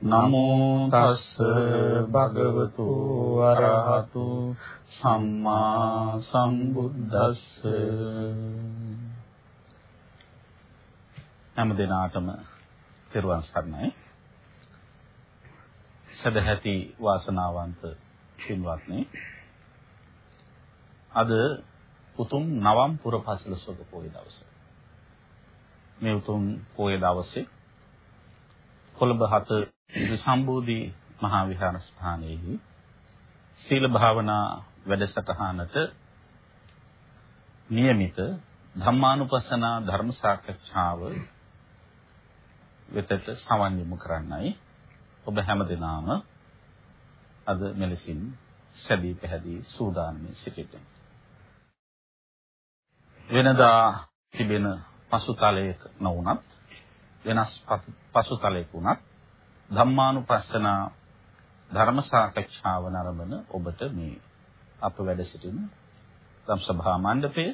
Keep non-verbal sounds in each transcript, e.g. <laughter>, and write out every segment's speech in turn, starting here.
නමෝ තස්ස භගවතු අරහතු සම්මා සම්බුද්දස්ස. හැම දිනාටම පෙරවන් සරණයි. සදැහැති වාසනාවන්ත පින්වත්නි අද උතුම් නවම් පුර පසළොස්වක පොය දවස. මේ උතුම් පොය දවසේ කොළඹ හත සම්බෝධි මහා විහාරස්ථානයේහි සීල භාවනා වැඩසටහනට નિયમિત ධම්මානුපස්සනා ධර්ම සාකච්ඡාව වෙතට සවන් යොමු කරන්නයි ඔබ හැමදෙනාම අද මෙලෙසින් සැදී පැහැදී සූදානම්ව සිටින්න. වෙනදා තිබෙන පසුතලයක නොවුනත් වෙනස් පසුතලයක වුණත් ධම්මානුපස්සනා ධර්ම සාකච්ඡාව නරඹන ඔබට මේ අප වැඩ සිටින ධම් සභා මණ්ඩපයේ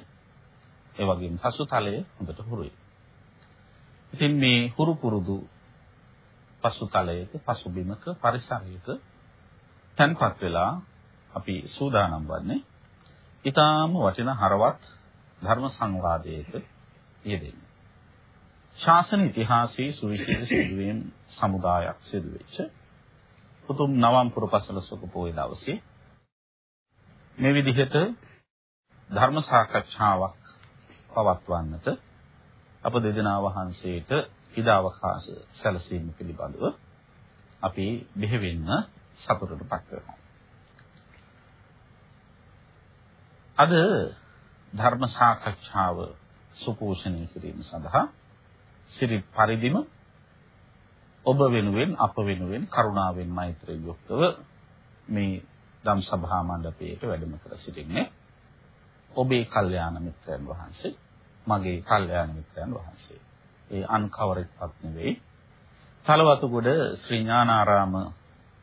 ඒ වගේම පසුතලය හොඳට හුරුයි. ඉතින් මේ හුරු පුරුදු පසුතලයක පසුබිමක පරිසරයක තන්පත් වෙලා අපි සූදානම් වන්නේ ඊටාම වටිනා හරවත් ධර්ම සංවාදයක යෙදෙන්න. ශාසන ඉතිහාසයේ සුවිශේෂ සිදුවීම් සමුදායක් සිදු වෙච්ච උතුම් නවම් පුරපසළොස්වක පොය දවසේ මේ විදිහට ධර්ම සාකච්ඡාවක් පවත්වන්නට අප දෙදෙනා වහන්සේට ඉඩ අවකාශ සැලසීම පිළිබඳව අපි බෙහෙවින්ම සතුටටපත් වෙනවා. අද ධර්ම සාකච්ඡාව සුපෝෂණය කිරීම සඳහා සිරිත් පරිදිම ඔබ වෙනුවෙන් අප වෙනුවෙන් කරුණාවෙන් මෛත්‍රියෙන් යුක්තව මේ ධම් සභා මණ්ඩපයේට වැඩම කර සිටින්නේ ඔබේ කල්යාණ මිත්‍රයන් වහන්සේ මගේ කල්යාණ මිත්‍රයන් වහන්සේ. ඒ අන් කවරෙක්වත් නෙවෙයි. තලවතුගොඩ ශ්‍රී ඥානාරාම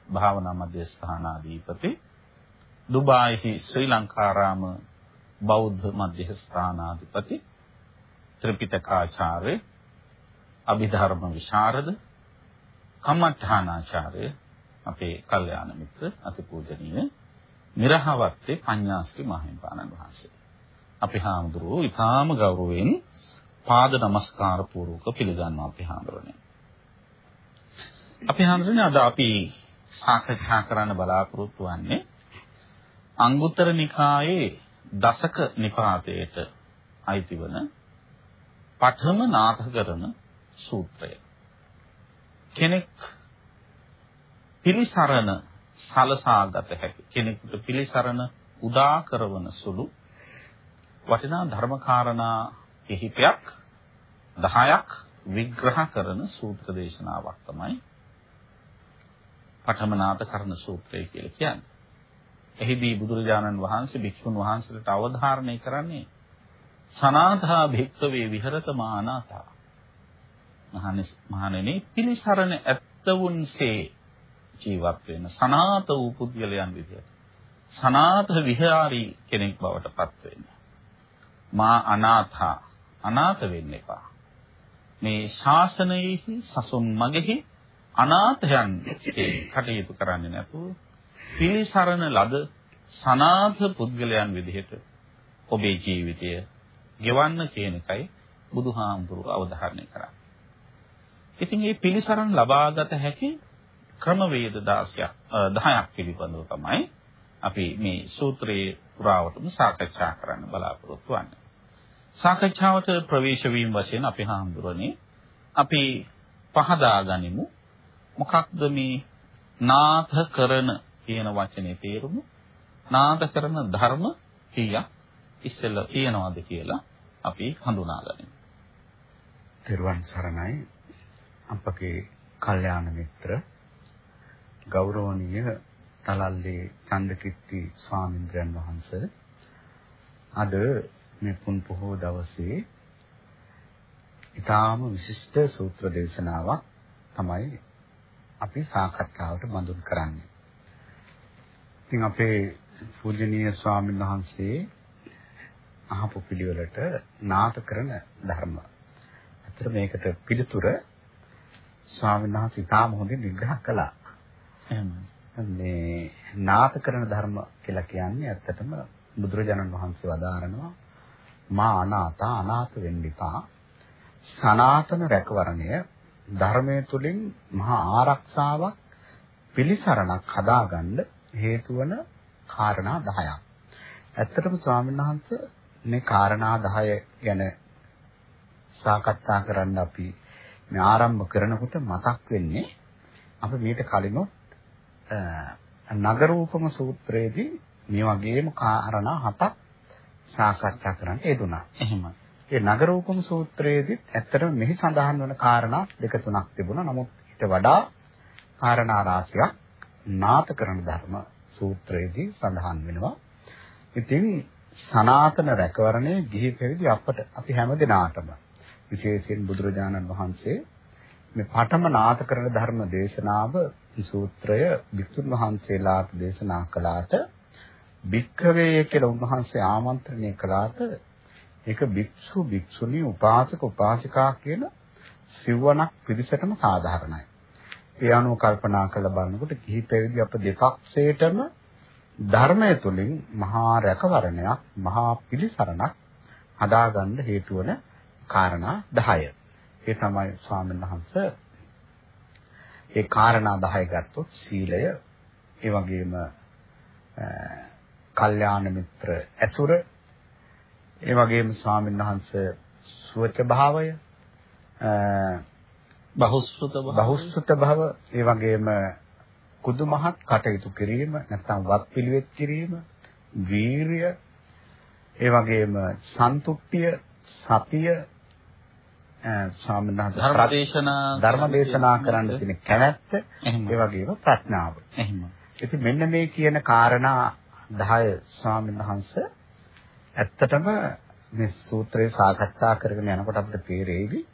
භාවනා මධ්‍යස්ථානාධිපති දුබායිහි ශ්‍රී ලංකාරාම බෞද්ධ මධ්‍යස්ථානාධිපති ත්‍රිපිටකාචාර්ය අභිධර්ම විශාරද කම්මඨානාචාර්ය අපේ කල්යාණ මිත්‍ර අතිපූජනීය මිරහවත්තේ පඤ්ඤාස්ත්‍රි මහින්පාණන් වහන්සේ. අපි හාමුදුරුවෝ ඊටාම ගෞරවයෙන් පාද නමස්කාර පූර්වක පිළිගන්නවා අපි හාමුදුරනේ. අපි හාමුදුරනේ අද අපි සාකච්ඡා කරන්න බලාපොරොත්තු වෙන්නේ අංගුත්තර නිකායේ දසක නිපාතයට අයිති වන පඨම නාථකරණ සූත්‍රය. කෙනෙක් පිළිසරණ සලසාගත හැකි කෙනෙකුට පිළිසරණ උදා කරවන සුළු වටිනා ධර්මකාරණා කිහිපයක් 10ක් විග්‍රහ කරන සූත්‍ර දේශනාවක් තමයි පඨමනාත කරන සූත්‍රය කියලා කියන්නේ. එහිදී බුදුරජාණන් වහන්සේ භික්ෂුන් වහන්සේට අවධාරණය කරන්නේ සනාථා භික්ඛවේ විහෙරත මානාතා මහණෙනි පිළිසරණ ඇත්තවුන්සේ ජීවත් වෙන සනාත වූ පුද්ගලයන් විදියට සනාත විහාරී කෙනෙක් බවට පත් වෙන්න මා අනාථා අනාථ වෙන්න එපා මේ ශාසනයෙහි සසුන් මගෙහි අනාථයන් කටයුතු කරන්නේ නැතුව පිළිසරණ ලද සනාථ පුද්ගලයන් විදිහට ඔබේ ජීවිතය ගෙවන්න කියන එකයි බුදුහාමුදුරුවෝ අවධාරණය කරන්නේ. ඉතින් මේ පිළිසරණ ලබාගත හැකි ක්‍රමවේද 16ක් 10ක් පිළිබඳව තමයි අපි මේ සූත්‍රයේ පුරාවටම සාකච්ඡා කරන්න බලාපොරොත්තු වෙන්නේ. සාකච්ඡාවට ප්‍රවේශ වීම වශයෙන් අපි හාමුදුරනේ අපි පහදා ගනිමු මොකක්ද මේ නාථ කරන කියන වචනේ තේරුම නාථ කරන ධර්ම කීයක් ඉස්සෙල්ලා තියෙනවද කියලා අපි හඳුනා ගනිමු. තෙරුවන් සරණයි අපගේ කල්යාණ මිත්‍ර ගෞරවනීය තලල්ලේ චන්දකිත්ති ස්වාමින්ද්‍රයන් වහන්සේ අද මේ පුන් පොහෝ දවසේ ඊටාම විශිෂ්ට සූත්‍ර දේශනාවක් තමයි අපි සාකච්ඡාවට බඳුන් කරන්නේ. ඉතින් අපේ පූජනීය ස්වාමීන් වහන්සේ අහපු පිළිවෙලට නාත කරන ධර්ම. අතර මේකට පිළිතුර ස්වාමීන් වහන්සේ තාම හොඳින් විග්‍රහ කළා. මේ නාත කරන ධර්ම කියලා කියන්නේ ඇත්තටම බුදුරජාණන් වහන්සේ වදාරනවා මා අනාත අනාත වෙන්න එපා. සනාතන රැකවරණය ධර්මයේ තුලින් මහා ආරක්ෂාවක් පිළිසරණක් හදාගන්න හේතු වන කාරණා 10ක්. ඇත්තටම ස්වාමීන් වහන්සේ මේ කාරණා 10 ගැන සාකච්ඡා කරන්න අපි මේ ආරම්භ කරනකොට මතක් වෙන්නේ අපි මීට කලිනොත් නගරූපම සූත්‍රයේදී මේ වගේම කාරණා හතක් සාකච්ඡා කරන්න යෙදුනා. එහෙම. ඒ නගරූපම සූත්‍රයේදීත් ඇත්තටම මෙහි සඳහන් වන කාරණා දෙක තුනක් තිබුණා. නමුත් ඊට වඩා කාරණා රාශියක් නාථකරණ ධර්ම සූත්‍රයේදී සඳහන් වෙනවා. ඉතින් සනාතන රැකවරණය ගිහි පැවිදි අපට අපි හැම දිනාටම විශේෂයෙන් බුදුරජාණන් වහන්සේ මේ පඨම නාථකරණ ධර්ම දේශනාව සූත්‍රය වික්තුන් වහන්සේලාට දේශනා කළාට භික්ඛවේ කියලා උන්වහන්සේ ආමන්ත්‍රණය කළාට ඒක භික්ෂු භික්ෂුණී උපාසක උපාසිකා කියන සිවණක් පිරිසටම සාධාරණයි. ඒ අනුව කල්පනා කරලා බලනකොට කිහි පැවිදි අප දෙපක්ෂයටම ධර්මය තුළින් මහා රැකවරණයක් මහා පිළිසරණක් හදාගන්න හේතු වන කාරණා 10. ඒ තමයි ස්වාමීන් වහන්සේ ඒ කාරණා 10 ගත්තොත් සීලය ඒ වගේම කල්යාණ මිත්‍ර ඇසුර ඒ වගේම ස්වාමීන් වහන්සේ සුවච භාවය බහුශ්‍රත බහුශ්‍රත භව ඒ වගේම කුදුමහත් කටයුතු කිරීම නැත්නම් වත් පිළිවෙත් කිරීම වීරිය ඒ වගේම සන්තුට්ඨිය සතිය ස්වාමීන් වහන්සේ ධර්මදේශනා ධර්මදේශනා කරන්න තියෙන කැමැත්ත ඒ වගේම ප්‍රඥාව. එහෙම. ඉතින් මෙන්න මේ කියන කාරණා 10 ස්වාමීන් ඇත්තටම මේ සූත්‍රය සාකච්ඡා කරගෙන යනකොට අපිට තේරෙයිවි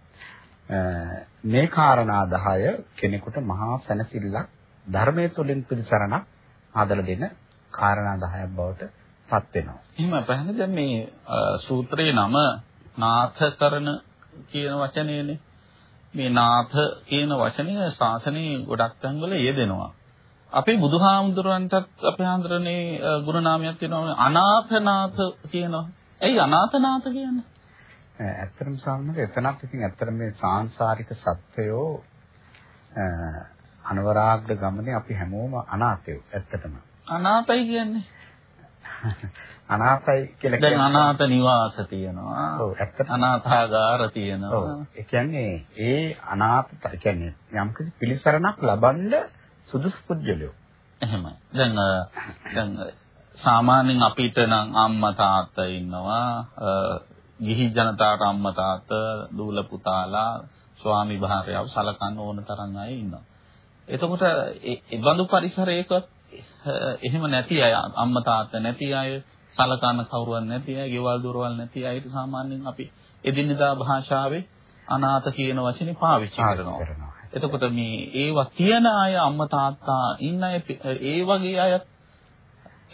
මේ කාරණා 10 කෙනෙකුට මහා සැනසෙල්ලක් ධර්මයේ තුලින් පිළිසරණක් ආදලා දෙන කාරණා 10ක් බවට පත් වෙනවා. එහෙම අපහන දැන් මේ සූත්‍රයේ නම නාථකරණ කියන වචනේනේ. මේ නාථ කියන වචනය ශාසනයේ ගොඩක් තැන්වල යෙදෙනවා. අපේ බුදුහාමුදුරන්ටත් අපේ හාමුදුරනේ ගුණ නාමයක් තියෙනවා අනාථනාථ කියනවා. ඇයි අනාථනාථ කියන්නේ? ඇත්තටම සාමාන්‍යයෙන් එතනත් ඉතින් ඇත්තටම මේ සාංශාරික සත්වයෝ අනවරාග්‍ර ගමනේ අපි හැමෝම අනාථයෝ ඇත්තටම. අනාථයි කියන්නේ <laughs> අනාථයි කියලා දැන් අනාථ නිවාස තියෙනවා. ඔව් ඇත්තට අනාථාගාර තියෙනවා. ඔව් ඒ කියන්නේ ඒ අනාථ කියන්නේ යම්කිසි පිළිසරණක් ලබන්න සුදුසු පුද්ගලයෝ. එහෙමයි. දැන් දැන් සාමාන්‍යයෙන් අපිට නම් අම්මා තාත්තා ඉන්නවා. ගිහි ජනතාවට අම්මා තාත්තා, දූල පුතාලා, ස්වාමි භාර්යාව සලකන්න ඕන තරම් අය ඉන්නවා. එතකොට ඒ බඳු පරිසරයක එහෙම නැති අය අම්මා තාත්තා නැති අය සලකන කවුරුවත් නැති අය ගෙවල් දොරවල් නැති අයට සාමාන්‍යයෙන් අපි එදිනෙදා භාෂාවේ අනාථ කියන වචනේ පාවිච්චි කරනවා. එතකොට මේ ඒවා කියන අය අම්මා තාත්තා ඉන්න අය ඒ වගේ අය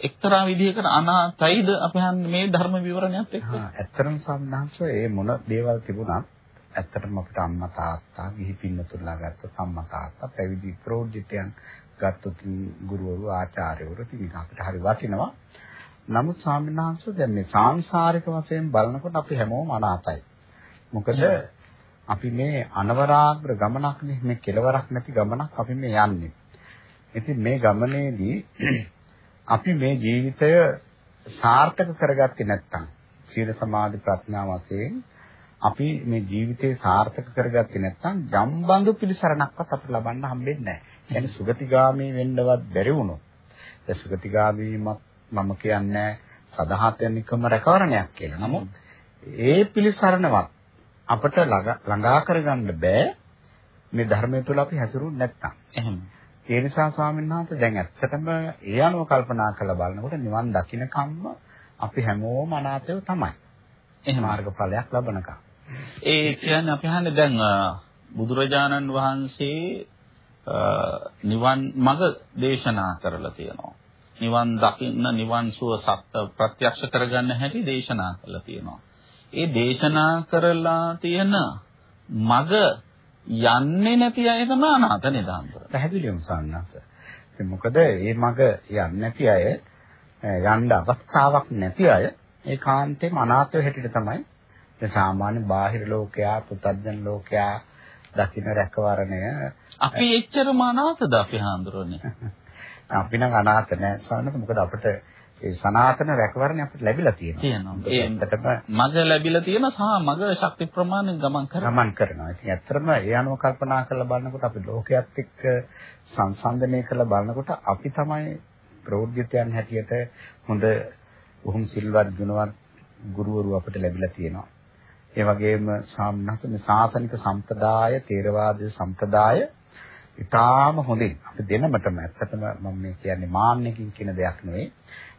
එක්තරා විදිහකට අනාථයිද අපි මේ ධර්ම විවරණයත් එක්ක. ඇත්තටම සම්මාංශ ඒ මොන දේවල් තිබුණත් ඇත්තටම අපිට අම්මා තාත්තා ගිහි පින්නතුල්ලා ගත්තොත් අම්මා තාත්තා පැවිදි ප්‍රෝජිතයන් ගත්තොත් ගුරුවරු ආචාර්යවරු ඉතින් අපිට හරි වටිනවා. නමුත් ස්වාමීන් වහන්සේ දැන් මේ සාංශාරික වශයෙන් බලනකොට අපි හැමෝම අනාථයි. මොකද අපි මේ අනවරාග්‍ර ගමනක් මේ කෙලවරක් නැති ගමනක් අපි මේ යන්නේ. ඉතින් මේ ගමනේදී <clears throat> අපි මේ ජීවිතය සාර්ථක කරගත්තේ නැත්නම් සීල සමාධි ප්‍රඥා වශයෙන් අපි මේ ජීවිතේ සාර්ථක කරගත්තේ නැත්නම් ජම්බඳු පිළිසරණක්වත් අපිට ලබන්න හම්බෙන්නේ නැහැ. කියන්නේ සුගතිගාමී වෙන්නවත් බැරි වුණොත් දැන් සුගතිගාමීමත් මම කියන්නේ සදාහතනිකම රැකවරණයක් කියලා. නමුත් ඒ පිළිසරණවත් අපට ළඟා කරගන්න බෑ මේ ධර්මය තුළ අපි හැසිරුනේ නැත්තම්. එහෙම. ඒ නිසා ස්වාමීන් වහන්සේ දැන් ඇත්තටම ඒ අනුව කල්පනා කරලා බලනකොට නිවන් දකින්න කම්ම අපි හැමෝම අනාථයෝ තමයි. එහෙම මාර්ගඵලයක් ලබනකම්. ඒ කියන්නේ අපි හන්නේ දැන් බුදුරජාණන් වහන්සේ නිවන් මඟ දේශනා කරලා තියෙනවා. නිවන් දකින්න නිවන් සුව සත්‍ය ප්‍රත්‍යක්ෂ කරගන්න හැටි දේශනා කරලා තියෙනවා. ඒ දේශනා කරලා තියෙන මඟ යන්නේ නැති අය තමයි අනාථ නිදාන්තර. පැහැදිලිවම සන්නස. ඉතින් මොකද මේ මග යන්නේ නැති අය යන්න අවස්ථාවක් නැති අය ඒකාන්තයෙන්ම අනාථව හැටියට තමයි ඒ සාමාන්‍ය බාහිර ලෝකයා පුතත්ජන ලෝකයා දකින්න රැකවරණය අපි එච්චරම අනාථද අපි හාමුදුරනේ. <laughs> අපි නම් අනාථ නෑ සවනත මොකද අපිට ඒ සනාතන රැකවරණය අපිට ලැබිලා තියෙනවා. තියෙනවා. මග ලැබිලා තියෙන සහ මග ශක්ති ප්‍රමාණයෙන් ගමන් කරනවා. ගමන් කරනවා. ඉතින් ඇත්තටම ඒ අනුව කල්පනා කරලා බලනකොට අපි ලෝකයක් එක්ක සංසන්දනය කරලා බලනකොට අපි තමයි ප්‍රෝද්‍යතයන් හැටියට හොඳ උහුම් සිල්වත් ගුණවත් ගුරුවරු අපිට ලැබිලා තියෙනවා. ඒ වගේම සාමනහත මේ සාසනික සම්ප්‍රදාය, තේරවාදී සම්ප්‍රදාය ඉතාම හොඳින් අපි දෙනමටම ඇත්තටම මම මේ කියන්නේ මාන්නකින් කියන දෙයක් නෙවෙයි.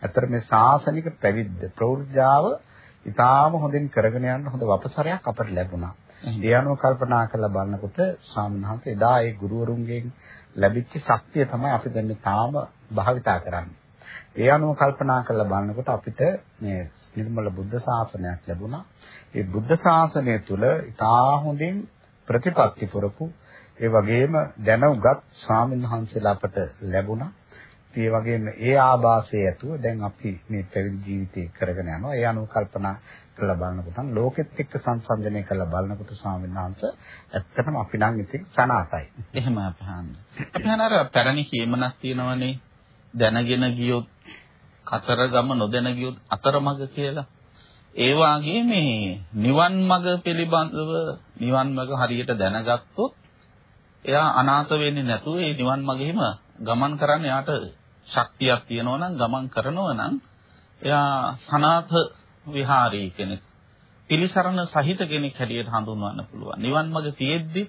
ඇත්තට මේ සාසනික පැවිද්ද ප්‍රෞර්ජාව ඉතාම හොඳින් කරගෙන යන්න හොඳ වපසරයක් අපට ලැබුණා. ඒ අනුව කල්පනා කරලා බලනකොට ස්වාමීන් එදා ඒ ගුරුවරුන්ගෙන් ලැබිච්ච ශක්තිය තමයි අපි දැන් තාම භාවිතා කරන්නේ. ඒ අනුව කල්පනා කරලා බලනකොට අපිට මේ නිර්මල බුද්ධ ශාසනයක් ලැබුණා. ඒ බුද්ධ ශාසනය තුළ ඉතා හොඳින් ප්‍රතිපත්ති පුරපු ඒ වගේම දැනුගත් ස්වාමීන් වහන්සේලා අපට ලැබුණා. ඒ වගේම ඒ ආభాසය ඇතුව දැන් අපි මේ පැවිදි ජීවිතය කරගෙන යනවා. ඒ අනුව කල්පනා කරලා බලනකොට ලෝකෙත් එක්ක සංසන්දනය කරලා බලනකොට ස්වාමීන් වහන්සේ ඇත්තටම අපි නම් ඉතින් සනාතයි. එහෙම අපහාන්නේ. අපි අර පැරණි කියමනක් තියෙනවනේ දැනගෙන ගියොත් කතරගම නොදැන ගියොත් අතරමඟ කියලා. ඒ වාගේ මේ නිවන් මඟ පිළිබඳව නිවන් මඟ හරියට දැනගත්තොත් එයා අනාථ වෙන්නේ නැතුව ඒ නිවන් මගෙහිම ගමන් කරන්න එයාට ශක්තියක් තියෙනවා නම් ගමන් කරනවා නම් එයා සනාථ විහාරී කෙනෙක් පිළිසරණ සහිත කෙනෙක් හැටියට හඳුන්වන්න පුළුවන්. නිවන් මඟ තියෙද්දි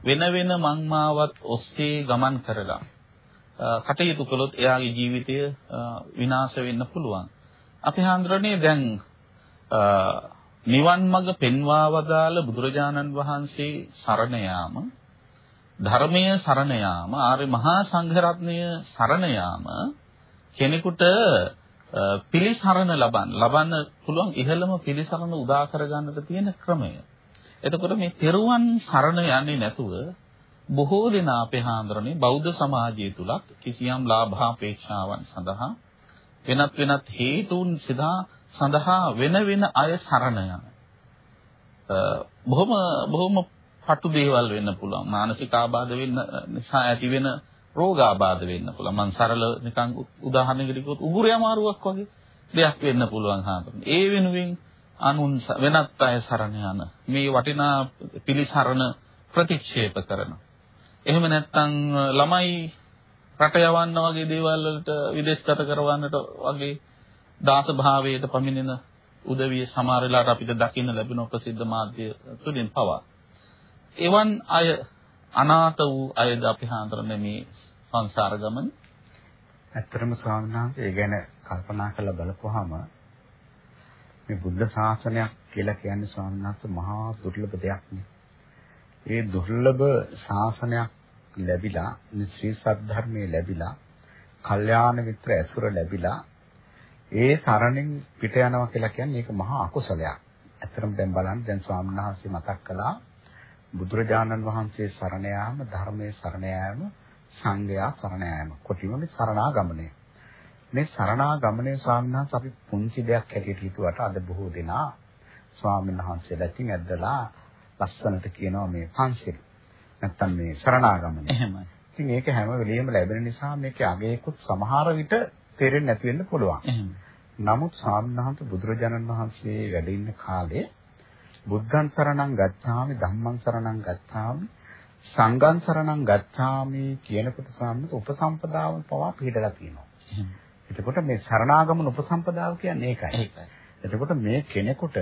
වෙන වෙන මංමාවත් ඔස්සේ ගමන් කරලා කටයුතු කළොත් එයාගේ ජීවිතය විනාශ වෙන්න පුළුවන්. අපි හඳුරන්නේ දැන් නිවන් මඟ පෙන්වා වදාළ බුදුරජාණන් වහන්සේ සරණ යාම ධර්මයේ සරණ යාම ආර්ය මහා සංඝරත්නය සරණ යාම කෙනෙකුට පිළිසරණ ලබන්න ලබන්න පුළුවන් ඉහළම පිළිසරණ උදා කරගන්නට තියෙන ක්‍රමය. එතකොට මේ තෙරුවන් සරණ යන්නේ නැතුව බොහෝ දෙනා අපේ හාන්දරනේ බෞද්ධ සමාජය තුලත් කිසියම් ලාභාපේක්ෂාවන් සඳහා වෙනත් වෙනත් හේතුන් සිතා සඳහා වෙන වෙන අය සරණ යන. බොහොම බොහොම පටු දේවල් වෙන්න පුළුවන්. මානසික ආබාධ වෙන්න නිසා ඇති වෙන රෝගාබාධ වෙන්න පුළුවන්. මම සරල නිකන් උදාහරණයකට කිව්වොත් උගුරේ අමාරුවක් වගේ දෙයක් වෙන්න පුළුවන් හාමුදුරනේ. ඒ වෙනුවෙන් අනුන් වෙනත් අය සරණ යන මේ වටිනා පිළිසරණ ප්‍රතික්ෂේප කරන. එහෙම නැත්නම් ළමයි රට යවන්න වගේ දේවල් වලට විදේශගත කරවන්නට වගේ දාස භාවයට පමිනෙන උදවිය සමහර වෙලාවට අපිට දකින්න ලැබෙන ප්‍රසිද්ධ මාධ්‍ය තුලින් පවා එවන් අය අනාථ වූ අයද අපි හඳුනන්නේ මේ සංසාර ගමන. ඇත්තටම ස්වාමීන් වහන්සේ ඒ ගැන කල්පනා කරලා බලපුවාම මේ බුද්ධ ශාසනයක් කියලා කියන්නේ ස්වාමීන් වහන්සේ මහා දුර්ලභ දෙයක් නේ. ඒ දුර්ලභ ශාසනයක් ලැබිලා, ශ්‍රී සද්ධර්මයේ ලැබිලා, කල්යාණ මිත්‍ර ඇසුර ලැබිලා ඒ සරණින් පිට යනවා කියලා කියන්නේ ඒක මහා අකුසලයක්. ඇත්තටම දැන් බලන්න දැන් ස්වාමීන් වහන්සේ මතක් කළා බුදුරජාණන් වහන්සේ සරණ යාම ධර්මයේ සරණ යාම සංඝයා සරණ යාම කොටිම මේ සරණාගමනය මේ සරණාගමනයේ ස්වාමීන් වහන්සේ අපි පුංචි දෙයක් හැටියට හිතුවට අද බොහෝ දෙනා ස්වාමීන් වහන්සේලා ඉතින් ඇද්දලා ලස්සනට කියනවා මේ පංචිල් නැත්තම් මේ සරණාගමනය. එහෙමයි. ඉතින් ඒක හැම වෙලෙම ලැබෙන නිසා මේකේ අගයකුත් සමහර විට තේරෙන්නේ නැති වෙන්න පුළුවන්. එහෙමයි. නමුත් වහන්සේ බුදුරජාණන් වහන්සේ වැඩ ඉන්න කාලේ බුද්ධං සරණං ගච්ඡාමි ධම්මං සරණං ගච්ඡාමි සංඝං සරණං ගච්ඡාමි කියනකොට සාමත උපසම්පදාව පවා පිළිදලා තියෙනවා. එතකොට මේ සරණාගමන උපසම්පදාව කියන්නේ ඒකයි. එතකොට මේ කෙනෙකුට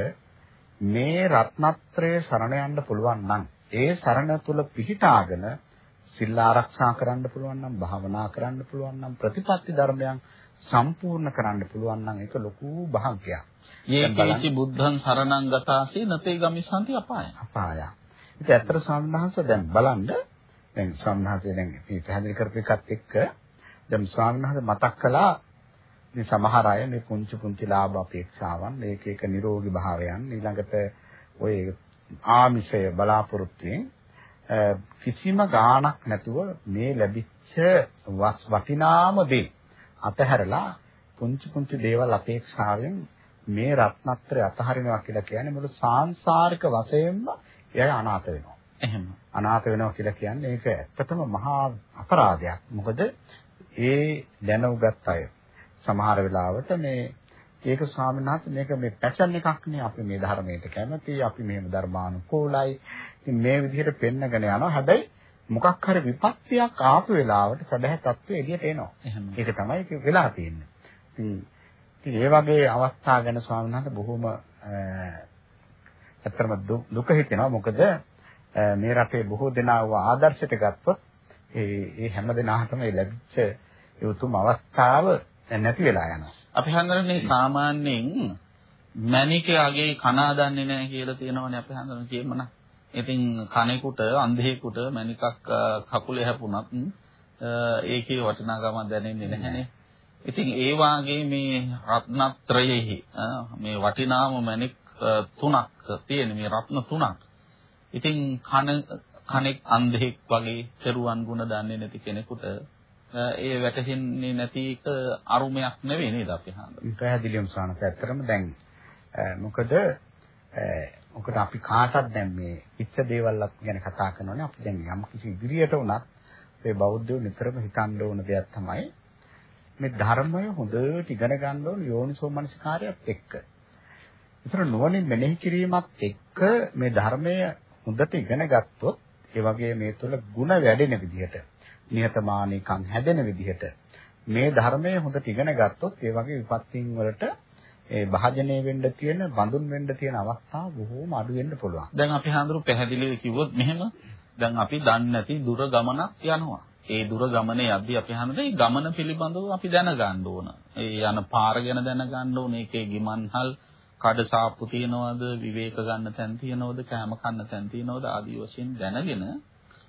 මේ රත්නත්‍රයේ සරණ යන්න පුළුවන් නම් ඒ සරණ තුල පිහිටාගෙන සිල් ආරක්ෂා කරන්න පුළුවන් නම් භාවනා කරන්න පුළුවන් නම් ප්‍රතිපත්ති ධර්මයන් සම්පූර්ණ කරන්න පුළුවන් නම් ඒක ලොකු භාග්යක්. යේකේචි බුද්ධං සරණං ගතාසී නතේ ගමිසanti අපාය. අපාය. ඉතින් ඇත්තට ස්වාමීන් වහන්සේ දැන් බලන්න දැන් ස්වාමීන් වහන්සේ දැන් මේ පැහැදිලි කරපු එකත් එක්ක දැන් ස්වාමීන් වහන්සේ මතක් කළා මේ සමහර අය මේ පුංචි පුංචි ලාභ අපේක්ෂාවන් මේක එක නිරෝගී භාවයන් ඊළඟට ඔය ආමිෂය බලාපොරොත්තුෙන් කිසිම ගාණක් නැතුව මේ ලැබිච්ච වටිනාම දේ අතහැරලා පුංචි පුංචි දේවල් අපේක්ෂාවෙන් මේ රත්නත්‍රය අතහරිනවා කියලා කියන්නේ මුළු සාංශාරික වශයෙන්ම එයා අනාථ වෙනවා. එහෙම. අනාථ වෙනවා කියලා කියන්නේ ඒක ඇත්තටම මහා අපරාධයක්. මොකද ඒ දැනුගත් අය සමහර වෙලාවට මේ ඒක ස්වාමීන් වහන්සේ මේක මේ පැෂන් එකක් නේ අපි මේ ධර්මයට කැමති අපි මෙහෙම ධර්මානුකූලයි. ඉතින් මේ විදිහට පෙන්නගෙන යනවා. හැබැයි මොකක් හරි විපත්තියක් ආපු වෙලාවට සදහැ තත්ත්වය එළියට එනවා. ඒක තමයි ඒක වෙලා තියෙන්නේ. ඉතින් ඉතින් ඒ වගේ අවස්ථා ගැන ස්වාමීන් වහන්සේ බොහොම ඇත්තටම දුක හිතෙනවා. මොකද මේ රටේ බොහෝ දෙනා ආදර්ශයට ගත්තොත් ඒ හැම දිනාටම ලැබිච්ච ඒ උතුම් අවස්ථාව නැති වෙලා යනවා. අපි හඳුනන්නේ සාමාන්‍යයෙන් මැණිකයාගේ කනා දන්නේ නැහැ කියලා තියෙනවනේ අපි හඳුනන කියමන. ඉතින් කණේකට අන්ධයෙකුට මැණිකක් කකුලේ හැපුණත් ඒකේ වටිනාකම දැනෙන්නේ නැහැනේ. ඉතින් ඒ වාගේ මේ රත්නත්‍රයෙහි මේ වටිනාම මැණික් තුනක් තියෙන මේ රත්න තුනක්. ඉතින් කන කණෙක් අන්ධෙක් වගේ පෙරුවන් ගුණ දන්නේ නැති කෙනෙකුට ඒ වැටහෙන්නේ නැති එක අරුමයක් නෙවෙයි නේද අපි හඳුනන්නේ. පැහැදිලිවම සානත ඇත්තටම දැන් මොකද මොකද අපි කාටත් දැන් මේ පිච්ච දේවල්වත් ගැන කතා කරනෝනේ අපි දැන් යම් කිසි ඉදිරියට වුණත් මේ බෞද්ධයෝ නිතරම හිතන්න ඕන දෙයක් තමයි මේ ධර්මය හොඳට ඉගෙන ගන්න ඕන යෝනිසෝ මනසිකාරයත් එක්ක. ඒතර නුවණින් මෙනෙහි කිරීමත් එක්ක මේ ධර්මය හොඳට ඉගෙන ගත්තොත් ඒ වගේ මේ තුළ ಗುಣ වැඩෙන විදිහට නිහතමානීකම් හැදෙන විදිහට මේ ධර්මය හොඳට ඉගෙන ගත්තොත් ඒ වගේ විපත්තින් වලට ඒ භාජනය වෙන්න තියෙන බඳුන් වෙන්න තියෙන අවස්ථා බොහෝම අඩු වෙන්න පුළුවන්. දැන් අපි හඳුරු පැහැදිලිව කිව්වොත් මෙහෙම දැන් අපි දන්නේ නැති දුර ගමනක් යනවා. ඒ දුර ගමනේ යද්දී අපි හඳුනේ ගමන පිළිබඳව අපි දැනගන්න ඕන. ඒ යන පාර ගැන දැනගන්න ඕන. ඒකේ ගිමන්හල් කඩ සාප්පු තියනවද, විවේක ගන්න තැන් තියනවද, කෑම කන්න තැන් තියනවද ආදී වශයෙන් දැනගෙන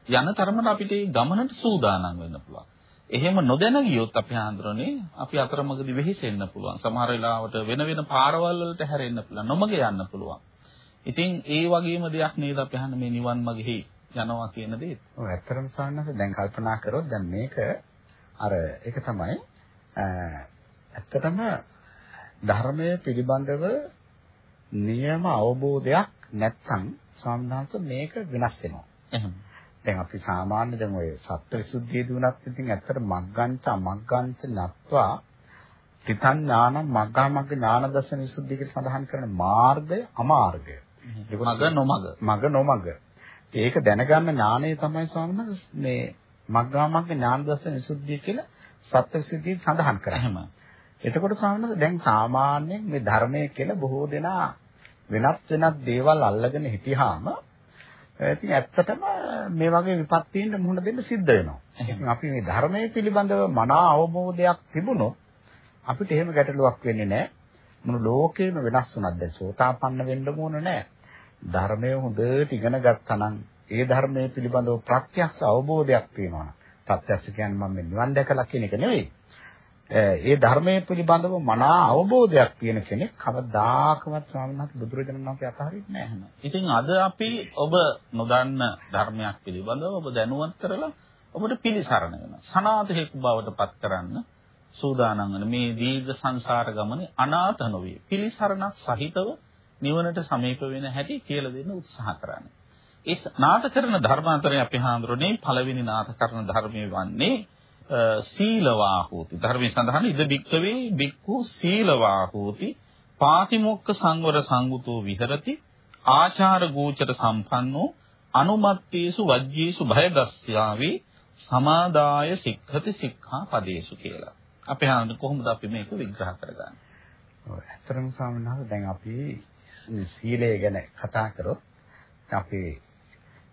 යන තරමට අපිට මේ ගමනට සූදානම් වෙන්න පුළුවන්. එහෙම නොදැන ගියොත් අපි හඳුරන්නේ අපි අතරමඟදී වෙහිසෙන්න පුළුවන්. සමහර වෙලාවට වෙන වෙන පාරවල් වලට හැරෙන්න පුළුවන්. නොමග යන්න පුළුවන්. ඉතින් ඒ වගේම දෙයක් නේද අපි අහන්නේ මේ නිවන් මගෙහි යනවා කියන දේ. ඔව් ඇත්තටම සාන්නස දැන් කල්පනා කරොත් දැන් මේක අර ඒක තමයි ඇත්තටම ධර්මයේ පිළිබඳව නියම අවබෝධයක් නැත්නම් ස්වාමීන් වහන්සේ මේක වෙනස් වෙනවා. දැන් අපි සාමාන්‍ය දැන් ඔය සත්‍වවිසුද්ධිය දුනත් ඉතින් ඇත්තට මග්ගන්ත අමග්ගන්ත නත්වා තිතං ඥානං මග්ගා මග්ග ඥාන දර්ශන විසුද්ධිය කියලා සඳහන් කරන මාර්ගය අමාර්ගය. මග නොමග. මග නොමග. ඒක දැනගන්න ඥානය තමයි ස්වාමීන් මේ මග්ගා මග්ග ඥාන දර්ශන විසුද්ධිය කියලා සත්‍වවිසුද්ධිය සඳහන් කරන්නේ. එතකොට ස්වාමීන් දැන් සාමාන්‍යයෙන් මේ ධර්මයේ කියලා බොහෝ දෙනා වෙනත් වෙනත් දේවල් අල්ලගෙන හිටියාම ඉතින් ඇත්තටම මේ වගේ විපත්තියින්ට මුහුණ දෙන්න සිද්ධ වෙනවා. ඉතින් අපි මේ ධර්මයේ පිළිබඳව මනා අවබෝධයක් තිබුණොත් අපිට එහෙම ගැටලුවක් වෙන්නේ නැහැ. මුළු ලෝකෙම වෙනස් වුණත් දැන් සෝතාපන්න වෙන්න ඕන නැහැ. ධර්මය හොඳට ඉගෙන ගත්තා නම් ඒ ධර්මයේ පිළිබඳව ප්‍රත්‍යක්ෂ අවබෝධයක් තියෙනවා. ප්‍රත්‍යක්ෂ කියන්නේ මම නිවන් දැකලා කියන එක නෙවෙයි. ඒ ධර්මයේ පිළිබඳව මනා අවබෝධයක් තියෙන කෙනෙක් කවදාකවත් ස්වාමීන් වහන්සේ බුදුරජාණන් වහන්සේ අතහරින්නේ නැහැ. ඉතින් අද අපි ඔබ නොදන්න ධර්මයක් පිළිබඳව ඔබ දැනුවත් කරලා ඔබට පිළිසරණ වෙනවා. සනාතහෙක් බවට පත් කරන්න සූදානම් වෙන මේ දීර්ඝ සංසාර ගමනේ අනාථ නොවේ. පිළිසරණක් සහිතව නිවනට සමීප වෙන හැටි කියලා දෙන්න උත්සාහ කරන්නේ. ඒ නාථ කරන ධර්මාන්තරය අපි හඳුරන්නේ පළවෙනි නාථ කරන ධර්මයේ වන්නේ සීලවා හෝති ධර්මයේ සඳහන් ඉද බික්කවේ බික්ඛු සීලවා හෝති පාතිමොක්ඛ සංවර සංගුතෝ විහෙරති ආචාර ගෝචර සම්පන්නෝ අනුමත්තේසු වජ්ජේසු භයදස්සයාවි සමාදාය සික්ඛති සික්ඛා පදේසු කියලා. අපි හඳුන් කොහොමද අපි මේක විග්‍රහ කරගන්නේ? ඔව් ඇත්තටම ස්වාමීන් දැන් අපි සීලය ගැන කතා කරොත් අපි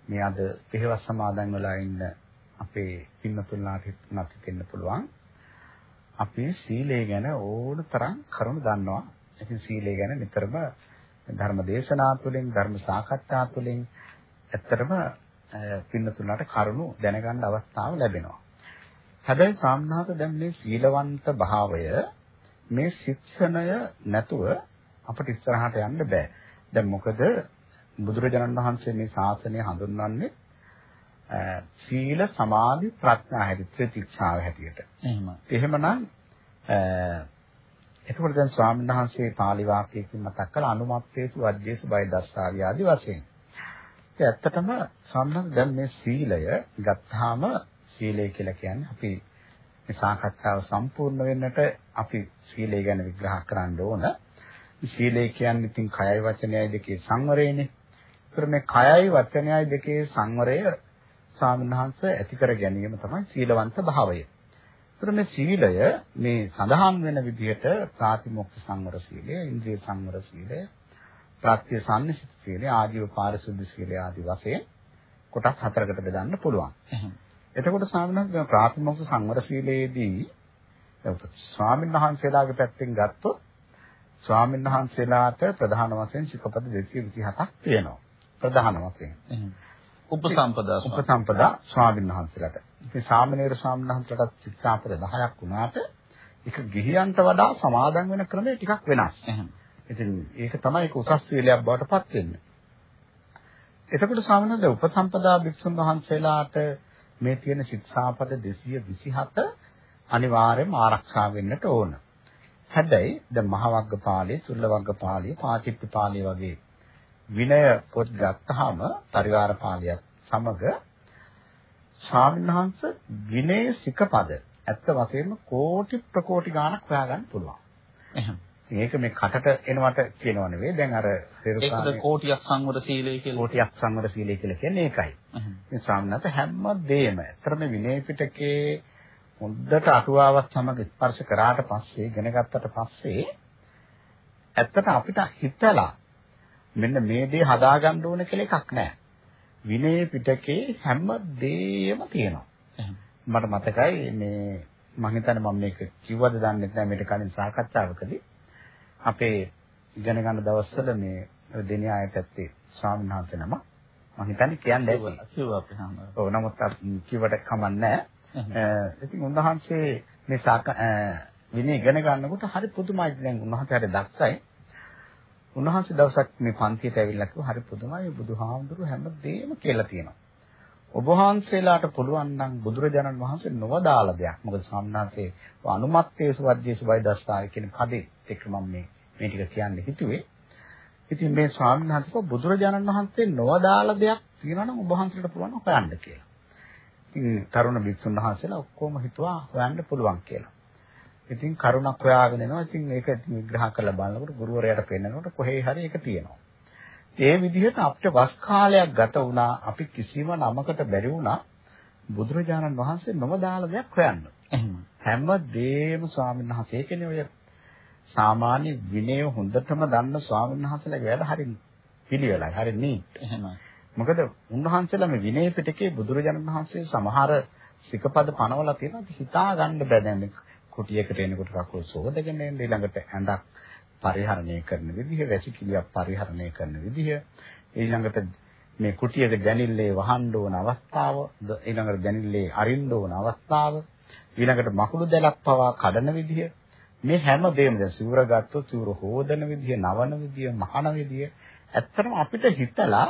මේ අද පෙරවස් සමාදන් වෙලා ඉන්න අපේ පින්නතුල්ලාට නැති වෙන්න පුළුවන්. අපි සීලය ගැන ඕන තරම් කරුණු දන්නවා. ඉතින් සීලය ගැන නිතරම ධර්ම දේශනා තුළින් ධර්ම සාකච්ඡා තුළින් ඇත්තටම පින්නතුලට කරුණු දැනගන්න අවස්ථාව ලැබෙනවා. හැබැයි සාමනාත දැන් මේ සීලවන්ත භාවය මේ ශික්ෂණය නැතුව අපිට ඉස්සරහට යන්න බෑ. දැන් මොකද බුදුරජාණන් වහන්සේ මේ ශාසනය හඳුන්වන්නේ සීල සමාධි ප්‍රඥා හැටි ත්‍රිතික්ෂාව හැටියට. එහෙම. එහෙමනම් එතකොට දැන් ස්වාමීන් වහන්සේ පාලි වාක්‍යයකින් මතක් කළ අනුමත්තේසු වජ්ජේසු බය දස්සාවිය ආදි වශයෙන්. ඒ ඇත්තටම සම්මත දැන් මේ සීලය ගත්තාම සීලය කියලා කියන්නේ අපි මේ සාකච්ඡාව සම්පූර්ණ වෙන්නට අපි සීලය ගැන විග්‍රහ කරන්න ඕන. සීලය කියන්නේ ඉතින් කයයි වචනයයි දෙකේ සංවරයනේ. ඒතර මේ කයයි වචනයයි දෙකේ සංවරය ස්වාමීන් ඇති කර ගැනීම තමයි සීලවන්ත භාවය. ඒතර මේ සීලය මේ සඳහන් වෙන විදිහට ප්‍රාතිමොක්ඛ සංවර සීලය, ඉන්ද්‍රිය සංවර සීලය, ප්‍රත්‍ය සම්නිසිත සීලය, ආජීව පාරිශුද්ධ සීලය ආදී වශයෙන් කොටස් හතරකට බෙදන්න පුළුවන්. එතකොට ස්වාමීන් ප්‍රාතිමොක්ඛ සංවර සීලයේදී ස්වාමීන් වහන්සේලාගේ පැත්තෙන් ගත්තොත් ස්වාමීන් වහන්සේලාට ප්‍රධාන වශයෙන් ශිකපද 227ක් තියෙනවා. ප්‍රධාන වශයෙන්. උපසම්පදා උපසම්පදා ස්වාමීන් වහන්සේලාට. ඉතින් සාමණේර ස්වාමීන් වහන්සේලාට ශික්ෂාපද 10ක් වුණාට ඒක ගිහියන්ට වඩා සමාදන් වෙන ක්‍රමය ටිකක් වෙනස්. ඉතින් ඒක තමයි ඒක උසස් සීලයක් බවට පත් වෙන්නේ. එතකොට ස්වාමීන් වහන්සේ උපසම්පදා භික්ෂුන් වහන්සේලාට මේ තියෙන ශික්ෂාපද 227 අනිවාර්යයෙන්ම ආරක්ෂා වෙන්නට ඕන. හැබැයි දැන් මහවග්ගපාළිය, චුල්ලවග්ගපාළිය, පාචිත්තිපාළිය වගේ විනය පොත් ගත්තාම පරිවාර පාළියත් සමග ස්වාමීන් විනය සිකපද ඇත්ත වශයෙන්ම කෝටි ප්‍රකෝටි ගාණක් හොයාගන්න පුළුවන්. එහෙනම් මේක මේ කටට එනවට කියනව නෙවෙයි. දැන් අර ඒකද කෝටියක් සංවර සීලය කියලා. කෝටියක් සංවර සීලය කියලා කියන්නේ ඒකයි. මේ ස්වාමීනාත හැම දෙයක්ම ඇත්තටම විනය පිටකේ හොඳට අටුවාවත් සමග ස්පර්ශ කරාට පස්සේ ඉගෙන ගත්තට පස්සේ ඇත්තට අපිට හිතලා මෙන්න මේ දේ හදාගන්න ඕන කියලා එකක් නැහැ. විනය පිටකේ හැම දෙයක්ම තියෙනවා. මට මතකයි මේ මම හිතන්නේ මම මේක කිව්වද දන්නේ නැහැ මේක කලින් සාකච්ඡාවකදී අපේ ඉගෙන ගන්න දවස්වල මේ දෙනිය ආයත ඇත්තේ ස්වාමීන් වහන්සේ නම මම හිතන්නේ කියන්නේ කිව්වා අපි හැම. ඔව් නමුත් කිව්වට කමන්නේ නැහැ. ඉතින් උන්වහන්සේ මේ සාක විනය ඉගෙන ගන්නකොට හරි පුදුමයි දැන් උන්වහන්සේ හරි දක්ෂයි. උන්වහන්සේ දවසක් මේ පන්තියට ඇවිල්ලා කිව්වා හරි පුදුමයි බුදුහාමුදුරු හැමදේම කියලා තියෙනවා. ඔබ වහන්සේලාට පුළුවන් නම් බුදුරජාණන් වහන්සේ නොවදාළ දෙයක්. මොකද සම්මානසේ අනුමත්තේ සුවජ්ජේසු වෛදස්තාය කියන පදේ එක්ක මම මේ මේ ටික කියන්න හිතුවේ. ඉතින් මේ ස්වාමීන් වහන්සේ බුදුරජාණන් වහන්සේ නොවදාළ දෙයක් තියෙනවා නම් ඔබ වහන්සේට පුළුවන් හොයන්න කියලා. ඉතින් තරුණ භික්ෂුන් වහන්සේලා ඔක්කොම හිතුවා හොයන්න පුළුවන් කියලා. ඉතින් කරුණක් හොයාගෙන එනවා. ඉතින් ඒක විග්‍රහ කරලා බලනකොට ගුරුවරයාට පෙන්නනකොට කොහේ හරි ඒක තියෙනවා. ඒ විදිහට අපිට වස් කාලයක් ගත වුණා අපි කිසිම නමකට බැරි වුණා බුදුරජාණන් වහන්සේ නම දාලා දෙයක් හොයන්න. එහෙම. හැම දෙයක්ම ස්වාමීන් වහන්සේ කියන්නේ ඔය සාමාන්‍ය විනය හොඳටම දන්න ස්වාමීන් වහන්සේලාගේ වැඩ හරිය පිළිවෙලයි. හරිය නීට්. එහෙමයි. මොකද උන්වහන්සේලා මේ විනය පිටකේ බුදුරජාණන් වහන්සේ සමහර සිකපද පනවලා තියෙනවා හිතා ගන්න බෑ දැන් කුටියකට එනකොට කකුල් සෝදගෙන එන්න ඊළඟට ඇඳක් පරිහරණය කරන විදිහ, වැසිකිළියක් පරිහරණය කරන විදිහ, ඊළඟට මේ කුටියක දැනිල්ලේ වහන්න ඕන අවස්ථාව, ඊළඟට දැනිල්ලේ අරින්න ඕන අවස්ථාව, ඊළඟට මකුළු දැලක් පවා කඩන විදිහ, මේ හැම දෙයක්ම දැන් සිවුර ගත්තොත් සිවුර හොදන විදිහ, නවන විදිහ, මහන විදිහ. ඇත්තටම අපිට හිතලා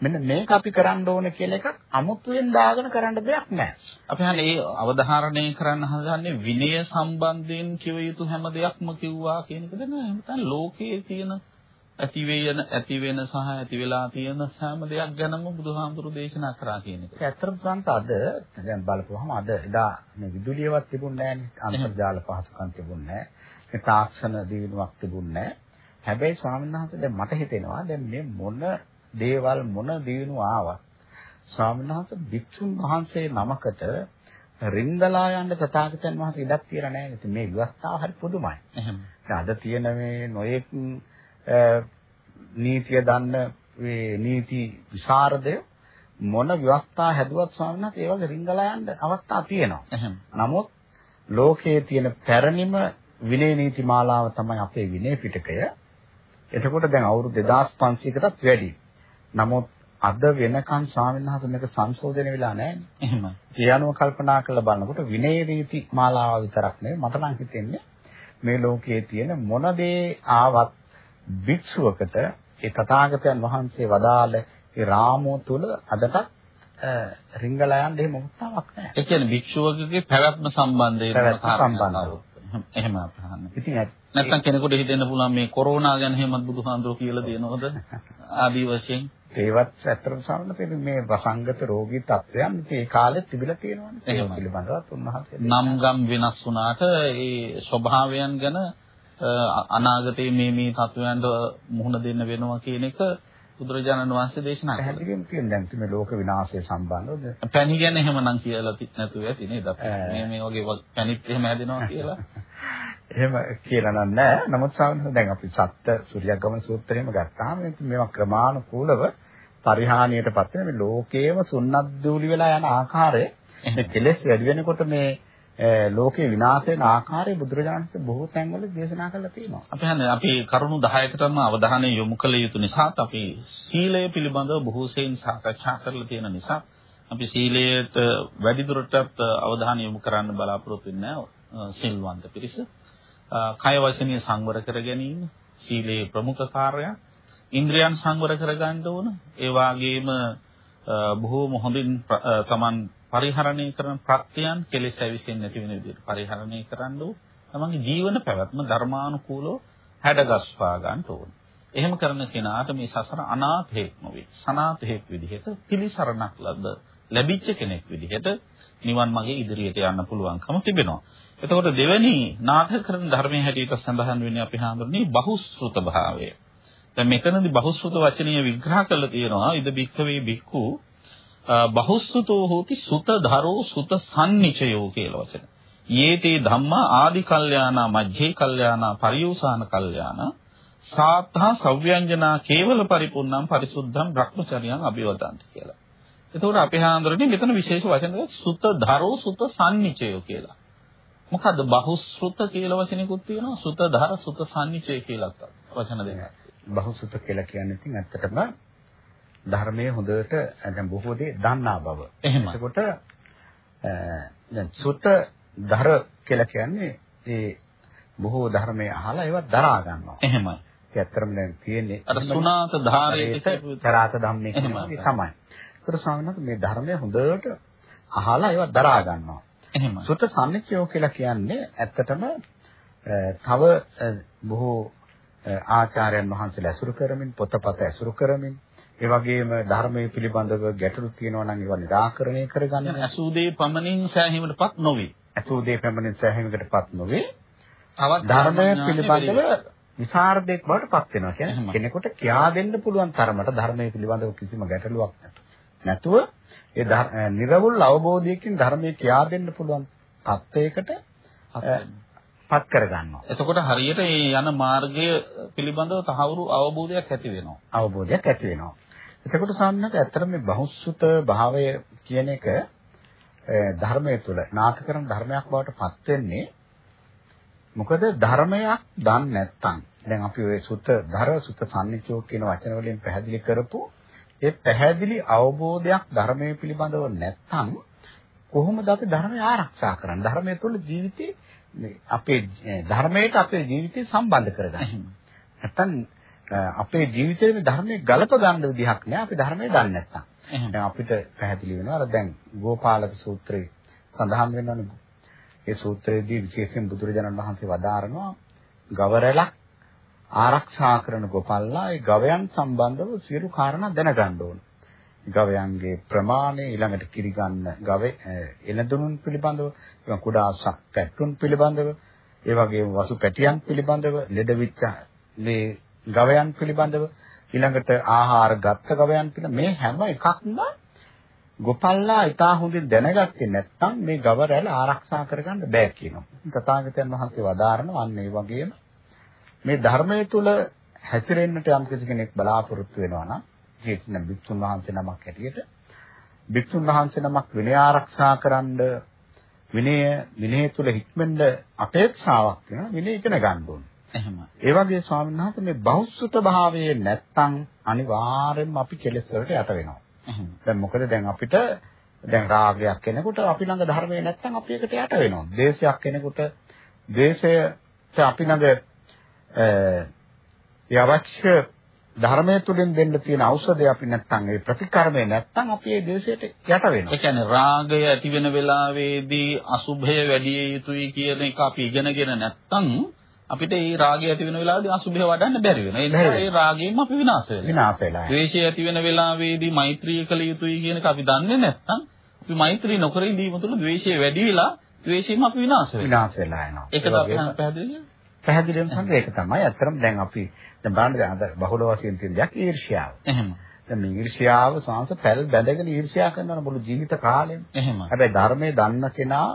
මෙන්න මේක අපි කරන්න ඕන කියලා එකක් අමුතුවෙන් දාගෙන කරන්න දෙයක් නැහැ. අපි හන්නේ ඒ අවධාරණය කරන්න හදන්නේ විනය සම්බන්ධයෙන් කිව යුතු හැම දෙයක්ම කිව්වා කියන එකද නෑ. නැත්නම් ලෝකයේ තියෙන ඇති වෙන ඇති වෙන සහ ඇති වෙලා තියෙන හැම දෙයක් ගැනම බුදුහාමුදුරු දේශනා කරා කියන එක. ඇත්තටම සංත අද දැන් බලපුවහම අද එදා මේ විදුලියවත් තිබුණේ නැහැ අන්තර්ජාල පහසුකම් තිබුණේ නැහැ. මේ තාක්ෂණ දිනුවක් තිබුණේ නැහැ. හැබැයි ස්වාමීන් වහන්සේ දැන් මට හිතෙනවා දැන් මේ මොන දේවල් මොන දිනු ආවත් ස්වාමීන් වහන්සේ භික්ෂුන් වහන්සේ නමකට රින්දලා යන්න තථාගතයන් වහන්සේ ඉඩක් තියලා නැහැ. ඉතින් මේ ව්‍යවස්ථාව හරි පුදුමයි. එහෙම. අද තියෙන මේ නොයෙක් නීතිය දන්න මේ නීති විශාරදය මොන ව්‍යවස්ථා හැදුවත් ස්වාමීන් වහන්සේ ඒ වගේ රින්ගලා යන්න අවස්ථා තියෙනවා. නමුත් ලෝකයේ තියෙන පැරණිම විනය නීති මාලාව තමයි අපේ විනය පිටකය. එතකොට දැන් අවුරුදු 2500කටත් වැඩි. නමුත් අද වෙනකන් ස්වාමීන් වහන්සේ මේක සංශෝධනය වෙලා නැහැ. එහෙමයි. ඒ අනුව කල්පනා කරලා බලනකොට විනය රීති මාලාව විතරක් නෙවෙයි මට නම් හිතෙන්නේ මේ ලෝකයේ තියෙන මොන දේ ආවත් භික්ෂුවකට ඒ තථාගතයන් වහන්සේ වදාළ ඒ රාමෝ තුල අදටත් රිංගලා යන්න එහෙම මොකක්වත් නැහැ. ඒ කියන්නේ භික්ෂුවකගේ පැවැත්ම සම්බන්ධයෙන් සම්බන්ධව. එහෙම අපහන්න. ඉතින් නැත්තම් කෙනෙකුට හිතෙන්න පුළුවන් මේ කොරෝනා ගැන එහෙමත් බුදුහාඳුරෝ කියලා දෙනවද? <laughs> ආදි වශයෙන්. ඒවත් ඇත්තටම සමහරවිට මේ වසංගත රෝගී තත්ත්වයන් ඒ කාලෙත් තිබිලා තියෙනවානේ. ඒක පිළිබඳවත් උන්වහන්සේ නම් ගම් වෙනස් වුණාට ඒ ස්වභාවයන් ගැන අනාගතයේ මේ මේ තත්වයන්ට මුහුණ දෙන්න වෙනවා කියන එක බුදුරජාණන් වහන්සේ දේශනා කළා. පැහැදිලිවම කියන දැන් මේ ලෝක විනාශය සම්බන්ධව පැණි ගැන එහෙමනම් කියලා නැතුව ඇති නේද? මේ මේ වගේ පැණිත් එහෙම හැදෙනවා කියලා. <laughs> එහෙම කියලා නම් නෑ. නමුත් සාමාන්‍යයෙන් දැන් අපි සත්ත්‍ය සූර්යගමන සූත්‍රයම ගත්තාම මේවා ක්‍රමානුකූලව පරිහානියටපත් වෙන මේ ලෝකයේම සුන්නත් දූලි වෙලා යන ආකාරය මේ කෙලෙස් වැඩි වෙනකොට මේ ලෝකේ විනාශ වෙන ආකාරය බුදුරජාණන් බොහෝ තැන්වල දේශනා කරලා තියෙනවා. අපි හන්නේ අපි කරුණු 10කටම අවධානය යොමු කළ යුතු නිසාත් අපි සීලය පිළිබඳව බොහෝ සෙයින් සාකච්ඡා කරලා තියෙන නිසා අපි සීලයට වැඩිදුරටත් අවධානය යොමු කරන්න බලාපොරොත්තු වෙන්නේ සිල්වන්ත පිරිස. කය වචනීය සංවර කර ගැනීම සීලේ ප්‍රමුඛ කාර්යයක්. ඉන්ද්‍රියන් සංවර කරගන්න ඕන. ඒ වගේම බොහෝම හොඳින් තමන් පරිහරණය කරන ප්‍රත්‍යයන් කෙලෙස් ඇවිසෙන්නේ නැති වෙන විදිහට පරිහරණය කරන්න ඕන. තමන්ගේ ජීවන පැවැත්ම ධර්මානුකූලව හැඩගස්වා ගන්න ඕන. එහෙම කරන කෙනාට මේ සසර අනාථයෙක් නොවේ. සනාථයෙක් විදිහට පිළිසරණක් ලද්ද ලැබිච්ච කෙනෙක් විදිහට නිවන් මාගේ ඉදිරියට යන්න පුළුවන්කම තිබෙනවා. එතකොට දෙවෙනි නාථකරණ ධර්මයේ හැටියට සඳහන් වෙන්නේ අපි හඳුන්වන්නේ බහුශෘත භාවය. දැන් මෙතනදී බහුශෘත වචනීය විග්‍රහ කරලා තියෙනවා ඉද බික්කවේ බික්කු බහුස්සුතෝ හෝති සුත ධරෝ සුත සම්නිචයෝ කියලා වචන. යේතේ ධම්මා ආදි කල්යාණා මජ්ජේ කල්යාණා පරියෝසాన කල්යාණා සාත්තා සව්‍යංජනා කේවල පරිපූර්ණම් පරිසුද්ධම් භ්‍රමචර්යං අභිවදන්ති කියලා. එතකොට අපි හාමුදුරනේ මෙතන විශේෂ වචන සුත ධරෝ සුත සම්නිචයෝ කියලා. මොකද්ද බහුශ්‍රුත කියලා වචනයකුත් තියෙනවා සුත ධර සුත සම්නිචය කියලා වචන දෙකක්. බහුසුත කියලා කියන්නේ ඉතින් ඇත්තටම ධර්මයේ හොඳට දැන් බොහෝ දේ දන්නා බව. එහෙමයි. එතකොට දැන් සුත ධර කියලා කියන්නේ ඒ බොහෝ ධර්මයේ අහලා ඒවා දරා ගන්නවා. එහෙමයි. ඒ ඇත්තටම දැන් තියෙන්නේ අර සුණාත ධාරයේ තරාත ධම්මේ තමයි. ඒතර ස්වාමීන් වහන්සේ මේ ධර්මය හොඳට අහලා ඒවා දරා ගන්නවා. එහෙමයි. සුත සම්නිච්චයෝ කියලා කියන්නේ ඇත්තටම තව බොහෝ ආචාර්යයන් වහන්සේලා ඇසුරු කරමින් පොතපත ඇසුරු කරමින් ඒ වගේම ධර්මයේ පිළිබඳව ගැටලු තියෙනවා නම් ඒවා निराකරණය කරගන්න. අසූදේ පමණින් සෑහීමකටපත් නොවේ. අසූදේ පමණින් සෑහීමකටපත් නොවේ. තවත් ධර්මයේ පිළිබඳව විසරදයක් බවටපත් වෙනවා. කියන්නේ කෙනෙකුට කියා දෙන්න පුළුවන් තරමට ධර්මයේ පිළිබඳව කිසිම ගැටලුවක් නැතුව ඒ නිර්වුල් අවබෝධයකින් ධර්මයේ කියා දෙන්න පුළුවන් තත්වයකට පත් කරගන්නවා. එතකොට හරියට මේ යන මාර්ගය පිළිබඳව තහවුරු අවබෝධයක් ඇති වෙනවා. අවබෝධයක් ඇති වෙනවා. එතකොට සාන්නක ඇත්තටම මේ බහුසුත භාවය කියන එක ධර්මයේ තුල නාථකරන ධර්මයක් බවට පත් වෙන්නේ මොකද ධර්මයක් දන්නේ නැත්නම් දැන් අපි ඔය සුත ධර සුත සම්නිචෝ කියන වචන වලින් පැහැදිලි කරපු ඒ පැහැදිලි අවබෝධයක් ධර්මයේ පිළිබඳව නැත්නම් කොහොමද අපි ධර්මය ආරක්ෂා කරන්නේ ධර්මයේ තුල ජීවිතේ අපේ ධර්මයට අපේ ජීවිතය සම්බන්ධ කරගන්න. නැත්තම් අපේ ජීවිතේ මේ ධර්මයේ ගලප ගන්න විදිහක් නෑ අපි ධර්මයේ දන්නේ නැත්තම්. දැන් අපිට පැහැදිලි වෙනවා අර දැන් ගෝපාලක සූත්‍රයේ සඳහන් වෙනවනේ. ඒ සූත්‍රයේදී විශේෂයෙන් බුදුරජාණන් වහන්සේ වදාරනවා ගවරලක් ආරක්ෂා කරන ගෝපල්ලා ඒ ගවයන් සම්බන්ධව සියලු කාරණා දැනගන්න ඕන. ගවයන්ගේ ප්‍රමාණය ඊළඟට කිරි ගන්න ගවේ එළදෙනුන් පිළිබඳව කුඩා පැට්ටුන් පිළිබඳව ඒ වගේම වසු පැටියන් පිළිබඳව ලෙඩවිච්ච මේ ගවයන් පිළිබඳව ඊළඟට ආහාර ගත්ත ගවයන් පිළිබඳ මේ හැම එකක්ම ගොපල්ලා ඉතා හොඳින් දැනගත්තේ නැත්නම් මේ ගව රැළ ආරක්ෂා කරගන්න බෑ කියනවා. තථාගතයන් වහන්සේ වදාරනවා අන්න ඒ වගේම මේ ධර්මයේ තුල හැසිරෙන්නට යම් කෙනෙක් බලාපොරොත්තු වෙනවා නම් විශේෂණ භික්ෂුන් වහන්සේ නමක් හැටියට භික්ෂුන් වහන්සේ නමක් විනය ආරක්ෂා කරන්න විනය විනය තුල හික්මෙන්න අපේක්ෂාවක් වෙනවා විනය ඉගෙන ගන්න ඕනේ. එහෙම. ඒ වගේ ස්වාමීන් වහන්සේ මේ බෞද්ධ භාවයේ නැත්තම් අනිවාර්යෙන්ම අපි කෙලෙස් වලට යට වෙනවා. එහෙම. දැන් මොකද දැන් අපිට දැන් රාගයක් කෙනෙකුට අපි ළඟ ධර්මයේ නැත්තම් අපි ඒකට යට වෙනවා. ද්වේෂයක් කෙනෙකුට ද්වේෂයට අපි ළඟ ඒ අවශ්‍ය ධර්මයේ තුලින් දෙන්න තියෙන ඖෂධය අපි නැත්තම් ඒ ප්‍රතිකර්මය නැත්තම් අපි ඒ ද්වේෂයට යට වෙනවා. ඒ කියන්නේ රාගය ඇති වෙන වෙලාවේදී අසුභය වැඩි යුතුයි කියන එක අපි ඉගෙනගෙන නැත්තම් අපිට මේ රාගය ඇති වෙන වෙලාවේදී අසුභය වඩන්න බැරි වෙනවා. ඒ නිසා ඒ රාගයෙන්ම අපි විනාශ වෙනවා. විනාශ වෙලා. ද්වේෂය ඇති වෙන වෙලාවේදී මෛත්‍රිය කළ යුතුයි කියන එක අපි දන්නේ නැත්තම් අපි මෛත්‍රී නොකර ඉඳීම තුළ ද්වේෂය වැඩි වෙලා ද්වේෂයෙන්ම අපි විනාශ වෙනවා. විනාශ වෙලා යනවා. ඒක තමයි පැහැදිලි. පැහැදිලිවම සංග ඒක තමයි. ඇත්තටම දැන් අපි දැන් බලන්න දැන් අද බහුල වශයෙන් තියෙන දෙයක් ඊර්ෂ්‍යාව. එහෙම. දැන් මේ ඊර්ෂ්‍යාව සංස පැල් බැඳගෙන ඊර්ෂ්‍යා කරනවා මුළු ජීවිත කාලෙම. එහෙම. හැබැයි ධර්මයේ දන්න කෙනා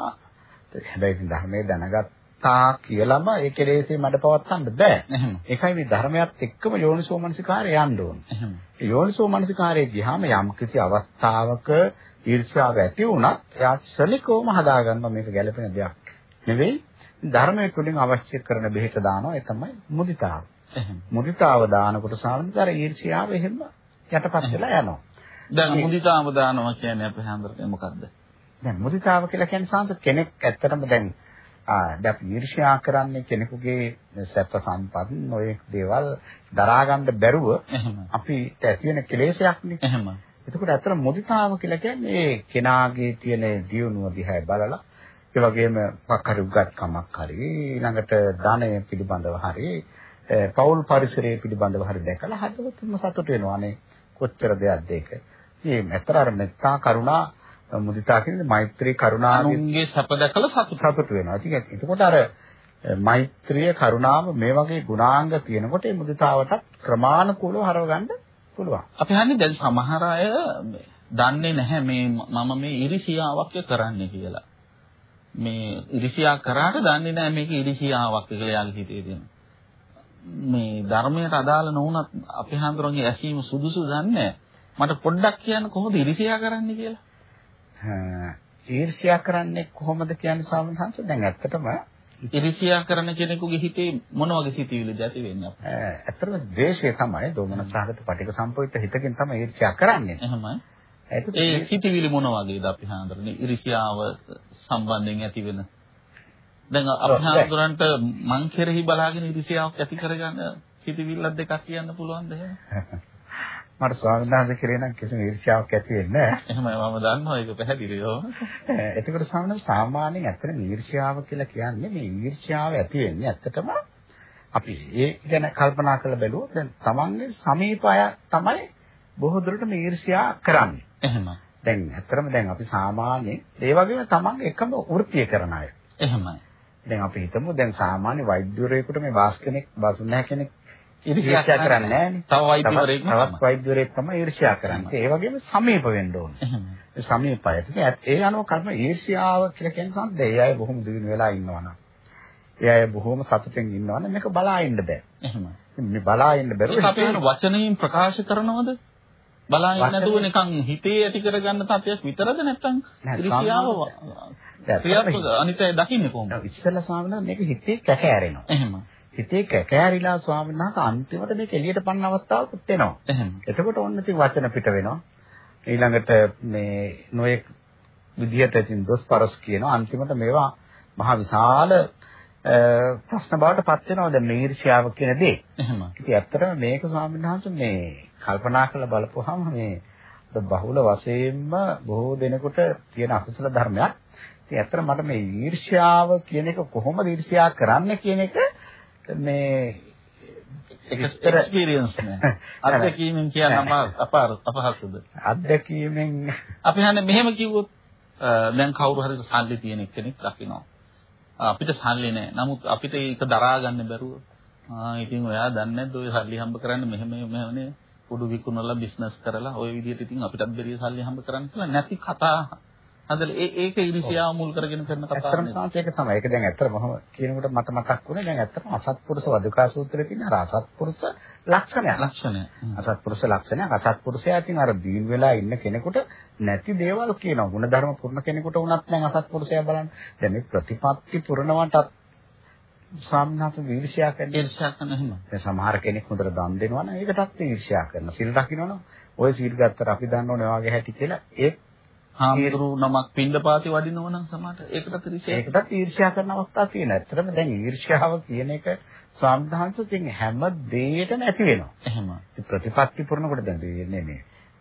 හැබැයි ධර්මයේ දැනගත්තා කියලාම ඒ කෙලෙසේ මඩ පවත්තන්න බෑ. එහෙම. ඒකයි මේ ධර්මයත් එක්කම යෝනිසෝ මනසිකාරය යන්න ඕනේ. එහෙම. යෝනිසෝ මනසිකාරයේ ගියාම යම් කිසි අවස්ථාවක ඊර්ෂ්‍යාව ඇති වුණත් එයා ශලිකවම හදාගන්න මේක ගැළපෙන දෙයක් නෙවෙයි. ධර්මයේ තුලින් අවශ්‍ය කරන බෙහෙත දානවා ඒ තමයි මුදිතාව. මුදිතාව දානකොට සාමාන්‍යතර ඊර්ෂ්‍යාව එහෙම යටපත් වෙලා යනවා. දැන් මුදිතාව දානවා කියන්නේ අපේ හැඳරේ මොකද්ද? දැන් මුදිතාව කියලා කියන්නේ සාන්ත කෙනෙක් ඇත්තටම දැන් ආ දැන් ඊර්ෂ්‍යා කරන්නේ කෙනෙකුගේ සැප සම්පත් නොයෙක් දේවල් දරා ගන්න බැරුව. අපිට ඇති වෙන කෙලෙසයක්නේ. එහෙම. එතකොට ඇත්තට මුදිතාව කියලා කියන්නේ කෙනාගේ තියෙන දියුණුව දිහා බලලා ඒ වගේම මොකක් හරි උගත්කමක් හරි ඊළඟට ධනය පිළිබඳව හරි පෞල් පරිසරය පිළිබඳව හරි දැකලා හදවතම සතුට වෙනවා අනේ කොච්චර දෙයක්ද ඒක. මේ ඇත්තට අර මෙත්තා කරුණා මුදිතා කියන්නේ මෛත්‍රී කරුණාවේ අනුන්ගේ සැප දැකලා සතුට. සතුට වෙනවා. ඉතින් එතකොට අර මෛත්‍රිය කරුණාව මේ වගේ ගුණාංග තියෙනකොට මේ මුදිතාවට ක්‍රමානුකූලව හරව ගන්න පුළුවන්. අපි හන්නේ දැන් සමහර අය දන්නේ නැහැ මේ මම මේ ඉරිසියාවක් කරන්නේ කියලා. මේ ඉරිසියා කරාට දන්නේ නැහැ මේක ඉරිසියාවක් කියලා යාගේ හිතේ තියෙනවා. මේ ධර්මයට අදාළ නොවුනත් අපේ හඳුරන්ගේ ඇසීම සුදුසු දන්නේ මට පොඩ්ඩක් කියන්න කොහොමද ඉරිසියා කරන්නේ කියලා. ඊර්ෂ්‍යා කරන්නේ කොහොමද කියන්නේ ස්වාමීන් වහන්සේ දැන් ඇත්තටම ඉරිසියා කරන කෙනෙකුගේ හිතේ මොන වගේ සිතුවිලිද ඇති වෙන්නේ අපිට? ඇත්තටම ද්වේෂය තමයි දෝමනසහගත පටික සම්පවිත හිතකින් තමයි ඊර්ෂ්‍යා කරන්නේ. එහෙමයි. ඒ සිතුවිලි මොන වගේද අපි හඳුරන්නේ? ඉරිසියාව සම්බන්ධයෙන් ඇති වෙන. දැන් අපි හඳුරන්නට මං කෙරෙහි බලාගෙන ඉරිසියාවක් ඇති කරගන්න සිතුවිල්ලක් දෙකක් කියන්න පුළුවන්ද එහෙම? <laughs> මට ස්වාමීන් කෙරේ නම් කිසිම ඊර්ෂ්‍යාවක් ඇති වෙන්නේ නැහැ. එහෙමයි මම දන්නවා ඒක පැහැදිලිව. <laughs> එතකොට ස්වාමීන් සාමාන්‍යයෙන් ඇත්තටම ඊර්ෂ්‍යාව කියලා කියන්නේ මේ ඊර්ෂ්‍යාව ඇති වෙන්නේ ඇත්තටම අපි ඒ ගැන කල්පනා කරලා බැලුවොත් දැන් තමන්ගේ සමීප අය තමයි බොහෝ දුරට මේ ඊර්ෂ්‍යා කරන්නේ. එහෙම. දැන් ඇත්තටම දැන් අපි සාමාන්‍යයෙන් ඒ වගේම තමන්ගේ එකම වෘත්තිය කරන අය. එහෙමයි. දැන් අපි හිතමු දැන් සාමාන්‍ය වෛද්‍යවරයෙකුට මේ වාස් කෙනෙක් වාසු නැහැ කෙනෙක් ඊර්ෂ්‍යා කරන්නේ නැහැනේ. තව වෛද්‍යවරයෙක් තවත් වෛද්‍යවරයෙක් තමයි ඊර්ෂ්‍යා කරන්නේ. ඒ වගේම සමීප වෙන්න ඕනේ. ඒ සමීපය. ඒ අනුව කර්ම ඊර්ෂ්‍යාව කියලා කියන සම්ද ඒ අය බොහොම දිනු වෙලා ඉන්නවනම්. ඒ අය බොහොම සතුටින් ඉන්නවනම් මේක බලා ඉන්න බෑ. එහෙම. මේ බලා ඉන්න බැරුව අපි වචනයෙන් ප්‍රකාශ කරනවද? බලා ඉන්න නැතුව නිකන් හිතේ ඇති කරගන්න තත්යක් විතරද නැත්නම් ක්‍රියාව ක්‍රියාව අනිතය දකින්නේ කොහොමද? ඉස්සෙල්ලා ස්වාමීන් මේක හිතේ කැකෑරෙනවා. එහෙම. හිතේ කැකෑරිලා ස්වාමීන් අන්තිමට මේක එළියට පන්න අවස්ථාවකුත් එනවා. එහෙම. එතකොට ඔන්න ඉතින් වචන පිට වෙනවා. ඊළඟට මේ නොයෙක් විදිහට ඉතින් දොස්පරස් කියනවා. අන්තිමට මේවා මහ විශාල ප්‍රශ්න බවට පත් වෙනවා දැන් මේ ඊර්ෂ්‍යාව කියන දේ. එහෙම. ඉතින් ඇත්තටම මේක ස්වාමීන් වහන්සේ මේ කල්පනා කරලා බලපුවාම මේ බහුල වශයෙන්ම බොහෝ දෙනෙකුට තියෙන අකුසල ධර්මයක්. ඉතින් ඇත්තටම මට මේ ඊර්ෂ්‍යාව කියන එක කොහොමද ඊර්ෂ්‍යා කරන්න කියන එක මේ එක්ස්පීරියන්ස් නේ. <laughs> අත්දැකීමෙන් කියන අපහර අපහසුද? අත්දැකීමෙන් <laughs> අපි හන්නේ මෙහෙම කිව්වොත් දැන් කවුරු හරි සල්ලි තියෙන කෙනෙක් දකිනවා. අපිට සල්ලි නැහැ. නමුත් අපිට ඒක දරා ගන්න බැරුව ආ ඉතින් ඔයා දන්නේ නැද්ද ඔය සල්ලි හම්බ කරන්න මෙහෙම මෙහෙමනේ කුඩු විකුණලා බිස්නස් කරලා ওই විදිහට ඉතින් අපිටත් බැරිය සල්ලි හම්බ කරන්න කියලා නැති කතා හදලා ඒ ඒක ඉරිසියාව මුල් කරගෙන කරන කතා ඇත්තටම සාන්ත ඒක තමයි. ඒක දැන් ඇත්තටම මම කියනකොට මට මතක් වුණේ දැන් ඇත්තටම අසත්පුරුෂ වදුකා සූත්‍රයේ තියෙන අර අසත්පුරුෂ ලක්ෂණය. ලක්ෂණය. අසත්පුරුෂ ලක්ෂණය. අසත්පුරුෂයා ඉතින් අර දීන් වෙලා ඉන්න කෙනෙකුට නැති දේවල් කියනවා. ಗುಣධර්ම පුරන කෙනෙකුට වුණත් දැන් අසත්පුරුෂයා බලන්න. දැන් මේ ප්‍රතිපත්ති පුරනවටත් සාමනාත ඊර්ෂ්‍යා කරන. ඊර්ෂ්‍යා කරන එහෙම. දැන් සමහර කෙනෙක් හොඳට දන් දෙනවා නම් ඒකටත් ඊර්ෂ්‍යා කරනවා. සිල් රකින්නවනම් ඔය සිල් ගත්තට අපි දන්න ඕනේ ඔයගේ හැටි කියලා ඒ හාමුදුරු නමක් පින්ඩපාති වඩිනව නම් සමහරට ඒකට ඊර්ෂ්‍යා ඒකටත් ඊර්ෂ්‍යා කරන අවස්ථා තියෙනවා. ඇත්තටම දැන් ඊර්ෂ්‍යාව කියන එක සාමදාහන්සකින් හැම දෙයකටම ඇති වෙනවා. එහෙම. ප්‍රතිපත්ති පුරනකොට දැන් මේ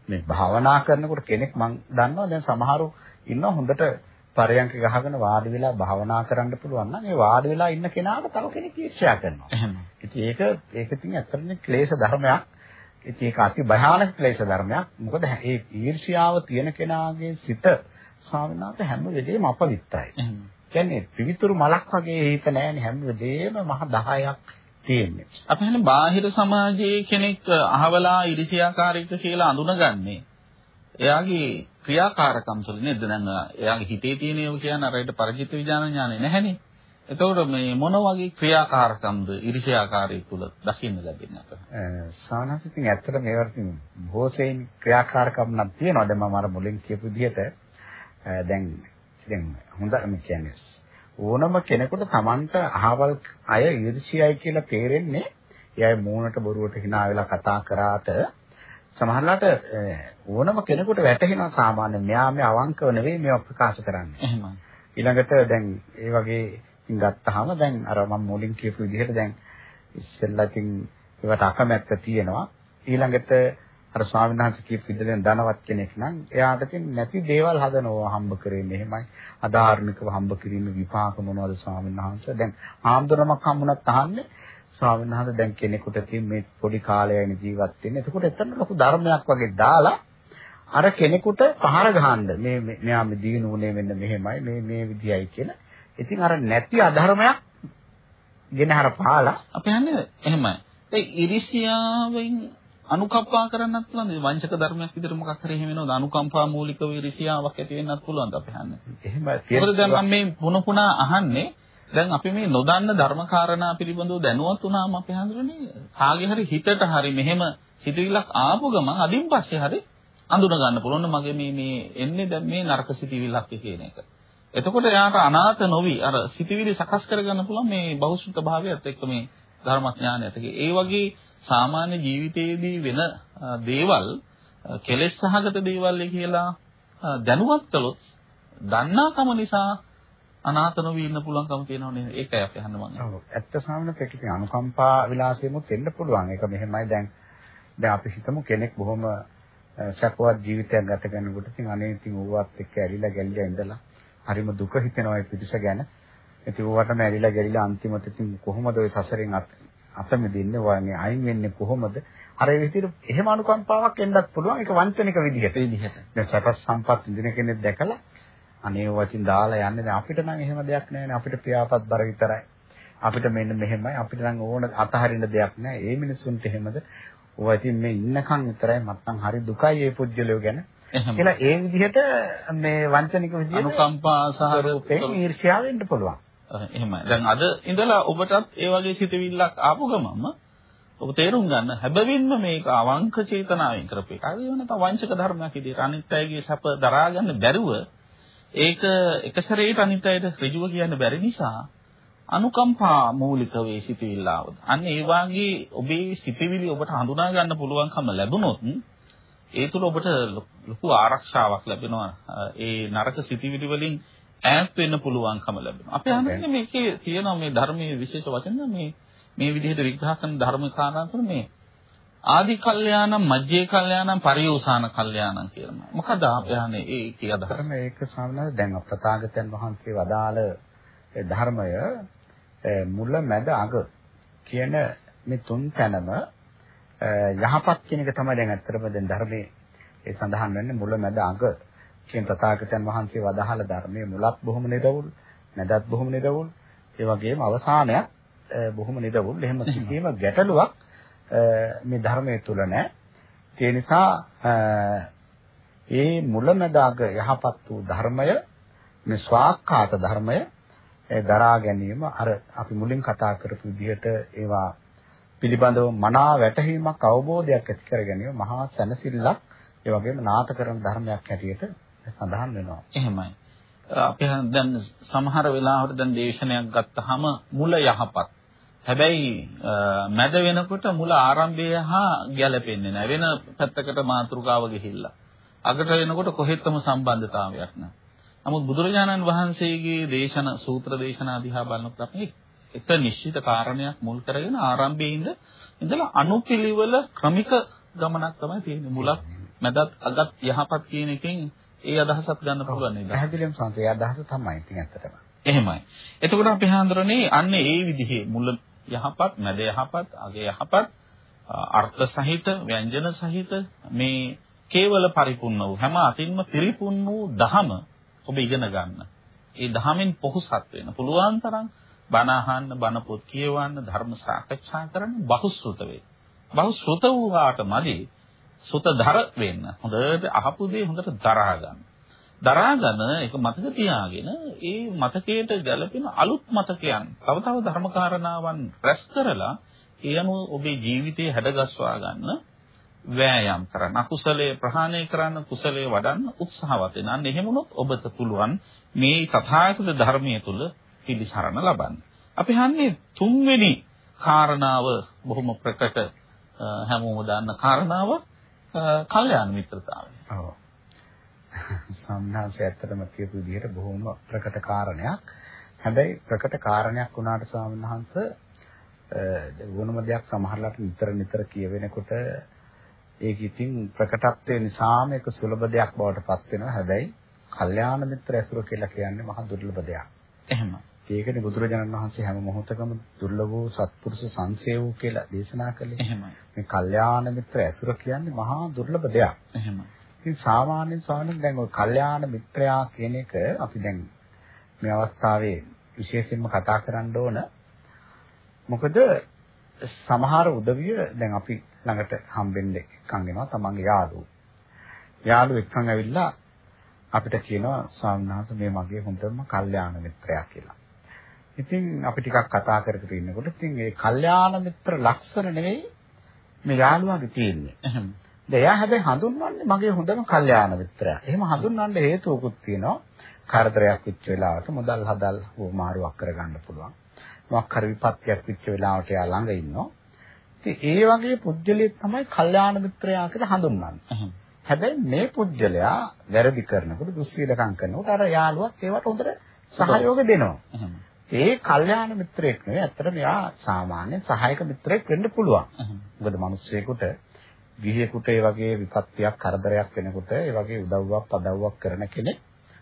මේ භාවනා කරනකොට කෙනෙක් මම දන්නවා දැන් සමහරු ඉන්නවා හොඳට පරයන්ක ගහගෙන වාඩි වෙලා භාවනා කරන්න පුළුවන් නම් ඒ වාඩි වෙලා ඉන්න කෙනාට තව කෙනෙක් ඊර්ෂ්‍යා කරනවා. එහෙම. ඉතින් ඒක ඒක ඉතින් ඇත්තටම ක්ලේශ ධර්මයක්. ඉතින් ඒක අති භයානක ක්ලේශ ධර්මයක්. මොකද ඒ ඊර්ෂ්‍යාව තියෙන කෙනාගේ සිත ස්වාමීනාත හැම වෙලේම අපවිත්‍රයි. එහෙම. කියන්නේ පිවිතුරු මලක් වගේ හිත නැහැනේ හැම වෙලේම මහ 10ක් තියෙන්නේ. අපි හන්නේ බාහිර සමාජයේ කෙනෙක් අහවලා ඉරිසියාකාරීක කියලා අඳුනගන්නේ එයාගේ ක්‍රියාකාරකම් තුළ නේද? දැන් එයාගේ හිතේ තියෙන ඒවා කියන අරයට පරිචිත විඥාන ඥානෙ නැහැනේ. එතකොට මේ මොන වගේ ක්‍රියාකාරකම්ද ඉරිසියාකාරී තුළ දකින්න ලැබෙන්නේ අපට? සානස් ඉතින් ඇත්තට මේවට ඉතින් බොහෝසෙයින් ක්‍රියාකාරකම් නම් තියෙනවා. දැන් මම අර මුලින් කියපු විදිහට දැන් දැන් හොඳ කියන්නේ ඕනම කෙනෙකුට Tamanට අහවල් අය ඊර්ෂ්‍යයි කියලා තේරෙන්නේ. එයයි මූණට බොරුවට hina වෙලා කතා කරාට සමහරලාට ඕනම කෙනෙකුට වැටහෙනවා සාමාන්‍ය මෙයා මේ අවංකව නෙවෙයි මේවා ප්‍රකාශ කරන්නේ. එහෙමයි. ඊළඟට දැන් ඒ වගේ ඉතින් ගත්තාම දැන් අර මම මුලින් කියපු විදිහට දැන් ඉස්සෙල්ලා ඉතින් ඒවට අකමැත්ත තියෙනවා. ඊළඟට අර ස්වාමීන් වහන්සේ කියපු විදිහෙන් ධනවත් කෙනෙක් නම් එයාට ඉතින් නැති දේවල් හදනවා හම්බ කරේ මෙහෙමයි. අධාර්මිකව හම්බ කිරීම විපාක මොනවද ස්වාමීන් වහන්සේ? දැන් ආම්දුරමක් හම්බුණත් අහන්නේ ස්වාමීන් වහන්සේ දැන් කෙනෙකුට තියෙන මේ පොඩි කාලයයිනේ ජීවත් වෙන්නේ. එතකොට එතන ලොකු ධර්මයක් වගේ දාලා අර කෙනෙකුට පහර ගහන්න මේ මෙයා මේ දිනුනේ මෙන්න මෙහෙමයි මේ මේ විදියයි කියලා. ඉතින් අර නැති අධර්මයක් ගෙනහර පාලා අපි හන්නේ එහෙමයි. ඒ ඉරිසියාවෙන් අනුකම්පා කරන්නත් පුළුවන්. මේ වංචක ධර්මයක් විදිහට මොකක් හරි එහෙම වෙනවද? අනුකම්පා මූලිකව ඉරිසියාවක් ඇති වෙන්නත් පුළුවන් අපි හන්නේ. එහෙම මොකද දැන් මම මේ පුන පුනා අහන්නේ දැන් අපි මේ නොදන්න ධර්මකාරණා පිළිබඳව දැනුවත් වුණාම අපි හඳුනන්නේ කාගේ හරි හිතට හරි මෙහෙම සිතුවිල්ලක් ආපු ගමන් අදින් පස්සේ හරි අඳුන ගන්න පුළුවන් මගේ මේ මේ එන්නේ දැන් මේ නරක සිතුවිල්ලක් කියන එක. එතකොට එයාට අනාත නොවි අර සිතුවිලි සකස් කරගන්න පුළුවන් මේ බෞද්ධ භාවයත් එක්ක මේ ධර්මඥානයත් එක්ක. ඒ වගේ සාමාන්‍ය ජීවිතයේදී වෙන දේවල් කෙලෙස් සහගත දේවල් කියලා දැනුවත් කළොත් දන්නාකම නිසා අනාථ නොවී ඉන්න පුළුවන්කම තියෙනව නේද? ඒකයි අපි අහන්න මම. ඔව්. ඇත්ත සාමනක ඒක ඉතින් අනුකම්පා විලාසෙමුත් වෙන්න පුළුවන්. ඒක මෙහෙමයි දැන් දැන් අපි හිතමු කෙනෙක් බොහොම සැපවත් ජීවිතයක් ගත කරනකොට ඉතින් අනේ ඉතින් ඌවත් එක්ක ඇලිලා ගැලිලා ඉඳලා හරිම දුක හිතෙනවා ඒ පිටිස ගැන. ඉතින් ඌවටම ඇලිලා ගැලිලා අන්තිමට ඉතින් කොහොමද ওই සසරෙන් අත මෙදින්නේ වගේ අයින් වෙන්නේ කොහොමද? අර විදිහට එහෙම අනුකම්පාවක් එන්නත් පුළුවන්. ඒක වංචනික විදිහට. විදිහට. දැන් සැප සම්පත් විඳින කෙනෙක් දැකලා අනේ වචින් දාලා යන්නේ දැන් අපිට නම් එහෙම දෙයක් නැහැ අපිට පියාපත් බර විතරයි. අපිට මෙන්න මෙහෙමයි. අපිට නම් ඕන අතහරින්න දෙයක් නැහැ ඒ මිනිස්සුන්ට එහෙමද? ඔය ඉතින් මේ ඉන්නකන් විතරයි මත්තන් හරි දුකයි ඒ පුජ්‍යලෝ ගැන. කියලා ඒ විදිහට මේ වංචනික විදිහට අනුකම්පා සහ රූපයෙන් ඊර්ෂ්‍යාව වෙන්න පුළුවන්. එහෙමයි. දැන් අද ඉඳලා ඔබටත් ඒ වගේ සිතවිල්ලක් ආපු ගමන්ම ඔබ තේරුම් ගන්න හැබැවින්ම මේක අවංක චේතනාවෙන් කරපු එකක්. ඒ වෙනත වංචක ධර්මයක් විදිහට අනිත් අයගේ සැප දරා ගන්න බැරුව ඒක එක සැරේට අනිත් අයට ඍජුව කියන්න බැරි නිසා අනුකම්පා මූලික වේ සිටිවිල්ලාවද. අන්න ඒ වාගේ ඔබේ සිටිවිලි ඔබට හඳුනා ගන්න පුළුවන්කම ලැබුණොත් ඒ තුළ ඔබට ලොකු ආරක්ෂාවක් ලැබෙනවා. ඒ නරක සිටිවිලි වලින් ඈත් වෙන්න පුළුවන්කම ලැබෙනවා. අපි අහන්නේ මේකේ තියෙනවා මේ ධර්මයේ විශේෂ වචන මේ මේ විදිහට විග්‍රහ කරන ධර්ම කාරණා මේ ආදි කල්යාණම් මජ්ජේ කල්යාණම් පරියෝසాన කල්යාණම් කියලා. මොකද අපි අහන්නේ ඒ කිය අදහස. මේක සාමාන්‍යයෙන් දැන් අප්‍රතාගතයන් වහන්සේ වදාළ ධර්මය මුල මැද අග කියන මේ තුන් තැනම යහපත් කියන එක තමයි දැන් ඇත්තටම දැන් ධර්මයේ ඒ සඳහන් වෙන්නේ මුල මැද අග කියන තථාගතයන් වහන්සේ වදාහල ධර්මයේ මුලත් බොහොම නිරවුල් මැදත් බොහොම නිරවුල් ඒ වගේම අවසානයක් බොහොම නිරවුල් එහෙම කිසිම ගැටලුවක් මේ ධර්මයේ තුල නැහැ. ඒ නිසා ඒ මුලමදාග යහපත් වූ ධර්මය මේ ස්වාක්ඛාත ධර්මය දරා ගැනීම අර අපි මුලින් කතා කරපු විදිහට ඒවා පිළිබඳව මනා වැටහීමක් අවබෝධයක් ඇති කර ගැනීම මහා සැනසෙල්ලක් ඒ වගේම නාථකරණ ධර්මයක් හැටියට සඳහන් වෙනවා. එහෙමයි. අපි දැන් සමහර වෙලාවට දැන් දේශනයක් ගත්තාම මුල යහපත්. හැබැයි මැද වෙනකොට මුල ආරම්භය හා ගැළපෙන්නේ නැහැ. වෙන පැත්තකට මාතෘකාව ගිහිල්ලා. අගට වෙනකොට කොහෙත්ම සම්බන්ධතාවයක් නැහැ. නමුත් බුදුරජාණන් වහන්සේගේ දේශන සූත්‍ර දේශනා දිහා බලනකොට අපි එක නිශ්චිත කාරණයක් මුල් කරගෙන ආරම්භයේ ඉඳ ඉඳලා අනුපිළිවෙල ක්‍රමික ගමනක් තමයි තියෙන්නේ. මුලක් මැදත් අගත් යහපත් කියන එකෙන් ඒ අදහසත් ගන්න පුළුවන් නේද? පැහැදිලිවම සංසේ අදහස තමයි ඉතින් ඇත්තටම. එහෙමයි. එතකොට අපි හඳුරන්නේ අන්න ඒ විදිහේ මුල යහපත්, මැද යහපත්, අග යහපත්, අර්ථ සහිත, ව්‍යංජන සහිත මේ කේවල පරිපූර්ණ වූ හැම අතින්ම පිරිපුන් වූ දහම ඔබ ඉගෙන ගන්න. ඒ දහමෙන් පොහුසත් වෙන්න. පුළුවන් තරම් බණ අහන්න, බණ පොත් කියවන්න, ධර්ම සාකච්ඡා කරන්න බහුශෘත වේ. බහුශෘත වූාට මදි සුතදර වෙන්න. හොඳට අහපු දේ හොඳට දරා ගන්න. දරාගෙන ඒක මතක තියාගෙන ඒ මතකයට ගැළපෙන අලුත් මතකයන් තව තව ධර්මකාරණාවන් රැස් කරලා ඒ අනුව ඔබේ ජීවිතේ හැඩගස්වා ගන්න වෑයම් කරන්න අකුසලයේ ප්‍රහාණය කරන්න කුසලයේ වඩන්න උත්සාහවත් වෙන. අන්න එහෙම වුණොත් ඔබට පුළුවන් මේ තථාගත ධර්මයේ තුල පිළිසරණ ලබන්න. අපි හන්නේ තුන්වෙනි කාරණාව බොහොම ප්‍රකට හැමෝම දන්න කාරණාව කල්යාණ මිත්‍රතාවය. ඔව්. සම්මාංශය ඇත්තටම කියපු විදිහට බොහොම ප්‍රකට කාරණයක්. හැබැයි ප්‍රකට කාරණයක් වුණාට සාමණේරහන්ස ඕනම දෙයක් සමහරලාට නිතර නිතර කියවෙනකොට ඒක ඉතින් ප්‍රකටත්වයේ නිසාම ඒක සුලභ දෙයක් බවට පත් වෙනවා. හැබැයි කල්යාණ මිත්‍ර ඇසුර කියලා කියන්නේ මහා දුර්ලභ දෙයක්. එහෙම. ඒකනේ බුදුරජාණන් වහන්සේ හැම මොහොතකම දුර්ලභ වූ සත්පුරුෂ සංසේවූ කියලා දේශනා කළේ. එහෙමයි. මේ කල්යාණ මිත්‍ර ඇසුර කියන්නේ මහා දුර්ලභ දෙයක්. එහෙමයි. ඉතින් සාමාන්‍ය ස්වාමීන් දැන් ඔය කල්යාණ මිත්‍රයා කියන එක අපි දැන් මේ අවස්ථාවේ විශේෂයෙන්ම කතා කරන්න ඕන. මොකද සමහර උදවිය දැන් අපි ළඟට හම්බෙන්න එක්කන් එනවා තමන්ගේ යාළුවෝ. යාළුවෝ එක්කන් ඇවිල්ලා අපිට කියනවා ස්වාමීන් වහන්සේ මේ මගේ හොඳම කල්යාණ මිත්‍රයා කියලා. ඉතින් අපි ටිකක් කතා කර කර ඉන්නකොට ඉතින් මේ කල්යාණ මිත්‍ර ලක්ෂණ නෙවෙයි මේ යාළුවාගේ තියෙන්නේ. එහෙනම් එයා හැබැයි හඳුන්වන්නේ මගේ හොඳම කල්යාණ මිත්‍රයා. එහෙම හඳුන්වන්න හේතුවකුත් තියෙනවා. කරදරයක් වෙච්ච වෙලාවට මුදල් හදල් මාරුවක් කරගන්න පුළුවන්. මොකක් හරි විපත්තියක් වෙච්ච වෙලාවට එයා ළඟ ඉන්නවා. ඉතින් ඒ වගේ පුජ්‍යලෙක් තමයි කල්යාණ මිත්‍රයා කියලා හඳුන්වන්නේ. හැබැයි මේ පුජ්‍යලයා වැරදි කරනකොට දුස්සීලකම් කරනකොට අර යාළුවත් ඒවට හොඳට සහයෝග දෙනවා. ඒ කල්යාණ මිත්‍රයෙක් නෙවෙයි ඇත්තට මෙයා සාමාන්‍ය සහායක මිත්‍රයෙක් වෙන්න පුළුවන්. මොකද මිනිස්සෙකුට ගිහියෙකුට ඒ වගේ විපත්තියක් කරදරයක් වෙනකොට ඒ වගේ උදව්වක් පදව්වක් කරන කෙනෙක්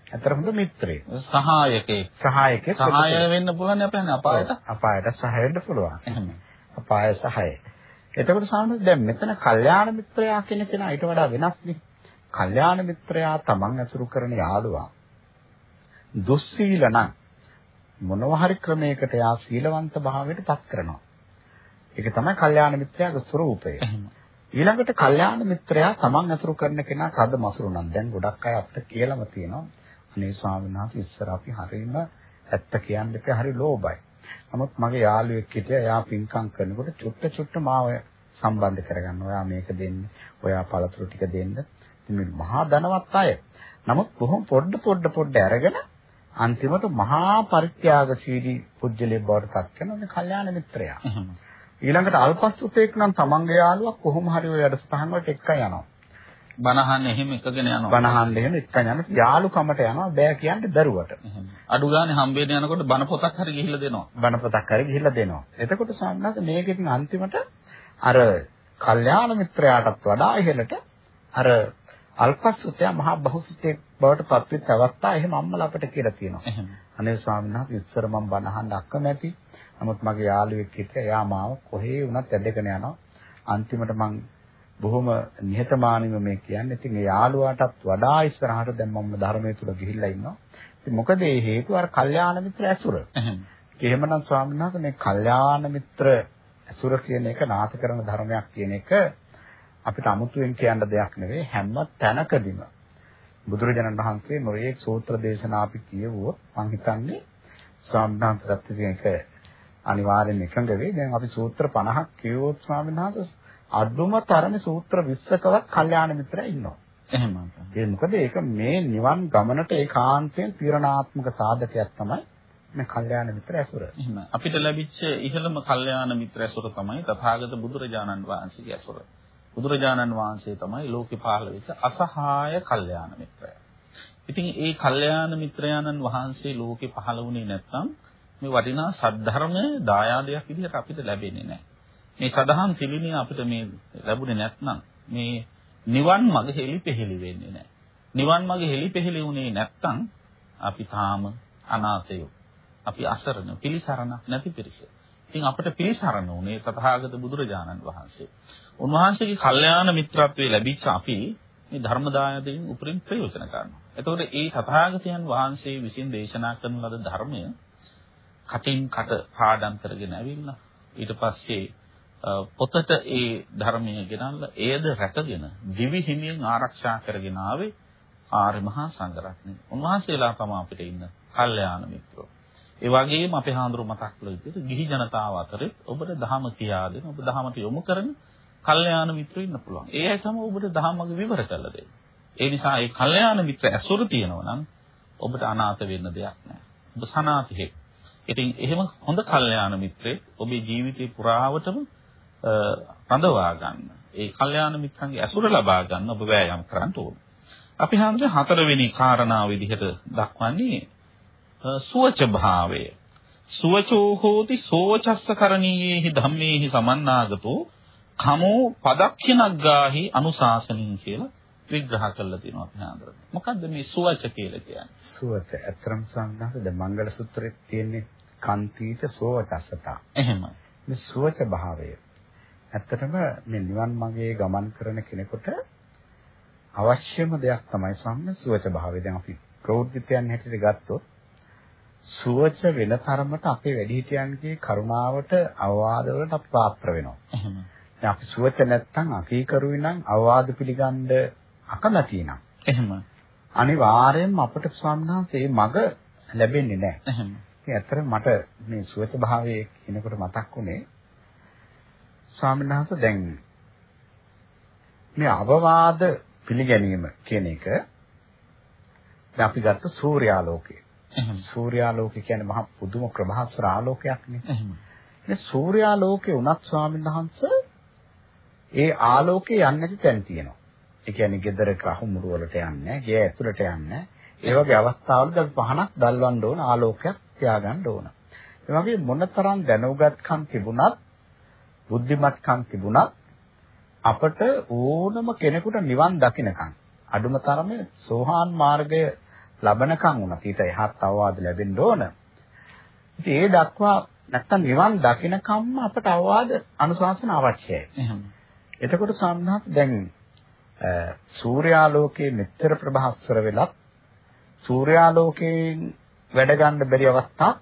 ඇත්තට හොඳ මිත්‍රයෙක්. සහායකයෙක්. සහායකයෙක්. සහාය වෙන්න පුළුවන් අපි අපායට. අපායට සහාය වෙන්න පුළුවන්. එහෙම. අපාය සහාය. එතකොට සාමාන්‍යයෙන් දැන් මෙතන කල්යාණ මිත්‍රයා කියන කෙනා ඊට වඩා වෙනස් නේ. කල්යාණ මිත්‍රයා තමන් ඇසුරු කරන යාළුවා දුස්සීල නම් මොනවා හරි ක්‍රමයකට යා සීලවන්ත භාවයට පත් කරනවා. ඒක තමයි කල්යාණ මිත්‍රයාගේ ස්වરૂපය. ඊළඟට කල්යාණ මිත්‍රයා තමන් ඇසුරු කරන කෙනා කද මසුරු නම් දැන් ගොඩක් අය අපිට කියලාම තියෙනවා. අනේ ස්වාමීන් වහන්සේ ඉස්සර අපි හරියම ඇත්ත කියන්න එපා හරි ලෝභයි. නමුත් මගේ යාළුවෙක් හිටියා එයා පින්කම් කරනකොට චුට්ට චුට්ට මාව සම්බන්ධ කරගන්න. ඔයා මේක දෙන්න, ඔයා පළතුරු ටික දෙන්න. ඉතින් මේ මහා ධනවත් අය. නමුත් බොහොම පොඩ පොඩ පොඩ අරගෙන අන්තිමට මහා පරිත්‍යාගශීලී පුජ්‍යලේ බවට පත් කරන මේ කල්යාණ මිත්‍රයා. ඊළඟට අල්පස්තුතේක් නම් තමන්ගේ යාළුවා කොහොම හරි ඔය වැඩසටහන් වලට එක්ක යනවා. බනහන්න එහෙම එකගෙන යනවා. බනහන්න එහෙම එක්ක යනවා. යාළුකමට යනවා බෑ කියන්නේ දරුවට. අඩු ගානේ හම්බෙන්න යනකොට බන පොතක් හරි ගිහිල්ලා දෙනවා. බන පොතක් හරි ගිහිල්ලා දෙනවා. එතකොට සම්මත මේකෙන් අන්තිමට අර කල්යාණ මිත්‍රයාටත් වඩා ඉහළට අර අල්පස්තුතයා මහා බහුසුතේ බවට පත්වෙච්ච අවස්ථා එහෙම අම්මලා අපිට කියලා තියෙනවා. එහෙම. අනේ ස්වාමීන් වහන්සේ ඉස්සර මම බනහන්න අකමැති. නමුත් මගේ යාළුවෙක් හිටියා. එයා මාව කොහේ වුණත් ඇදගෙන යනවා. අන්තිමට මං බොහොම නිහතමානීව මේ කියන්නේ. ඉතින් ඒ යාළුවාටත් වඩා ඉස්සරහට දැන් මම ධර්මයේ තුල ගිහිල්ලා ඉන්නවා. ඉතින් මොකද ඒ හේතුව අර කල්යාණ මිත්‍ර ඇසුර. එහෙමනම් ස්වාමීන් වහන්සේ මේ කල්යාණ මිත්‍ර ඇසුර කියන එක නාථ කරන ධර්මයක් කියන එක අපිට අමුතුවෙන් කියන්න දෙයක් නෙවෙයි හැම තැනකදීම බුදුරජාණන් වහන්සේ නොයේ සූත්‍ර දේශනා අපි කියවුවොත් මම හිතන්නේ ස්වාමීන් වහන්සේට ඒක අනිවාර්යෙන් එකඟ වෙයි. දැන් අපි සූත්‍ර 50ක් කියවුවොත් ස්වාමීන් වහන්සේ අඩුම තරමේ සූත්‍ර 20කවත් කල්යාණ මිත්‍රය ඉන්නවා. එහෙම. ඒ මොකද ඒක මේ නිවන් ගමනට ඒකාන්තයෙන් තීරණාත්මක සාධකයක් තමයි මේ කල්යාණ මිත්‍ර ඇසුර. එහෙම. අපිට ලැබිච්ච ඉහළම කල්යාණ මිත්‍ර ඇසුර තමයි තථාගත බුදුරජාණන් වහන්සේගේ ඇසුර. බුදුරජාණන් වහන්සේ තමයි ලෝකේ පහළ වෙච්ච අසහාය කල්යාණ මිත්‍රය. ඉතින් ඒ කල්යාණ මිත්‍රයාණන් වහන්සේ ලෝකේ පහළ වුණේ නැත්නම් මේ වටිනා සද්ධර්මයේ දායාදයක් විදිහට අපිට ලැබෙන්නේ නැහැ. මේ සදහම් පිළිණිය අපිට මේ ලැබුණේ නැත්නම් මේ නිවන් මඟ හෙලිපෙහෙලි වෙන්නේ නැහැ. නිවන් මඟ හෙලිපෙහෙලි වුණේ නැත්නම් අපි තාම අනාථයෝ. අපි අසරණ පිළිසරණක් නැති පිරිස. ඉතින් අපිට පිළිසරණ උනේ තථාගත බුදුරජාණන් වහන්සේ. උන්වහන්සේගේ කල්යාණ මිත්‍රත්වයේ ලැබිච්ච අපි මේ ධර්ම දායදයෙන් උපරිම ප්‍රයෝජන ගන්නවා. එතකොට ඒ තථාගතයන් වහන්සේ විසින් දේශනා කරන ලද ධර්මය කටින් කට පාඩම් කරගෙන ඇවිල්ලා ඊට පස්සේ පොතට ඒ ධර්මය ගෙනල්ලා එයද රැකගෙන දිවි හිමියෙන් ආරක්ෂා කරගෙන ආවේ ආර්ය මහා සංඝරත්නය. උන්වහන්සේලා තමයි අපිට ඉන්න කල්යාණ මිත්‍රෝ. ඒ වගේම අපේ හාමුදුරු මතක් කළ විදිහට ගිහි ජනතාව අතරේ ඔබට ධහම කියා දෙන ඔබ ධහමට යොමු කරන කල්යාණ මිත්‍රයෝ ඉන්න පුළුවන්. ඒ අය තමයි ඔබට ධහමගේ විවර කරලා දෙන්නේ. ඒ නිසා ඒ කල්යාණ මිත්‍ර ඇසුර තියෙනවා නම් ඔබට අනාථ වෙන්න දෙයක් නැහැ. ඔබ සනාතිහෙක්. ඉතින් එහෙම හොඳ කල්යාණ මිත්‍රයෙක් ඔබේ ජීවිතේ පුරාවටම රඳවා ගන්න. ඒ කල්යාණ මිත්‍රන්ගේ ඇසුර ලබා ගන්න ඔබ වෑයම් කරන්න ඕන. අපි හඳුනේ හතරවෙනි කාරණාව විදිහට දක්වන්නේ සුවච භාවය. සුවචෝ හෝති සෝචස්ස කරණීයේහි ධම්මේහි සමන්නාගතෝ කමෝ පදක්ෂිනග්ගාහි අනුශාසනින් කියලා විග්‍රහ කරලා තියෙනවා අපි හඳුනන. මොකද්ද මේ සුවච කියලා කියන්නේ? සුවච අත්‍තරම් සංඝාත ද මංගල සූත්‍රයේ තියෙන්නේ කන්තිත සෝවචස්සතා. එහෙමයි. මේ සුවච භාවය. ඇත්තටම මේ නිවන් මාගේ ගමන් කරන කෙනෙකුට අවශ්‍යම දෙයක් තමයි සම්ම සුවච භාවය. දැන් අපි ප්‍රවෘත්තියන් හැටියට ගත්තොත් සුවච වෙන තරමට අපේ වැඩිහිටියන්ගේ කරුණාවට අවවාද වලට අපි පාත්‍ර වෙනවා. එහෙමයි. දැන් අපි සුවච නැත්තම් අකීකරුයි නම් අවවාද පිළිගන්න අකමැති නම්. එහෙම. අනිවාර්යයෙන්ම අපට ස්වාමීනාන්සේ මග ලැබෙන්නේ නැහැ. එහෙම. ඉතින් ඇත්තට මට මේ සුවච භාවයේ කියනකොට මතක් වුණේ ස්වාමීනාන්සේ දැන් මේ අවවාද පිළිගැනීම කියන එක දැන් අපි ගත්ත සූර්යාලෝකය. සූර්යාලෝකය කියන්නේ මහා පුදුම ප්‍රභාස්වර ආලෝකයක්නේ. එහෙම. මේ සූර්යාලෝකේ උනත් ස්වාමීන් වහන්සේ ඒ ආලෝකේ යන්නේ නැති තැන් තියෙනවා. ඒ කියන්නේ ගෙදරක අහුමුරු වලට යන්නේ, ගේ ඇතුළට යන්නේ. ඒ වගේ අවස්ථාවලදී අපි පහනක් දැල්වන්න ඕන, ආලෝකයක් තියාගන්න ඕන. ඒ වගේ මොනතරම් දැනුගත්කම් තිබුණත්, බුද්ධිමත්කම් තිබුණත් අපට ඕනම කෙනෙකුට නිවන් දකින්නකම් අඩුම තරමේ සෝහාන් මාර්ගය ලබනකම් උනත් ඊට එහාත් අවවාද ලැබෙන්න ඕන. ඉතින් ඒ දක්වා නැත්තම් නිවන් දකින්නකම්ම අපට අවවාද අනුශාසන අවශ්‍යයි. එහෙම. එතකොට සම්හත් දැන් සූර්යාලෝකයේ මෙතර ප්‍රභාස්වර වෙලත් සූර්යාලෝකයෙන් වැඩ ගන්න බැරි අවස්ථා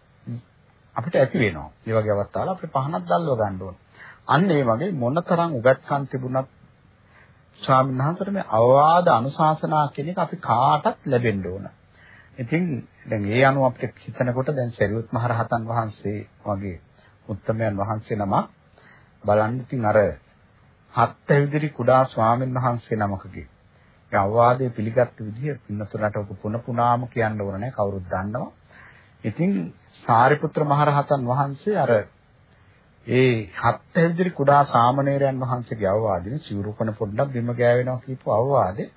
අපිට ඇති වෙනවා. ඒ වගේ අවස්ථාවල අපිට පහනක් දැල්ව ගන්න ඕන. අන්න ඒ වගේ මොනතරම් උගත්කම් තිබුණත් ස්වාමීන් වහන්සේට මේ අවවාද අනුශාසනා කියන එක අපි කාටත් ලැබෙන්න ඕන. ඉතින් දැන් ඒ අනුව අපිට හිතනකොට දැන් සරියුත් මහ රහතන් වහන්සේ වගේ උත්තමයන් වහන්සේ නමක් බලන්න ඉතින් අර හත් ඇවිදිරි කුඩා ස්වාමීන් වහන්සේ නමකගේ ඒ අවවාදයේ පිළිගත් විදිහ පින්නතුලට ඔක පුන පුනාම කියන්න ඕන නැහැ කවුරුත් දන්නවා. ඉතින් සාරිපුත්‍ර මහ රහතන් වහන්සේ අර ඒ හත් ඇවිදිරි කුඩා සාමණේරයන් වහන්සේගේ අවවාදින සිවුරුපන පොඩ්ඩක් බිම ගෑවෙනවා කියපු අවවාදේ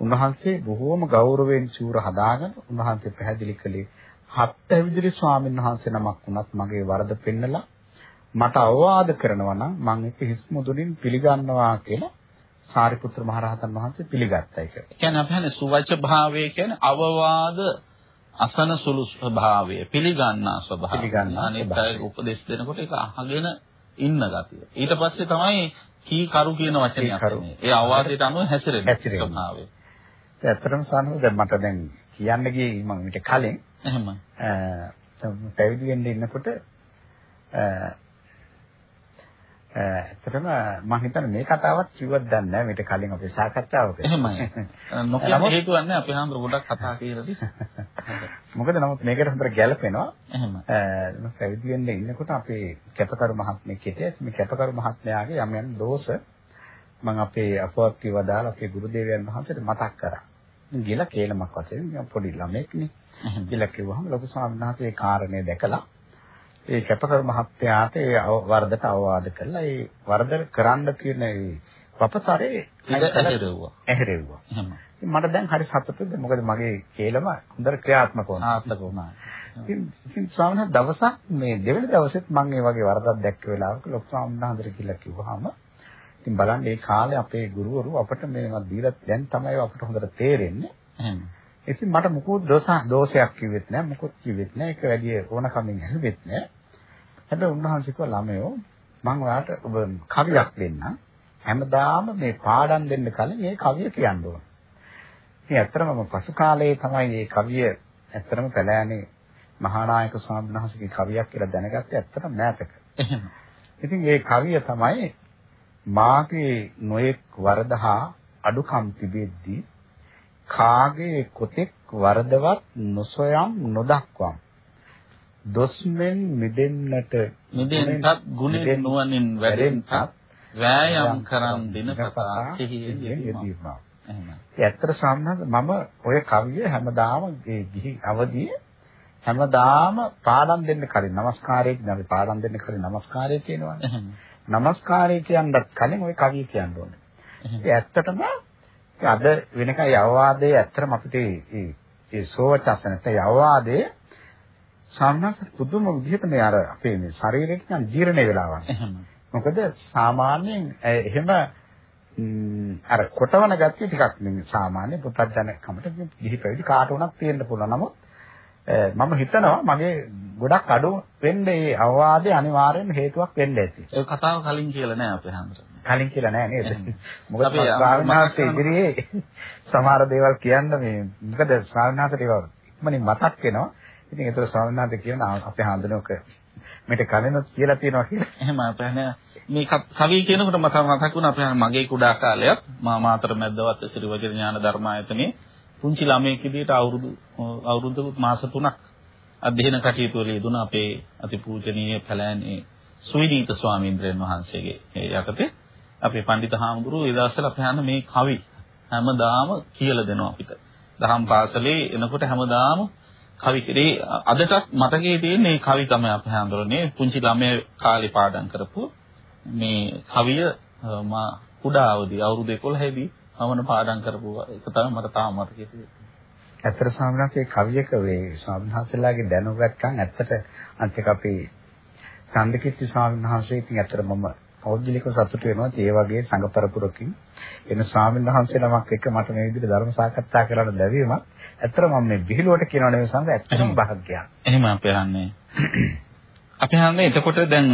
උන්වහන්සේ බොහෝම ගෞරවයෙන් චූර හදාගෙන උන්වහන්සේ පැහැදිලි කළේ හත් ඇවිදිරි ස්වාමීන් වහන්සේ නමක් වුණත් මගේ වරද පෙන්නලා මට අවවාද කරනවා නම් මම ඒක හිස් මුදුනින් පිළිගන්නවා කියලා සාරිපුත්‍ර මහරහතන් වහන්සේ පිළිගත්තා ඒක. ඒ කියන්නේ අපි හන්නේ සුවච භාවය කියන්නේ අවවාද අසන සුළු ස්වභාවය පිළිගන්නා ස්වභාවය. පිළිගන්නා අනිත් උපදෙස් දෙනකොට ඒක අහගෙන ඉන්න ගතිය. ඊට පස්සේ තමයි කී කරු කියන වචනය. අහන්නේ. ඒ අවවාදයට අනුව හැසිරෙන. ස්වභාවය. ඇත්තටම සානු දැන් මට දැන් කියන්න ගියේ මම ඊට කලින් එහෙම. අ පැවිදි වෙන්න ඉන්නකොට ඇත්තටම මම හිතන්නේ මේ කතාවත් කිව්වත් දන්නේ නැහැ මේට කලින් අපේ සාකච්ඡාවක. එහෙමයි. <laughs> නොකිය හේතුවක් නැහැ අපේ හාමුදුර ගොඩක් කතා කියලා නිසා. <laughs> මොකද නමුත් මේකට හොඳට ගැළපෙනවා. එහෙමයි. මම පැවිදි වෙන්න ඉන්නකොට අපේ කැපකරු මහත්මයෙක් හිටියා. මේ කැපකරු මහත්මයාගේ යම් යම් දෝෂ මම අපේ අපවත් වදාළ අපේ ගුරු දේවයන් වහන්සේට මතක් කරා. ගිහලා කේලමක් වශයෙන් පොඩි ළමෙක්නේ. ගිහලා කිව්වහම ලොකු ස්වාමීන් වහන්සේ කාරණේ දැකලා ඒ කැපකරු මහත්තයාට ඒ වරදට අවවාද කළා. ඒ වරද කරන්න තියෙන ඒ වපතරේ ඇහිරෙව්වා. ඇහිරෙව්වා. මට දැන් හරි සතුටුද මොකද මගේ කේලම හොඳට ක්‍රියාත්මක වුණා. ආත්මක වුණා. ඉතින් ඉතින් ස්වාමීන් දවසක් මේ දෙවෙනි දවසෙත් මම ඒ වගේ වරදක් දැක්ක වෙලාවක ලොකු ස්වාමීන් වහන්සේට කියලා කිව්වහම ඉතින් බලන්න මේ කාලේ අපේ ගුරුවරු අපට මේවා දීලා දැන් තමයි අපට හොඳට තේරෙන්නේ. එහෙනම් ඉතින් මට මොකෝ දෝෂ දෝෂයක් කිව්වෙත් නෑ මොකොත් කිව්වෙත් නෑ ඒක වැඩි ඕනකමින් හැලුවෙත් නෑ හැබැයි උන්වහන්සේ කිව්වා ළමයෝ මම ඔයාලට ඔබ කවියක් දෙන්නම්. හැමදාම මේ පාඩම් දෙන්න කලින් මේ කවිය කියන්න ඕන. ඉතින් ඇත්තටම මම පසු කාලයේ තමයි මේ කවිය ඇත්තටම කළානේ මහානායක ස්වාමීන් වහන්සේගේ කවියක් කියලා දැනගත්තේ ඇත්තටම මෑතක. ඉතින් මේ කවිය තමයි මාගේ නොයෙක් වරදහා අඩුකම් තිබෙද්දී කාගේ කොතෙක් වරදවත් නොසොයම් නොදක්වම් දොස්මෙන් මිදෙන්නට මිදෙන්නත් ගුණෙන් නුවණින් වැඩෙන්නත් වෑයම් කරන් දිනපතා කෙහියෙදීමා එහෙමයි. ඇත්තට සම්මත මම ඔය කවිය හැමදාම ඒ ගිහි අවදී හැමදාම පාඩම් දෙන්න කලින් নমස්කාරයේ අපි පාඩම් දෙන්න කලින් নমස්කාරය කියනවනේ. নমස්කාරය කියනවත් කලින් ওই කවිය කියන්න ඕනේ. ඒ ඇත්තටම අද වෙනකන් යවවාදයේ ඇත්තටම අපිට ඒ ඒ සෝවචස නැත්නම් යවවාදයේ සාමාන්‍ය පුදුම විදිහට මේ අර අපේ මේ ශරීරෙට නිකන් ජීර්ණ වෙලාවක්. මොකද සාමාන්‍යයෙන් එහෙම අර කොටවන ගතිය ටිකක් නෙමෙයි සාමාන්‍ය පුතත්ජන කමට ගිහි පැවිදි කාට වුණත් තියෙන්න පුළුවන්. නමුත් මම හිතනවා මගේ ගොඩක් අඩු වෙන්න ඒ අවවාදේ අනිවාර්යෙන් හේතුවක් වෙන්න ඇති. ඒ කතාව කලින් කියලා නෑ අපේ හන්දර. කලින් කියලා නෑ නේද? මොකද ස්වාමීනාථ ඉදිරියේ <laughs> සමහර දේවල් කියන්න මේ මොකද ස්වාමීනාථට ඒවා ඉක්මනින් මතක් වෙනවා. ඉතින් ඒතර ස්වාමීන් වහන්සේ කියන අපේ හඳුනක මේක කලිනුත් කියලා තියෙනවා කියලා. එහෙම අපේ මේ කවි කියනකොට මට මතක් වුණා අපේ මගේ කුඩා කාලයක් මා මාතර මැද්දවත් සිරි වජිර ඥාන ධර්මායතනයේ පුංචි ළමයෙක් විදිහට අවුරුදු අවුරුදු මාස 3ක් අධ්‍යයන කටයුතු වල යෙදුණ අපේ අතිපූජනීය පැලෑනේ සුවිදීත ස්වාමීන්ද්‍රයන් වහන්සේගේ යටතේ අපේ පඬිත හාමුදුරුවෝ ඒ දවස්වල අපේ යන මේ කවි හැමදාම කියලා දෙනවා අපිට. දහම් පාසලේ එනකොට හැමදාම කවි කිරේ අදටත් මතකයේ තියෙන මේ කවි තමයි අපි හඳුරන්නේ පුංචි ළමයේ කාලේ පාඩම් කරපු මේ කවිය මා කුඩා අවදි අවුරුදු 11 දී මම පාඩම් කරපු එක තමයි මට තාම මතකයේ තියෙන්නේ. ඇත්තට ස්වාමීනාගේ කවියක වේ ස්වාමීනාසලාගේ දැනුගත්කම් ඇත්තට අන්තික අපේ චන්දකිත්ති ස්වාමීනාංශයේ ඉතින් ඇත්තට මම පෞද්ගලිකව සතුටු වෙනවා ඒ වගේ සංඝ පරපුරකින් එන ස්වාමීන් වහන්සේ නමක් එක්ක මට මේ විදිහට ධර්ම සාකච්ඡා කරන්න ලැබීම ඇත්තට මම මේ විහිළුවට කියනව නෙවෙයි සංඝ ඇත්තටම භාග්‍යයක්. එහෙම අපි හන්නේ. අපි හන්නේ එතකොට දැන්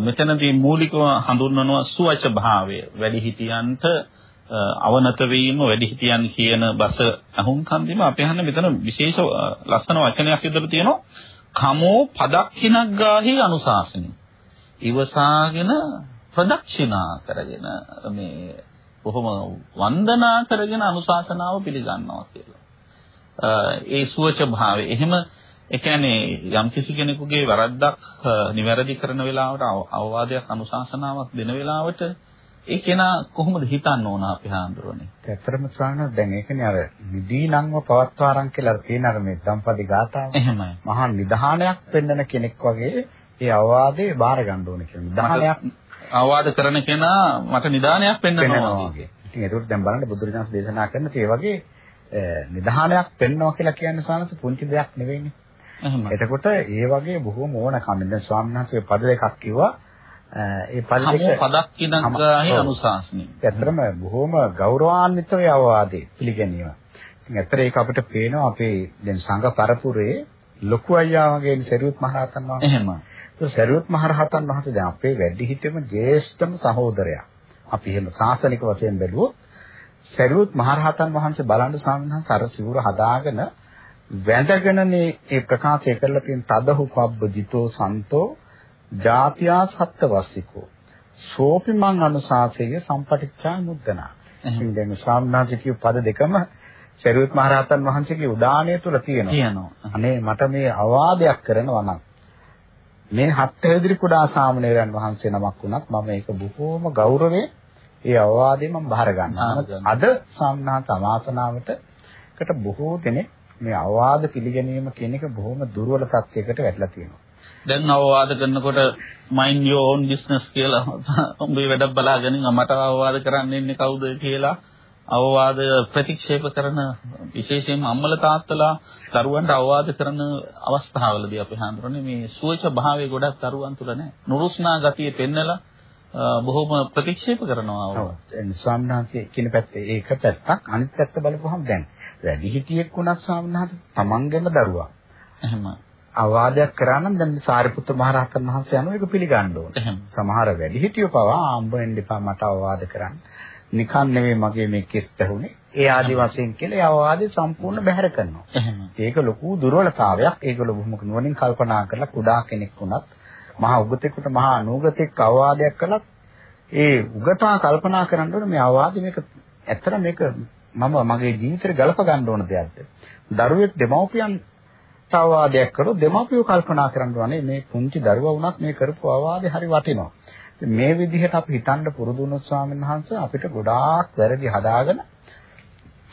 මෙතනදී මූලිකව හඳුන්වනවා සුවච භාවය වැඩිහිටියන්ට අවනත වීම වැඩිහිටියන් කියන බස අහුම්කම් දීම අපි හන්නේ මෙතන විශේෂ ලස්සන වචනයක් විතර තියෙනවා කමෝ පදක්ඛිනක් ගාහි අනුශාසනයි ඉවසාගෙන ප්‍රදක්ෂිනා කරගෙන මේ බොහොම වන්දනා කරගෙන අනුශාසනාව පිළිගන්නවා කියලා. ඒ සුවච භාවය. එහෙම ඒ කියන්නේ යම් කිසි කෙනෙකුගේ වැරද්දක් නිවැරදි කරන වෙලාවට අවවාදයක් අනුශාසනාවක් දෙන වෙලාවට ඒ කෙනා කොහොමද හිතන්න ඕන අපි හාමුදුරනේ? ඇත්තටම ස්වාමීන් දැන් ඒකනේ අර නිදීනංව පවත්වාරම් කියලා තියෙන අර මේ දම්පදි ගාථාව. එහෙමයි. මහා නිධානයක් පෙන්වන කෙනෙක් වගේ ඒ අවවාදේ බාර ගන්න ඕනේ කියලා. නිධානයක් අවවාද කරන කෙනා මට නිදානයක් පෙන්වනවා වගේ. ඉතින් ඒකට දැන් බලන්න බුදුරජාණන් දේශනා කරන ඒ වගේ නිධානයක් පෙන්වනවා කියලා කියන්නේ සානත පුංචි දෙයක් නෙවෙයිනේ. එතකොට ඒ වගේ බොහෝම ඕනකම් දැන් ස්වාමීන් වහන්සේ පද දෙකක් කිව්වා. ඒ පද දෙක පදක් කිනගාහි අනුශාසනයි. ඇත්තටම බොහෝම ගෞරවාන්විතව අවවාදේ පිළිගැනීම. ඉතින් ඇත්තට ඒක අපිට පේනවා අපේ දැන් සංඝ පරපුරේ ලොකු අයියා වගේ සරියුත් මහරහතන් වහන්සේ. එහෙම. සරියුත් මහරහතන් වහන්සේ දැන් අපේ වැඩිහිටියම ජේෂ්ඨම සහෝදරයා. අපි එහෙම සාසනික වශයෙන් බැලුවොත් සරියුත් මහරහතන් වහන්සේ බලන්න සාමණේර අර සිවුර හදාගෙන වැඳගෙනනේ ඒ ප්‍රකාශය කරලා තියෙන තදහු පබ්බජිතෝ සන්තෝ ජාතියා සත්ත්වස්සිකෝ සෝපි මං අනුශාසය සම්පටිච්ඡා මුද්දනා. ඉතින් දැන් ශාම්නාජි කියු පද දෙකම චරිත මහරහතන් වහන්සේගේ උදානය තුල තියෙනවා. තියෙනවා. අනේ මට මේ අවාදයක් කරනවා නම් මේ හත් හැදිරි කුඩා සාමණේරයන් වහන්සේ නමක් වුණත් මම ඒක බොහෝම ගෞරවයෙන් ඒ අවවාදේ මම බාර ගන්නවා. අද සම්නාත අවාසනාවටකට බොහෝ දෙනෙක් මේ අවවාද පිළිගැනීම කියන එක බොහොම දුර්වල තත්යකට වැටලා තියෙනවා. දැන් අවවාද කරනකොට mind your own business කියලා <laughs> උඹේ වැඩක් බලාගෙන මට අවවාද කරන්න ඉන්නේ කවුද කියලා අවවාද ප්‍රතික්ෂේප කරන විශේෂයෙන්ම අම්මල තාත්තලා දරුවන්ට අවවාද කරන අවස්ථාවලදී අපි හඳුරන්නේ මේ සුවච භාවයේ ගොඩක් දරුවන් තුල නැහැ. නුරුස්නා ගතිය පෙන්නලා බොහොම ප්‍රතික්ෂේප කරනවා. ඔව්. ස්වාමීනාන්සේ කියන පැත්තේ ඒක පැත්තක් අනිත් පැත්ත බලපුවහම දැන් වැඩි හිටියෙක් වුණත් ස්වාමීනාන්ත තමන්ගේම දරුවා. එහෙම. අවවාදයක් කරා නම් දැන් සාරිපුත්ත මහ රහතන් වහන්සේ යනවා ඒක පිළිගන්න ඕනේ. සමහර වැඩි හිටියෝ පවා ආම්බෙන් දෙපා මට අවවාද කරන්න. නිකන් නෙවෙයි මගේ මේ කෙස් පැහුනේ. ඒ ආදි වශයෙන් කියලා ඒ අවවාදේ සම්පූර්ණ බැහැර කරනවා. එහෙම. ඒක ලොකු දුර්වලතාවයක්. ඒගොල්ලෝ බොහොම නුවණින් කල්පනා කරලා කුඩා කෙනෙක් වුණත් මහා උගතෙකුට මහා අනුගතෙක් අවවාදයක් කළත් ඒ උගතා කල්පනා කරන්න ඕනේ මේ අවවාදේ මේක ඇත්තට මේක මම මගේ ජීවිතේ ගලප ගන්න ඕන දෙයක්ද? දරුවෙක් දෙමව්පියන් අවවාදයක් කරොත් දෙමව්පියෝ කල්පනා කරන්න ඕනේ මේ පුංචි දරුවා වුණත් මේ කරපු අවවාදේ හරි වටිනවා. මේ විදිහට අපි හිතන්න පුරුදු වුණොත් ස්වාමීන් වහන්සේ අපිට ගොඩාක් වැරදි හදාගෙන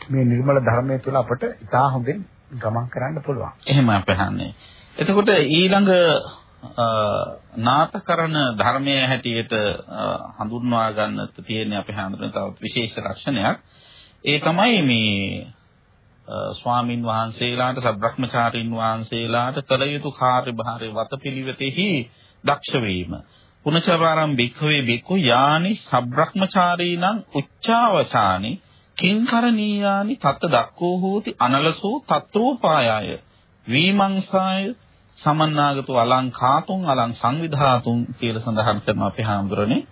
මේ නිර්මල ධර්මයේ තුල අපට ඉතා හොඳින් ගමන් කරන්න පුළුවන්. එහෙම අපහන්නේ. එතකොට ඊළඟ නාටකරන ධර්මයේ හැටියට හඳුන්වා ගන්න තියෙන අපේ හැඳුනන තව විශේෂ ලක්ෂණයක්. ඒ තමයි මේ ස්වාමින් වහන්සේලාට සබ්‍රහ්මචාරීන් වහන්සේලාට කළ යුතු කාර්යභාරයේ වතපිළිවෙතෙහි දක්ෂ වීම. පුනචපාරම් භික්ඛවේ භික්ඛු යානි සබ්‍රහ්මචාරීනං උච්චාවචානි කිංකරණීයානි තත් දක්කෝ හෝති අනලසෝ තත්‍රෝපායාය විමංසාය සමන්නාගතු අලංකාතුන් අලං සංවිධාතුන් කියලා සඳහන් කරන අපේ හාමුදුරනේ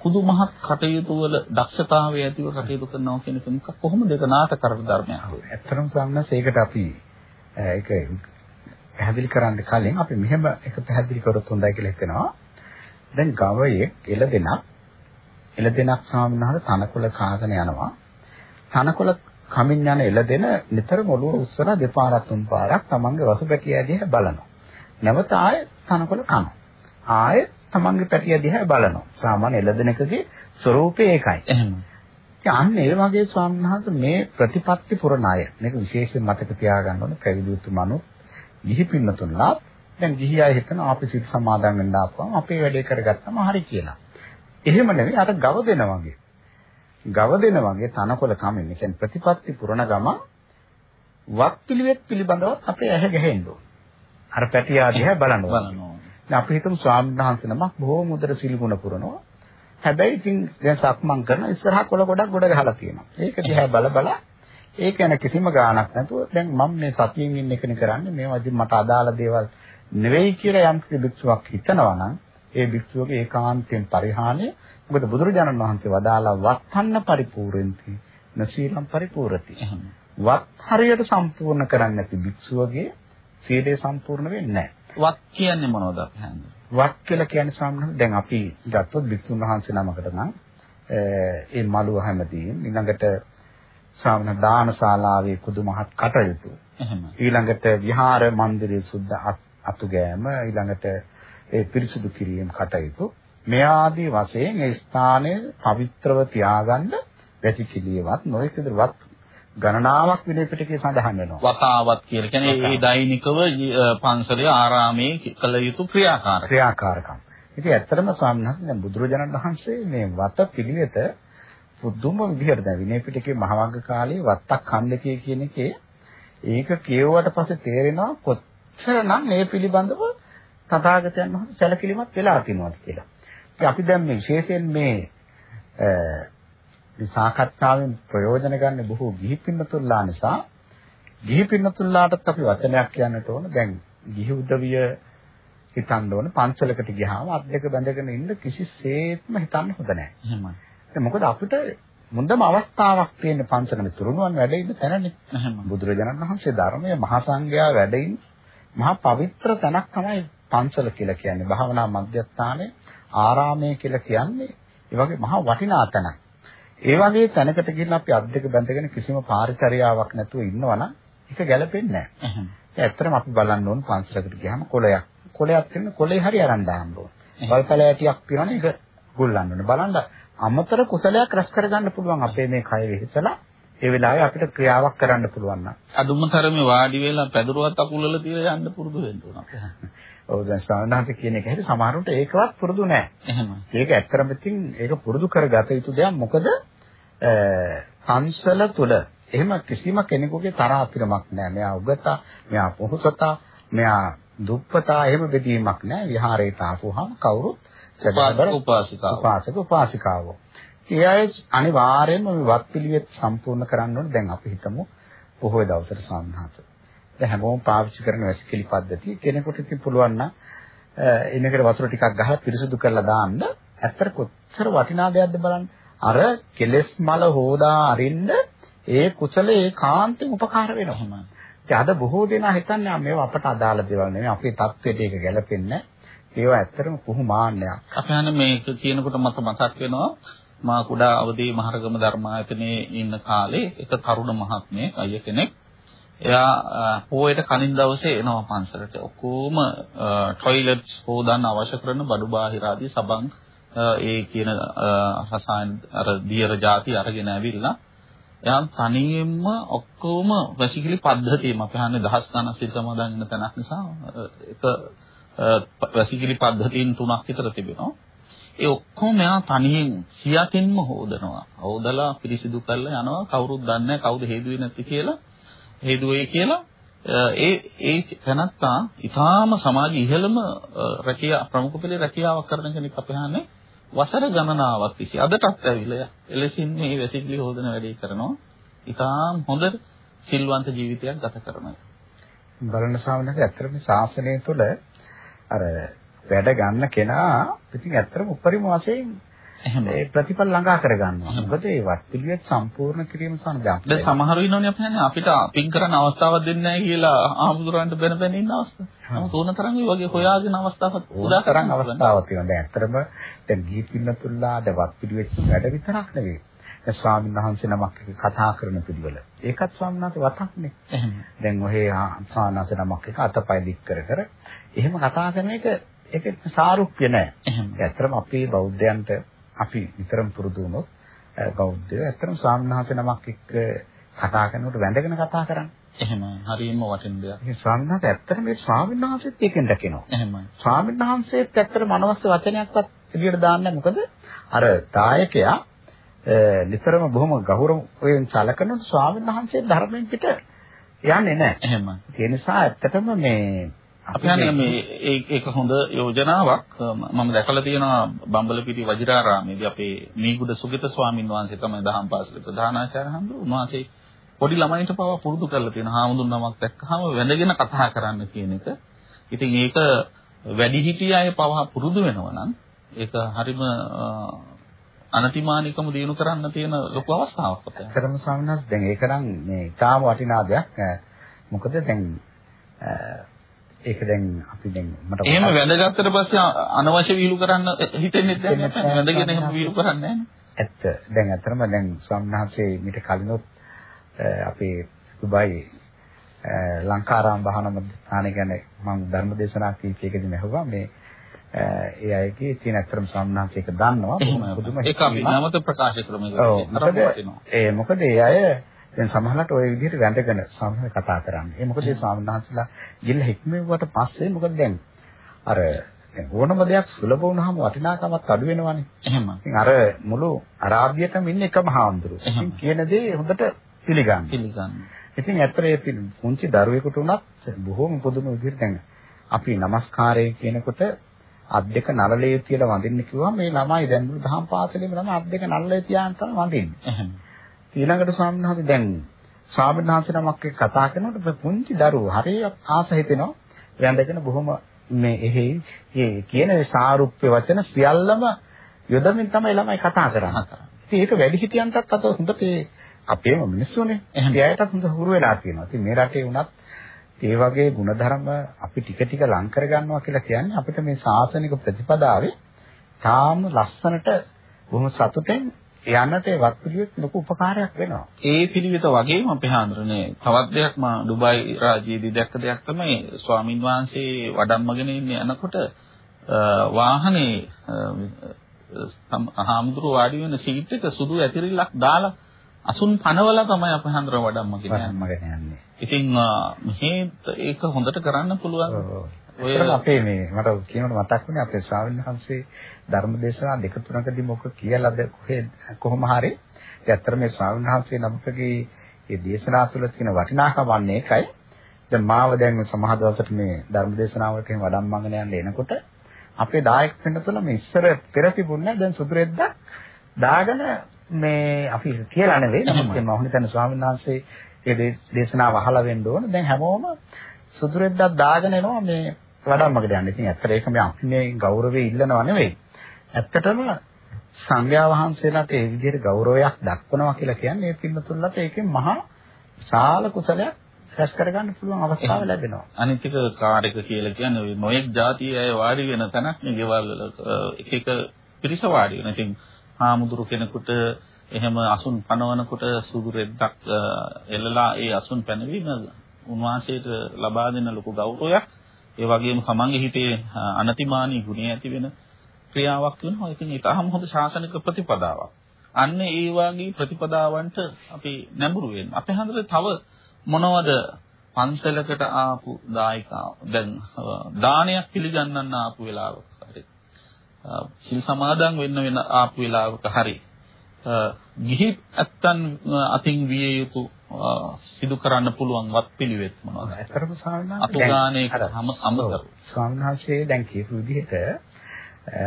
කුදුමහත් කටයුතු වල දක්ෂතාවය ඇතිව කටයුතු කරනවා කියන එක කොහොමද ඒක නාටකරන ධර්මයක්. ඇත්තටම සම්මත ඒකට අපි ඒක පැහැදිලි කරන්න කලින් අපි මෙහෙම එක පැහැදිලි කරොත් හොඳයි කියලා හිතනවා. දැන් ගවයේ එළදෙනක් එළදෙනක් සාමනහර තනකොළ කාගෙන යනවා. තනකොළ කමින් යන එළදෙන නිතරම ඔළුව උස්සලා දෙපාරක් තුන් පාරක් තමන්ගේ වසුපැටිය දිහා බලනවා. නැවත ආයෙ තනකොළ කනවා. ආයෙ තමන්ගේ පැටිය දිහා බලනවා. සාමාන්‍ය එළදෙනකගේ ස්වરૂපය ඒකයි. එහෙම. අන්න ඒ වගේ ස්වාමීන් මේ ප්‍රතිපත්ති පුරණ අය මේක විශේෂයෙන් මතක තියාගන්න ඕනේ පැවිදි උතුමනු ගිහි පින්නතුන්ලා දැන් ගිහි අය හිතන අපි සිත සමාදන් වෙන්න ආපුවම අපේ වැඩේ කරගත්තම හරි කියලා. එහෙම නෙවෙයි අර ගව දෙන වගේ. ගව දෙන වගේ තනකොළ කමින් කියන්නේ ප්‍රතිපත්ති පුරණ ගම වත් පිළිවෙත් පිළිබඳව අපේ ඇහැ ගැහෙන්න ඕන. අර ආදිහ බලනවා. බලනවා. දැන් අපි හිතමු ස්වාමීන් වහන්සේ නමක් බොහෝම උදර සිල්ගුණ පුරනවා. හැබැයි ඉතින් දැන් සක්මන් කරන ඉස්සරහා කොළ ගොඩක් ගොඩ ගහලා තියෙනවා. ඒක දිහා බල බල ඒක යන කිසිම ගාණක් නැතුව දැන් මම මේ සතියෙන් ඉන්න එකනේ කරන්නේ මේවා ඉතින් මට අදාළ දේවල් නෙවෙයි කියලා යම් භික්ෂුවක් හිතනවා නම් ඒ භික්ෂුවගේ ඒකාන්තයෙන් පරිහානිය මොකද බුදුරජාණන් වහන්සේ වදාලා වත්තන්න පරිපූර්ණති නසීලම් පරිපූර්ණති. වත් හරියට සම්පූර්ණ කරන්නේ නැති භික්ෂුවගේ සීලය සම්පූර්ණ වෙන්නේ නැහැ. වත් කියන්නේ මොනවද වත් කියලා කියන්නේ සාමාන්‍යයෙන් දැන් අපි ගත්තොත් භික්ෂුන් වහන්සේ නමකට නම් ඒ මළුව හැමදීම ඊළඟට සාමාන්‍ය දානශාලාවේ කුදුමහත් කටයුතු. එහෙම. ඊළඟට විහාර මන්දිරයේ සුද්ධ අතු ගෑම ඊළඟට ඒ පිරිසුදු කිරීම කටයුතු මේ ආදී වශයෙන් ඒ ස්ථානය පවිත්‍රව තියාගන්න වැසිකිළියවත් නොයෙක් විදිහට ගණනාවක් විනය පිටකේ සඳහන් වෙනවා. වතාවත් කියලා කියන්නේ ඒ දෛනිකව පන්සලේ ආරාමයේ කළ යුතු ක්‍රියාකාරකම්. ක්‍රියාකාරකම්. ඉතින් ඇත්තටම ස්වාමීන් වහන්සේ බුදුරජාණන් වහන්සේ මේ වත පිළිවෙත පුදුම විදිහට දැන් විනය පිටකේ මහවංග කාලේ වත්තක් ඛණ්ඩකයේ කියන එකේ ඒක කියවුවට පස්සේ තේරෙනවා කොච්චරනම් මේ පිළිබඳව තථාගතයන් වහන්සේ සැලකිලිමත් වෙලා තිනවද කියලා. ඉතින් අපි දැන් මේ විශේෂයෙන් මේ මේ සාකච්ඡාවෙන් ප්‍රයෝජන ගන්න බොහෝ ගිහි පින්නතුල්ලා නිසා ගිහි පින්නතුල්ලාටත් අපි වචනයක් කියන්නට ඕන. දැන් ගිහි උදවිය හිතන්න ඕන පන්සලකට ගියාම අත් දෙක බැඳගෙන ඉන්න කිසිසේත්ම හිතන්න හොඳ නැහැ. එහෙමයි. මොකද අපිට මුන්දම අවස්ථාවක් තියෙන පන්සලේ තුරුණුවන් වැඩ ඉන්න තැනනේ. එහෙමයි. බුදුරජාණන් වහන්සේ ධර්මයේ මහා සංඝයා වැඩ ඉන්න මහා පවිත්‍ර තැනක් තමයි පන්සල කියලා කියන්නේ භාවනා මධ්‍යස්ථානය ආරාමය කියලා කියන්නේ ඒ වගේ මහා වටිනා තැනක්. ඒ වගේ තැනකට ගිහින් අපි අත් දෙක බැඳගෙන කිසිම පාරිචර්යාවක් නැතුව ඉන්නවනම් ඒක ගැලපෙන්නේ නැහැ. ඇත්තටම අපි බලන්න ඕන පන්සලකට ගියාම කොළයක්. කොළයක් තියෙන කොළේ හරි අරන් දාන්න ඕන. වල්පල ඇටියක් තියෙනවනේ ඒක ගුල්ලන්න ඕනේ. බලන්න අමතර කුසලයක් රැස් කරගන්න පුළුවන් අපේ මේ කය වෙහෙසලා ඒ වෙලාවේ අපිට ක්‍රියාවක් කරන්න පුළුවන් නම්. අදුම තරමේ වාඩි වෙලා පැදුරුවත් අකුලල තියලා යන්න පුරුදු වෙන්න ඕන. ඔව් දැන් සාමාන්‍යයෙන් කියන එක හැටි සමහරවිට ඒකවත් පුරුදු නැහැ. එහෙම. ඒක ඇත්තටම ඉතින් ඒක පුරුදු කරගත යුතු දෙයක්. මොකද පන්සල තුල එහෙම කිසිම කෙනෙකුගේ තරහතිරමක් නැහැ. මෙයා උගතා, මෙයා පොහොසතා, මෙයා දුප්පතා එහෙම බෙදීමක් නැහැ. විහාරයට ආපුවාම කවුරුත් උපාසක උපාසිකාව. උපාසක උපාසිකාවෝ. ඒ අය අනිවාර්යයෙන්ම මේ වත්පිළිවෙත් සම්පූර්ණ කරන්න ඕනේ. දැන් අපි හිතමු පොහොය දවසට සාමහත. දැන් හැමෝම පාවිච්චි කරන වැසිකිලි පද්ධතිය කෙනෙකුට ඉතින් පුළුවන් නම් එනකට වතුර ටිකක් ගහලා පිරිසිදු කරලා දාන්න ඇත්තට කොච්චර වටිනා දෙයක්ද බලන්න. අර කෙලස් මල හොදා අරින්න ඒ කුසලේ ඒකාන්තයෙන් උපකාර වෙනවා. ඉතින් අද බොහෝ දෙනා හිතන්නේ මේවා අපට අදාළ දේවල් නෙමෙයි. අපේ தത്വෙට ඒක ගැලපෙන්නේ ඒවා ඇත්තටම පුහු මාන්නයක්. අපහන මේක කියනකොට මට මතක් වෙනවා මා කුඩා අවදී මහරගම ධර්මායතනයේ ඉන්න කාලේ එක තරුණ මහත්මයෙක් අය කෙනෙක් එයා පොයට කලින් දවසේ එනවා පන්සලට. ඔක්කොම ටොයිලට්ස් හොදන්න අවශ්‍ය කරන බඩු බාහිර ආදී සබන් ඒ කියන රසායන අර දියර જાති අරගෙන ඇවිල්ලා එයා තනියෙන්ම ඔක්කොම වැසිකිලි පද්ධතියම අපි හන්නේ දහස් ගණන් සිල් සමාදන් වෙන තැනක් නිසා එක වැසිකිලි පද්ධතියන් තුනක් විතර තිබෙනවා. ඒ ඔක්කොම එයා තනියෙන් සියතින්ම හොදනවා. හොදලා පිරිසිදු කරලා යනවා. කවුරුත් දන්නේ නැහැ කවුද හේදුවේ නැති කියලා. හේදුවේ කියලා ඒ ඒ තැනත්තා ඊටාම සමාජ ඉහළම රැකියා ප්‍රමුඛ පෙළේ රැකියාවක් කරන කෙනෙක් අපි හන්නේ වසර ගණනාවක් තිස්සේ අදටත් ඇවිල්ලා එලෙසින් මේ වැසිකිලි හොදන වැඩේ කරනවා. ඊටාම් හොඳ සිල්වන්ත ජීවිතයක් ගත කරනවා. බලන ශ්‍රාවණක ඇත්තටම ශාසනය තුළ අර වැඩ ගන්න කෙනා ඉතින් ඇත්තටම උපරිම වශයෙන් එහෙම ඒ ප්‍රතිඵල ළඟා කර ගන්නවා. මොකද ඒ පිළිවෙත් සම්පූර්ණ කිරීම සඳහා දැන් සමහර ඉන්නෝනේ අපි හන්නේ අපිට පින් කරන්න අවස්ථාවක් දෙන්නේ නැහැ කියලා ආමුදුරන්ට බැන බැන ඉන්න අවස්ථාව. නමුත් ඕන තරම් ඒ වගේ හොයාගෙන අවස්ථාවක් උදා කරන් අවස්ථාවක් තියෙනවා. දැන් ඇත්තටම දැන් ගී පින්නතුල්ලා දවත් පිළිවෙත් වැඩ විතරක් නෙවෙයි. දැන් ස්වාමීන් වහන්සේ නමක් එක්ක කතා කරන පිළිවෙල. ඒකත් ස්වාමීන් වහන්සේ වතක්නේ. එහෙම. දැන් ඔහේ ස්වාමීන් වහන්සේ නමක් එක්ක අතපය දික් කර කර එහෙම කතා කරන එක ඒක සාරුප්‍ය නෑ. එහෙම. ඇත්තටම අපේ බෞද්ධයන්ට අපි විතරම පුරුදු වුණොත් බෞද්ධයෝ ඇත්තටම ස්වාමීන් වහන්සේ නමක් එක්ක කතා කරනකොට වැඳගෙන කතා කරන්නේ. එහෙමයි. හරියම වටින දෙයක්. මේ ස්වාමීන් වහන්සේ ඇත්තටම මේ ස්වාමීන් වහන්සේත් ඒකෙන් දැකෙනවා. එහෙමයි. ස්වාමීන් වහන්සේත් ඇත්තටම අනවශ්‍ය වචනයක්වත් එළියට දාන්නේ මොකද? අර දායකයා නිතරම බොහොම ගෞරවයෙන් සැලකනොත් ස්වාමීන් වහන්සේ ධර්මයෙන් පිට යන්නේ නැහැ. එහෙමයි. ඒ නිසා ඇත්තටම මේ අපි මේ ඒක හොඳ යෝජනාවක් මම දැකලා තියෙනවා බම්බලපිටි වජිරාරාමේදී අපේ මීගුඩ සුගත ස්වාමින් වහන්සේ තමයි දහම් පාසලේ ප්‍රධානාචාර්ය හඳු උන්වහන්සේ පොඩි ළමයින්ට පවා පුරුදු කරලා තියෙනවා හාමුදුරු නමක් දැක්කහම වැඳගෙන කතා කරන්න කියන එක. ඉතින් ඒක වැඩිහිටිය අය පවා පුරුදු වෙනවා නම් ඒක හරිම අනතිමානිකම දිනු කරන්න තියෙන ලොකු අවස්ථාවක් අපිට. ඇත්තටම ස්වාමීන් වහන්සේ දැන් ඒක නම් මේ තාම වටිනා දෙයක්. මොකද දැන් ඒක දැන් අපි දැන් මට එහෙම වැඳගත්තට පස්සේ අනවශ්‍ය වීලු කරන්න හිතෙන්නේ නැහැ. වැඳගෙන එහෙම වීලු කරන්නේ ඇත්ත. දැන් අතරම දැන් ස්වාමීනාංශයේ මීට කලිනොත් අපේ දුබයි ලංකාරාම භාවනා මධ්‍යස්ථානය ගැන මම ධර්ම දේශනා කීපයකදී මහුවා මේ ඒ අයගේ තියෙන අතරම ස්වාමීනාංශයක දන්නවා. පුදුම ඒක අපි නැවත ප්‍රකාශ කරමු ඒ මොකද ඒ අය දැන් සමහරවිට ওই විදිහට වැඳගෙන සමහර කතා කරන්නේ. ඒ මොකද ඒ ස්වාමීන් වහන්සේලා ගිල්ල හික්මෙව්වට පස්සේ මොකද දැන් අර ඕනම දෙයක් සුලභ වුණාම වටිනාකමක් අඩු වෙනවනේ. එහෙම. ඉතින් අර මුළු අරාබියටම ඉන්නේ එකම හාමුදුරුවෝ. ඉතින් කියන දේ හොඳට පිළිගන්න. පිළිගන්න. ඉතින් ඇත්තට ඒ පුංචි දරුවෙකුට උනත් බොහොම පුදුම විදිහට දැන් අපි নমස්කාරය කියනකොට අත් දෙක නළලේ තියලා වඳින්න කිව්වම මේ ළමයි දැන් දහම් පාසලේම ළමයි අත් දෙක නළලේ තියාගෙන තමයි වඳින්නේ. එහෙම. ඊළඟට ස්වාමීන් වහන්සේ දැන් ස්වාමීන් වහන්සේ නමක් එක්ක කතා කරනකොට පුංචි දරුවෝ හරිය ආස හිතෙනවා වැඳගෙන බොහොම මේ එහෙ කියන සාරුප්‍ය වචන සියල්ලම යොදමින් තමයි ළමයි කතා කරන්නේ. ඉතින් ඒක වැඩි හිටියන්ටත් අත හොඳට අපේම මිනිස්සුනේ. එහේ අයටත් හොඳ හුරු වෙලා තියෙනවා. ඉතින් මේ රටේ වුණත් ඒ වගේ ಗುಣධර්ම අපි ටික ටික ලං කර ගන්නවා කියලා කියන්නේ අපිට මේ ශාසනික ප්‍රතිපදාවේ තාම ලස්සනට බොහොම සතුටෙන් යන්නට වත්පිළිවෙත් ලොකු උපකාරයක් වෙනවා. ඒ පිළිවෙත වගේම අපේ හාමුදුරනේ තවත් දෙයක් මා ඩුබායි රාජ්‍යයේදී දැක්ක දෙයක් තමයි ස්වාමින් වහන්සේ වඩම්මගෙන ඉන්නේ යනකොට වාහනේ හාමුදුරුව වාඩි වෙන සීට් එක සුදු ඇතිරිල්ලක් දාලා අසුන් පනවලා තමයි අපේ හාමුදුරුව වඩම්මගෙන යන්නේ. ඉතින් මෙහි ඒක හොඳට කරන්න පුළුවන්. ඔය අපේ මේ මට කියනකොට මතක් වුණේ අපේ ශ්‍රාවණ වහන්සේ ධර්මදේශනා දෙක තුනකදී මොකක් කියලාද කොහේ කොහොම හරි. ඒ ඇත්තට මේ ශ්‍රාවණ වහන්සේ නමකගේ මේ දේශනා තුළ තියෙන වටිනාකම වන්නේ ඒකයි. දැන් මාව දැන් සමහර දවසට මේ ධර්මදේශනාවලට එහෙම වඩම්මගෙන යන්න එනකොට අපේ දායක වෙන්න තුළ මේ ඉස්සර පෙර තිබුණේ දැන් සුදුරෙද්දක් දාගෙන මේ අපි කියලා නෙවෙයි. නමුත් මම හිතන්නේ ස්වාමීන් වහන්සේ ඒ දේශනාව අහලා වෙන්න ඕන. දැන් හැමෝම සුදුරෙද්දක් දාගෙන එනවා මේ වඩම්මකට යන්න. ඉතින් ඇත්තට ඒක මේ අපි මේ ගෞරවය ඉල්ලනවා නෙවෙයි. ඇත්තටම සංඝයා වහන්සේලාට ඒ විදිහට ගෞරවයක් දක්වනවා කියලා කියන්නේ ඒ පින්නතුල්ලට ඒකෙන් මහා විශාල කුසලයක් රැස් කරගන්න පුළුවන් අවස්ථාව ලැබෙනවා. අනිත් එක කාර්යක කියලා කියන්නේ නොයෙක් જાතිය අය වාඩි වෙන තැනක් නේ ගෙවල් වල එක එක පිරිස වාඩි වෙන. ඉතින් හාමුදුරු කෙනෙකුට එහෙම අසුන් පනවනකොට සුදු රෙද්දක් එල්ලලා ඒ අසුන් පැනවීම උන්වහන්සේට ලබා දෙන ලොකු ගෞරවයක්. ඒ වගේම තමන්ගේ හිතේ අනතිමානී ගුණය ඇති වෙන ක්‍රියාවක් වෙනවා. ඉතින් ඒකම හොඳ ශාසනික ප්‍රතිපදාවක්. අන්න ඒ වගේ ප්‍රතිපදාවන්ට අපි නැඹුරු වෙන්න. අපේ හන්දේ තව මොනවද පන්සලකට ආපු දායකා දැන් දානයක් පිළිගන්නන්න ආපු වෙලාවක හරි සිල් සමාදන් වෙන්න වෙන ආපු වෙලාවක හරි ගිහි ඇත්තන් අතින් විය යුතු සිදු කරන්න පුළුවන් වත් පිළිවෙත් මොනවද? ඇත්තටම ස්වාමීන් වහන්සේ අතුගානයකට අමතර ස්වාමීන් දැන් කියපු විදිහට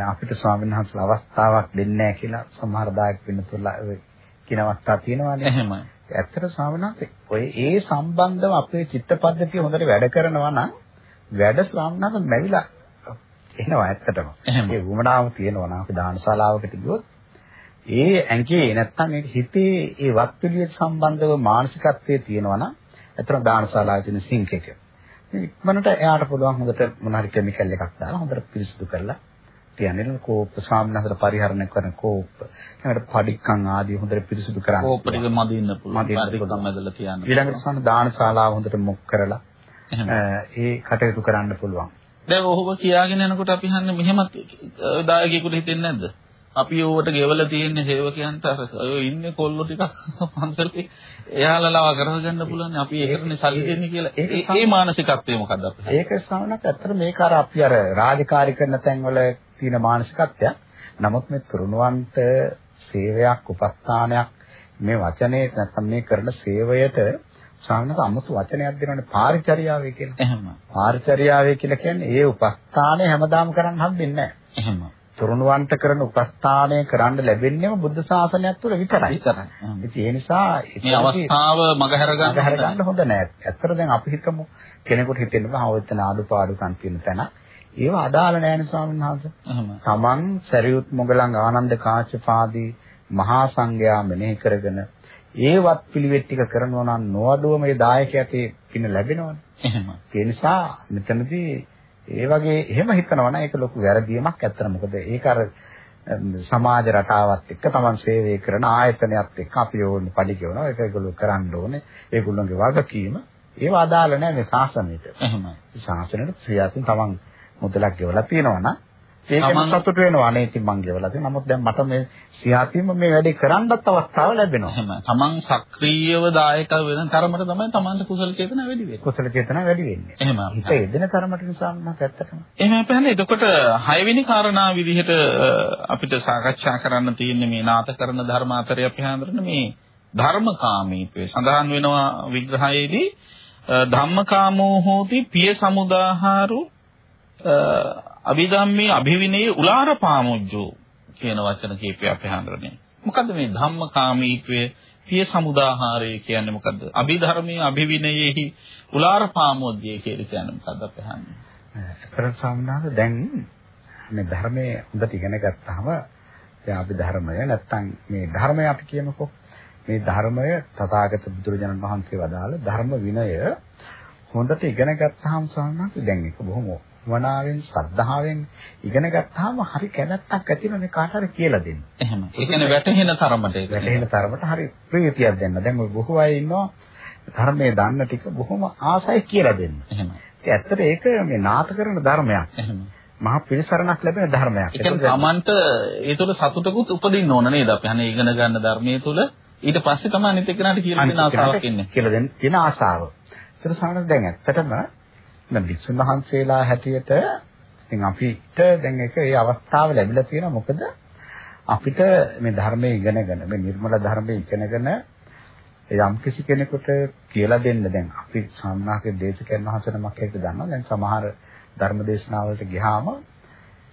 අපිට ස්වාමීන් වහන්සේලා අවස්ථාවක් දෙන්නේ නැහැ කියලා සමහර දායක වෙනතුලා කියන අවස්ථා තියෙනවානේ. එහෙමයි. ඇත්තට ස්වාමීන් වහන්සේ ඔය ඒ සම්බන්ධව අපේ චිත්ත පද්ධතිය හොඳට වැඩ කරනවා නම් වැඩ ස්වාමීන් වහන්සේ මැවිලා එනවා ඇත්තටම. ඒ වුමනාව තියෙනවා නම් අපි දානශාලාවකට ගියොත් ඒ ඇඟේ නැත්තම් ඒ හිතේ ඒ වත්පිළිවෙත් සම්බන්ධව මානසිකත්වයේ තියෙනවා නම් ඇත්තටම දානශාලාවේ තියෙන සිංක් එක. ඉක්මනට එයාට පුළුවන් හොඳට මොන හරි කිමිකල් එකක් දාලා හොඳට පිරිසිදු කරලා තියන්නේ. කෝප ස්වාමීනාතර පරිහරණය කරන කෝප ඊළඟට පඩික්කම් ආදී හොඳට පිරිසිදු කරන්න කෝප ටික මදින්න පුළුවන්. පඩික්කම් ඇදලා තියන්න ඊළඟට සම්ම දානශාලාව හොඳට මොක් කරලා ඒ කටයුතු කරන්න පුළුවන්. දැන් ඔහොම කියාගෙන යනකොට අපි හන්නේ මෙහෙමත් දායකයෙකුට හිතෙන්නේ නැද්ද අපි ඕවට ගෙවලා තියෙන සේවකයන්ට අර ඔය ඉන්නේ කොල්ලෝ ටිකක් පන්සලේ එයාලලව කරගන්න පුළුවන් අපි ඒකනේ සල්ලි දෙන්නේ කියලා ඒ මානසිකත්වය මොකද්ද අපිට ඒක සමනත් ඇත්තට මේක අර අපි අර රාජකාරී කරන තැන්වල තියෙන මානසිකත්වයක් නමුත් මේ තුරුණුවන්ට සේවයක් උපස්ථානයක් මේ වචනේ නැත්නම් මේ කරන සේවයට සාමාන්‍යයෙන් අමුතු වචනයක් දෙනවනේ පාරිචර්යාවේ කියලා. එහෙම. පාරිචර්යාවේ කියලා කියන්නේ ඒ උපස්ථානය හැමදාම කරන්න හම්බෙන්නේ නැහැ. එහෙම. තුරුණුවන්ට කරන උපස්ථානය කරන්න ලැබෙන්නේම බුද්ධ ශාසනයක් තුළ විතරයි. විතරයි. ඉතින් ඒ නිසා මේ අවස්ථාව මගහැර ගන්න මගහැර ගන්න හොඳ නෑ. ඇත්තට දැන් අපි හිතමු කෙනෙකුට හිතෙනවා හවුත්තන ආඩුපාඩුකම් තියෙන තැන. ඒව අදාළ නෑනේ ස්වාමීන් වහන්සේ. තමන් සරියුත් මොගලන් ආනන්ද කාශ්‍යපාදී මහා සංඝයා මෙනෙහි කරගෙන ඒවත් පිළිවෙත් ටික කරනවා නම් නොඅඩුව මේ දායකයට පින ලැබෙනවනේ. එහෙම. ඒ නිසා මෙතනදී ඒ වගේ එහෙම හිතනවා නම් ඒක ලොකු වැරදීමක්. ඇත්තට මොකද ඒක අර සමාජ රටාවත් එක්ක Taman සේවය කරන ආයතනයත් එක්ක අපි ඕනේ පඩි ගෙවනවා ඒක ඒගොල්ලෝ කරන්න ඕනේ. ඒගොල්ලෝගේ වගකීම. ඒව අදාළ නැහැ මේ ශාසනයට. එහෙමයි. ශාසනයට ක්‍රියාවෙන් Taman මුදලක් ගෙවලා තියෙනවා නම් ඒකෙන් සතුට වෙනවා අනේ ඉතින් මං ගෙවලා තියෙනවා. නමුත් දැන් මට මේ සියාතින්ම මේ වැඩේ කරන්නත් අවස්ථාව ලැබෙනවා. එහෙම. තමන් සක්‍රීයව දායක වෙන තරමට තමයි තමන්ට කුසල චේතන වැඩි වෙන්නේ. කුසල චේතන වැඩි වෙන්නේ. එහෙම. හිත යෙදෙන තරමට නිසා නම් ඇත්තටම. එහෙම අපහන්නේ එතකොට හයවෙනි කාරණා විදිහට අපිට සාකච්ඡා කරන්න තියෙන්නේ මේ නාථකරණ ධර්ම අතරේ අපි හඳුනන මේ ධර්මකාමීත්වය සඳහන් වෙනවා විග්‍රහයේදී ධම්මකාමෝ හෝති පිය සමුදාහාරු අභිධම්මේ අභිවිනේ උලාර පාමුජ්ජෝ කියන වචන කීපය අපි හඳුනන්නේ. මොකද්ද මේ ධම්මකාමීත්වය පිය සමුදාහාරය කියන්නේ මොකද්ද? අභිධර්මයේ අභිවිනයෙහි උලාර පාමුජ්ජය කියලා කියන්නේ මොකද්ද අපි හන්නේ? අතර සම්මාද දැන් මේ ධර්මයේ හොඳට ඉගෙන ගත්තාම දැන් අපි ධර්මය නැත්තම් මේ ධර්මය අපි කියමුකෝ මේ ධර්මය තථාගත බුදුරජාණන් වහන්සේ වදාළ ධර්ම විනය හොඳට ඉගෙන ගත්තාම සවන්නත් දැන් ඒක බොහොම වනාවෙන් ශ්‍රද්ධාවෙන් ඉගෙන ගත්තාම හරි කැමැත්තක් ඇති වෙන කාට හරි කියලා දෙන්න. එහෙම. ඒ කියන්නේ වැටහෙන තරමට ඒක. වැටහෙන තරමට හරි ප්‍රීතියක් දෙන්න. දැන් ඔය බොහෝ අය ඉන්නවා ධර්මයේ දන්න ටික බොහොම ආසයි කියලා දෙන්න. එහෙම. ඒ ඇත්තට ඒක මේ නාත කරන ධර්මයක්. එහෙම. මහා පිළිසරණක් ලැබෙන ධර්මයක්. ඒ කියන්නේ Tamanට ඒ තුළ සතුටකුත් උපදින්න ඕන නේද? අපි අනේ ඉගෙන ගන්න ධර්මයේ තුල ඊට පස්සේ තමයි අනිත් එක්කනට කියලා දෙන ආසාවක් ඉන්නේ. කියලා දෙන්න තියෙන ආසාව. ඒතර සාමාන්‍ය දැන් ඇත්තටම දැන් වික්ෂුන් වහන්සේලා හැටියට ඉතින් අපිට දැන් ඒක ඒ අවස්ථාව ලැබිලා තියෙනවා. මොකද අපිට මේ ධර්මයේ ඉගෙනගෙන මේ නිර්මල ධර්මයේ ඉගෙනගෙන යම් කිසි කෙනෙකුට කියලා දෙන්න දැන් අපි සම්මාකේ දේශකයන් වහන්සේ නමක් එක්ක දන්නවා. දැන් සමහර ධර්ම දේශනාවලට ගියාම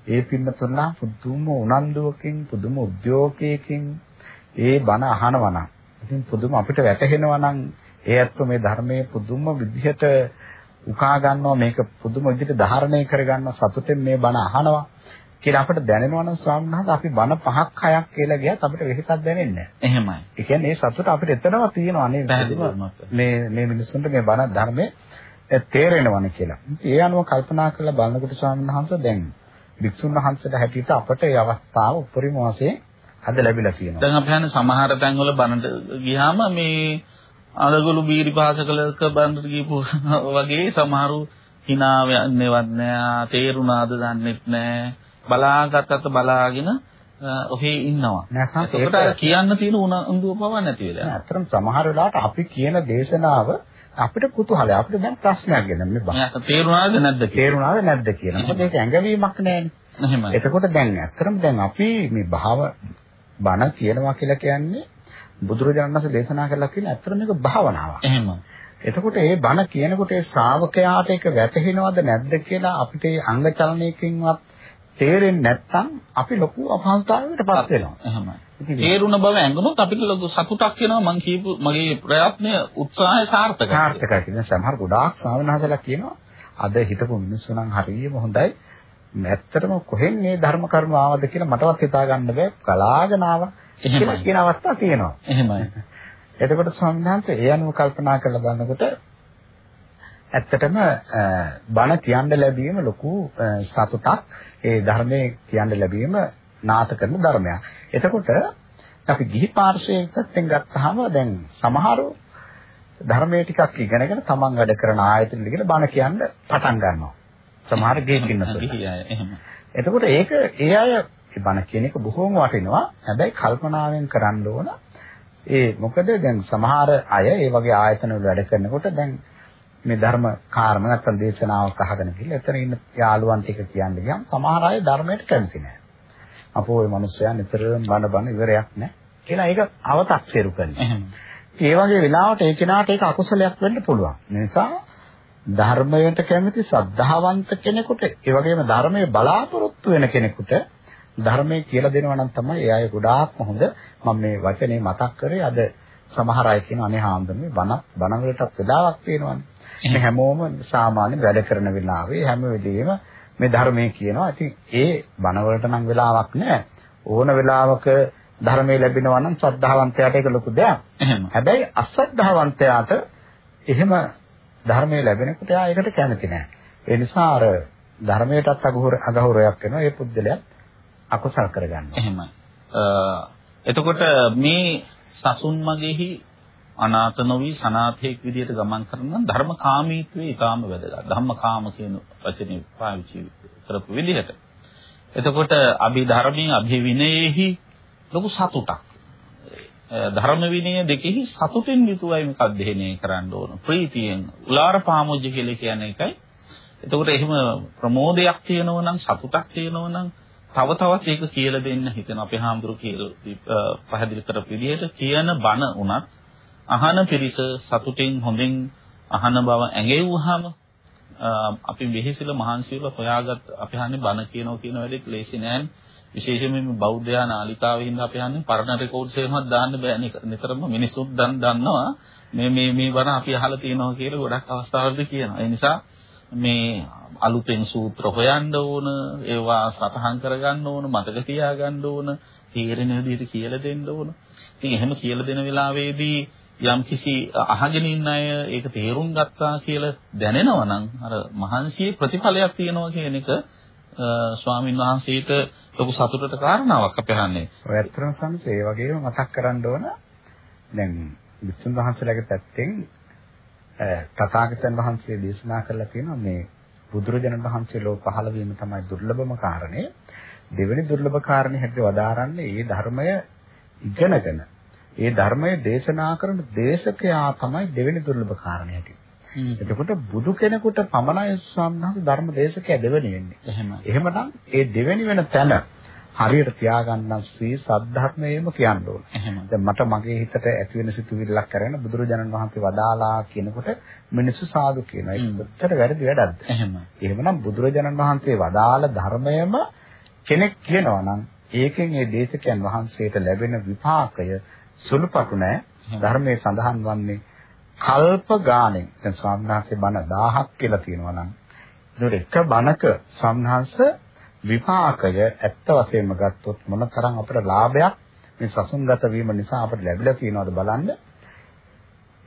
ඒ පින්නතුන්ලා පුදුම උනන්දුවකින් පුදුම උද්‍යෝගයකින් ඒ බණ අහනවා නම් ඉතින් පුදුම අපිට වැටහෙනවා නම් ඒ ඇත්තෝ මේ ධර්මයේ පුදුම විදිහට උකා ගන්නවා මේක පුදුම විදිහට ධාරණය කර ගන්නවා සතුටෙන් මේ බණ අහනවා කියලා අපිට දැනෙනවා නම් ස්වාමීන් වහන්සේ අපි බණ පහක් හයක් කියලා ගියත් අපිට වෙහෙසක් දැනෙන්නේ නැහැ. එහෙමයි. ඒ කියන්නේ ඒ සතුට අපිට එතනම තියෙනවා නේද? මේ මේ මිනිස්සුන්ට මේ බණ ධර්මයේ තේරෙනවනේ කියලා. ඒ අනුව කල්පනා කරලා බලනකොට ස්වාමීන් වහන්සේ දැන් භික්ෂුන් වහන්සේලා හැටියට අපට ඒ අවස්ථාව උපරිම වශයෙන් අද ලැබිලා තියෙනවා. දැන් අපි හන්නේ සමහර තැන්වල බණට ගියාම මේ අලගොළු බීරි පාසකලක බණට ගිහපු <laughs> වගේ සමහරු hina යන්නේවත් නෑ තේරුණාද දන්නෙත් නෑ බලාගත්තත් බලාගෙන ඔහේ ඉන්නවා. ඒකට අර කියන්න තියෙන උනන්දුව පව නැති වෙලා. නෑ අතරම සමහර වෙලාවට අපි කියන දේශනාව අපිට කුතුහලයි. අපිට දැන් ප්‍රශ්නයක් ගෙන මේ බා. තේරුණාද නැද්ද. තේරුණාද නැද්ද කියලා. මොකද ඒක ඇඟවීමක් නෑනේ. එතකොට දැන් අතරම දැන් අපි මේ භාව බණ කියනවා කියලා කියන්නේ බුදුරජාණන් වහන්සේ දේශනා කළා කියන ඇත්තට මේක භාවනාවක්. එහෙම. එතකොට ඒ බණ කියනකොට ඒ ශ්‍රාවකයාට ඒක වැටහෙනවද නැද්ද කියලා අපිට අංග චලනයකින්වත් තේරෙන්නේ නැත්නම් අපි ලොකු අපහසුතාවයකටපත් වෙනවා. එහෙමයි. තේරුණ බව ඇඟුණොත් අපිට ලොකු සතුටක් වෙනවා මං කියපු මගේ ප්‍රයත්නය උත්සාහය සාර්ථකයි. සාර්ථකයි කියන සමහර ගොඩාක් ශ්‍රාවණහසලා කියනවා අද හිතපු මිනිස්සු නම් හරියම හොඳයි. ඇත්තටම කොහෙන් මේ ධර්ම කර්ම ආවද කියලා මටවත් හිතා ගන්න බෑ. කලාගෙන ආවා. කියලා කියන අවස්ථා තියෙනවා. එහෙමයි. <laughs> එතකොට වහන්සේ ඒ අනුව කල්පනා කරලා බලනකොට ඇත්තටම බණ කියන්න ලැබීම ලොකු සතුටක්. ඒ ධර්මයේ කියන්න ලැබීම නාත කරන ධර්මයක්. එතකොට අපි ගිහි පාර්ශ්වයෙන් ගත්තාම දැන් සමහරව ධර්මයේ ටිකක් ඉගෙනගෙන තමන් වැඩ කරන ආයතන වල බණ කියන්න පටන් ගන්නවා. සමහර ගෙයින් ඉන්නසොත්. එතකොට ඒක ඒ අය ඒ බණ කියන එක බොහොම වටිනවා. හැබැයි කල්පනාවෙන් කරන්න ඕන ඒ මොකද දැන් සමහර අය ඒ වගේ ආයතන වල වැඩ කරනකොට දැන් මේ ධර්ම කාරණා නැත්නම් දේශනාවක් අහගෙන ගිහලා එතන ඉන්න යාළුවන් ටික කියන්නේ ගියම් සමහර අය ධර්මයට කැමති නැහැ. අපෝ ඒ මිනිස්සයා නිතරම බන බන ඉවරයක් නැහැ. කියලා ඒක අවතක්සේරු කරනවා. ඒ වගේ වෙලාවට ඒ කෙනාට ඒක අකුසලයක් වෙන්න පුළුවන්. නිසා ධර්මයට කැමති සද්ධාවන්ත කෙනෙකුට ඒ වගේම ධර්මයේ බලාපොරොත්තු වෙන කෙනෙකුට ධර්මයේ කියලා දෙනවා නම් තමයි ඒ අය ගොඩාක්ම හොඳ. මම මේ වචනේ මතක් කරේ අද සමහර අය කියන අනේ හාමුදුරනේ බණ බණ වලටත් වෙලාවක් තියෙනවානේ. මේ හැමෝම සාමාන්‍ය වැඩ කරන වෙලාවේ හැම වෙලෙම මේ ධර්මයේ කියනවා. ඉතින් ඒ බණ වලට නම් වෙලාවක් නැහැ. ඕන වෙලාවක ධර්මයේ ලැබෙනවා නම් ශ්‍රද්ධාවන්තයාට ඒක ලොකු දෙයක්. හැබැයි අශ්‍රද්ධාවන්තයාට එහෙම ධර්මයේ ලැබෙනකොට එයා ඒකට කැමති නැහැ. ඒ නිසා අර ධර්මයටත් අගහුරයක් වෙනවා. ඒ පුද්ගලයා අකුසල් කරගන්නවා. එහෙමයි. එතකොට මේ සසුන් මගෙහි අනාත නොවි සනාථයක් විදියට ගමන් කරන ධර්මකාමීත්වයේ ඊටාම වැදගත්. ධම්මකාම කියන වචනේ පාවිච්චි කරපු විදිහට. එතකොට අභිධර්මයේ අභිවිනයෙහි ලොකු සතුටක්. ධර්ම විනය දෙකෙහි සතුටින් යුතුවයි මේක අධ්‍යයනය කරන්න ඕන. ප්‍රීතියෙන් උලාර පාමුජ්‍ය කියලා කියන්නේ එකයි. එතකොට එහෙම ප්‍රමෝදයක් තියෙනවා නම් සතුටක් තියෙනවා නම් තව තවත් ඒක කියලා දෙන්න හිතෙන අපේ හාමුදුරු කියලා පැහැදිලි කරපු විදිහට කියන බණ උනත් අහන පිරිස සතුටින් හොඳින් අහන බව ඇඟෙව්වහම අපි මෙහිසිල මහන්සියල හොයාගත් අපි හන්නේ බණ කියනවා කියන වැඩේත් ලේසි නෑ. විශේෂයෙන්ම මේ බෞද්ධයා නාලිකාවේ ඉඳන් අපි හන්නේ පරණ රෙකෝඩ්ස් එහෙමත් දාන්න බෑ නිතරම මිනිස්සුත් දන්නවා. මේ මේ මේ බණ අපි අහලා තියෙනවා කියලා ගොඩක් අවස්ථාවලදී කියනවා. ඒ නිසා මේ අලුතෙන් සූත්‍ර හොයන්න ඕන ඒවා සටහන් කරගන්න ඕන මතක තියාගන්න ඕන තීරණ විදිහට කියලා දෙන්න ඕන. ඉතින් එහෙම කියලා දෙන වෙලාවේදී යම් කිසි අහගෙන ඉන්න අය ඒක තේරුම් ගත්තා කියලා දැනෙනවා නම් අර මහන්සියේ ප්‍රතිඵලයක් තියෙනවා කියන එක ස්වාමින් වහන්සේට ලොකු සතුටට කාරණාවක් අපි අහන්නේ. ඔය ඇත්තටම සම්පත ඒ වගේම මතක් කරන්න ඕන දැන් විසුන් වහන්සේලාගේ පැත්තෙන් තථාගතයන් වහන්සේ දේශනා කළා තියෙනවා මේ බුදුරජාණන් වහන්සේ ලෝ පහළ වීම තමයි දුර්ලභම කාරණේ. දෙවෙනි දුර්ලභ කාරණේ හැටියට වදාරන්නේ මේ ධර්මය ඉගෙනගෙන ඒ ධර්මය දේශනා කරන දේශකයා තමයි දෙවෙනි දුර්ලභ කාරණේ හැටියට. එතකොට බුදු කෙනෙකුට පමණයි ස්වාමීන් ධර්ම දේශකයා දෙවෙනි වෙන්නේ. එහෙම. එහෙමනම් ඒ දෙවෙනි වෙන තැන හරියට තියාගන්න ශ්‍රී සද්ධර්මයේම කියන්න ඕන. දැන් මට මගේ හිතට ඇති වෙන සිතුවිල්ලක් කරගෙන බුදුරජාණන් වහන්සේ වදාලා කියනකොට මිනිස්සු සාදු කියනවා. ඒක කොච්චර වැරදි වැඩක්ද? එහෙම. එහෙමනම් බුදුරජාණන් වහන්සේ වදාළ ධර්මයම කෙනෙක් කියනවා නම් ඒකෙන් ඒ දේශකයන් වහන්සේට ලැබෙන විපාකය සුළුපටු නෑ. ධර්මයේ සඳහන් වන්නේ කල්ප ගානෙන් දැන් ස්වාමීන් වහන්සේ බණ 1000ක් කියලා තියෙනවා නම් ඒකට එක බණක සම්හංශ විපාකය ඇත්ත වශයෙන්ම ගත්තොත් මොනතරම් අපට ලාභයක් මේ සසුන්ගත වීම නිසා අපට ලැබිලා තියෙනවද බලන්න.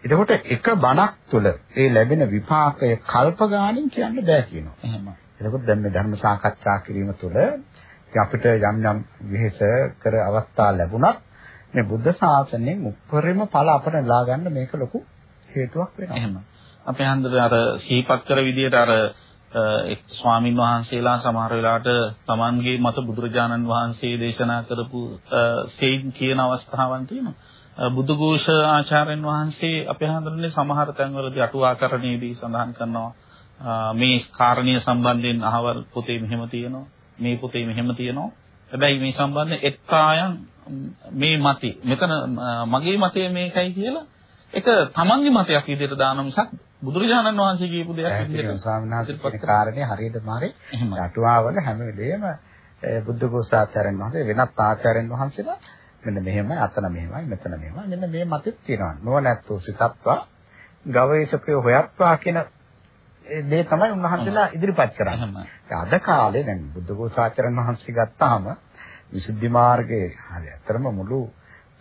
එතකොට එක බණක් තුළ ඒ ලැබෙන විපාකය කල්ප ගානින් කියන්න බෑ කියනවා. එහෙම. එතකොට දැන් මේ ධර්ම සාකච්ඡා කිරීම තුළ අපිට යම් යම් විහෙස කර අවස්ථා ලැබුණත් මේ බුද්ධ ශාසනයෙන් උපරිම ඵල අපට ලා ගන්න මේක ලොකු හේතුවක් වෙනවා. එහෙම. අපේ හන්දර අර සිහිපත් කර විදිහට අර එක් ස්වාමින් වහන්සේලා සමහර වෙලාවට Tamanගේ මත බුදුරජාණන් වහන්සේ දේශනා කරපු සේන් කියන අවස්ථාවන් තියෙනවා. බුදුඝෝෂ ආචාර්යන් වහන්සේ අපේ හන්දරනේ සමහර තැන්වලදී අටුවාකරණයේදී සඳහන් කරනවා මේ කාරණීය සම්බන්ධයෙන් අහවල් පොතේ මෙහෙම තියෙනවා. මේ පොතේ මෙහෙම තියෙනවා. හැබැයි මේ සම්බන්ධයෙන් එක්කායන් මේ මතي මෙතන මගේ මතය මේකයි කියලා ඒක තමන්ගේ මතයක් විදිහට දාන මිසක් බුදුරජාණන් වහන්සේ කියපු දෙයක් විදිහට ස්වාමීන් වහන්සේගේ කාරණේ හරියටම හරි රටුවාවල හැම වෙලේම බුද්ධ ගෝසාචාර්යන් වහන්සේ වෙනත් ආචාර්යන් වහන්සේලා මෙන්න මෙහෙමයි අතන මෙහෙමයි මෙතන මෙහෙමයි. මෙන්න මේ මතෙත් තියෙනවා. නොනැත්තෝ සිතත්වා ගවේෂකයෝ හොයත්වා කියන දේ තමයි උන්වහන්සේලා ඉදිරිපත් කරන්නේ. අද කාලේ දැන් බුද්ධ ගෝසාචාර්යන් වහන්සේ ගත්තාම විසුද්ධි මාර්ගයේ හරියටම මුළු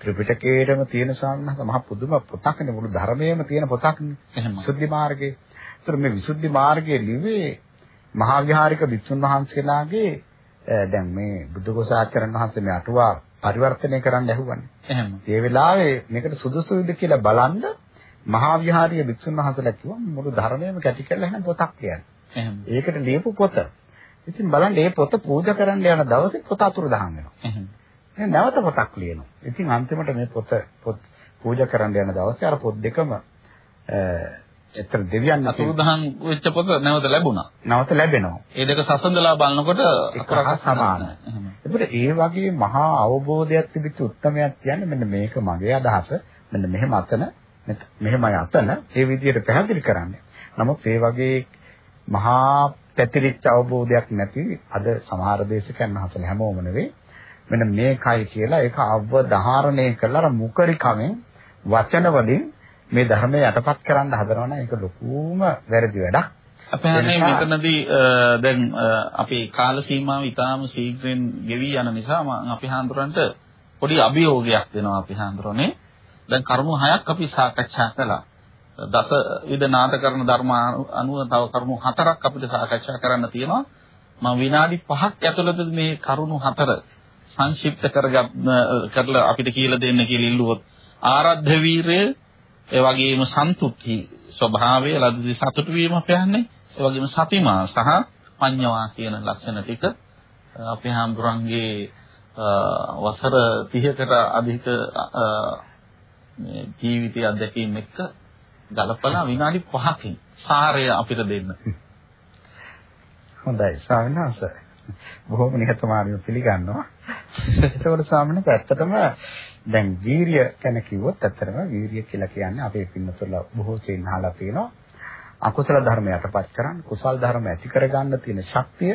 ත්‍රිපිටකයේම තියෙන සාමනහස මහ පුදුම පොතක්නේ මුළු ධර්මයේම තියෙන පොතක්නේ. විසුද්ධි මාර්ගයේ. ඒතර මේ විසුද්ධි මාර්ගයේ ලිව්වේ මහා විහාරික වික්ෂුන් වහන්සේලාගේ දැන් මේ බුද්ධඝෝසාචරණ වහන්සේ මේ අටුවා පරිවර්තනය කරන්න ඇහුවනේ. එහෙම. ඒ වෙලාවේ මේකට සුදුසුද කියලා බලන්න මහා විහාරීය වික්ෂුන් වහන්සේලා කිව්වා මුළු ධර්මයේම කැටි කරලා එහෙනම් පොතක් කියන්නේ. එහෙම. ඒකට ලියපු පොත. ඉතින් බලන්න මේ පොත පූජා කරන්න යන දවසේ පොත අතුරු දහන් වෙනවා. එහෙම. දැන් නැවත පොතක් ලියනවා. ඉතින් අන්තිමට මේ පොත පොත් පූජා කරන්න යන දවසේ අර පොත් දෙකම එතන දෙවියන් අසුරුදහන් වෙච්ච පොත නැවත ලැබුණා. නැවත ලැබෙනවා. ඒ දෙක සසඳලා බලනකොට එකහා සමානයි. ඒකට ඒ වගේ මහා අවබෝධයක් තිබිච්ච උත්තරමයක් කියන්නේ මෙන්න මේක මගේ අදහස. මෙන්න මෙහෙම අතන මෙහෙමයි අතන ඒ විදිහට පැහැදිලි කරන්නේ. නමුත් ඒ වගේ මහා පැතිරිච්ච අවබෝධයක් නැති අද සමහර දේශකයන් වහන්සේලා හැමෝම නෙවෙයි මෙන්න මේකයි කියලා ඒක අවධාරණය කරලා අර මුකරිකමෙන් වචන වලින් මේ ධර්මය යටපත් කරන්න හදනවා නම් ඒක ලොකුම වැරදි වැඩක්. අපේ අනේ මෙතනදී දැන් අපේ කාල සීමාව ඉතාම ශීඝ්‍රයෙන් ගෙවි යන නිසා මම අපි හාමුදුරන්ට පොඩි අභියෝගයක් දෙනවා අපි හාමුදුරනේ. දැන් කරුණු හයක් අපි සාකච්ඡා කළා. දස විද නාද කරන ධර්ම අනුව තව කරුණු හතරක් අපිට සාකච්ඡා කරන්න තියෙනවා. මම විනාඩි 5ක් ඇතුළත මේ කරුණු හතර සංක්ෂිප්ත කරගන්න කරලා අපිට කියලා දෙන්න කියලා ඉල්ලුවොත් ආරද්ධ වීරය ඒ වගේම සන්තුට්ටි ස්වභාවය ලද්දි සතුටු වීම අපයන්නේ ඒ වගේම සතිමා සහ පඤ්ඤවා කියන ලක්ෂණ ටික අපේ හාමුදුරන්ගේ වසර 30කට අධික මේ ජීවිතය අත්දැකීම් එක්ක ගලපලා විනාඩි 5කින් සාරය අපිට දෙන්න. හොඳයි ස්වාමීන් වහන්සේ. බොහොම නිහතමානීව පිළිගන්නවා. එතකොට ස්වාමීන් වහන්සේ ඇත්තටම දැන් වීරිය ගැන කිව්වොත් ඇත්තටම වීරිය කියලා කියන්නේ අපේ පින්නතුල බොහෝ සෙයින් අහලා තියෙනවා. අකුසල ධර්ම යටපත් කරන් කුසල් ධර්ම ඇති කරගන්න තියෙන ශක්තිය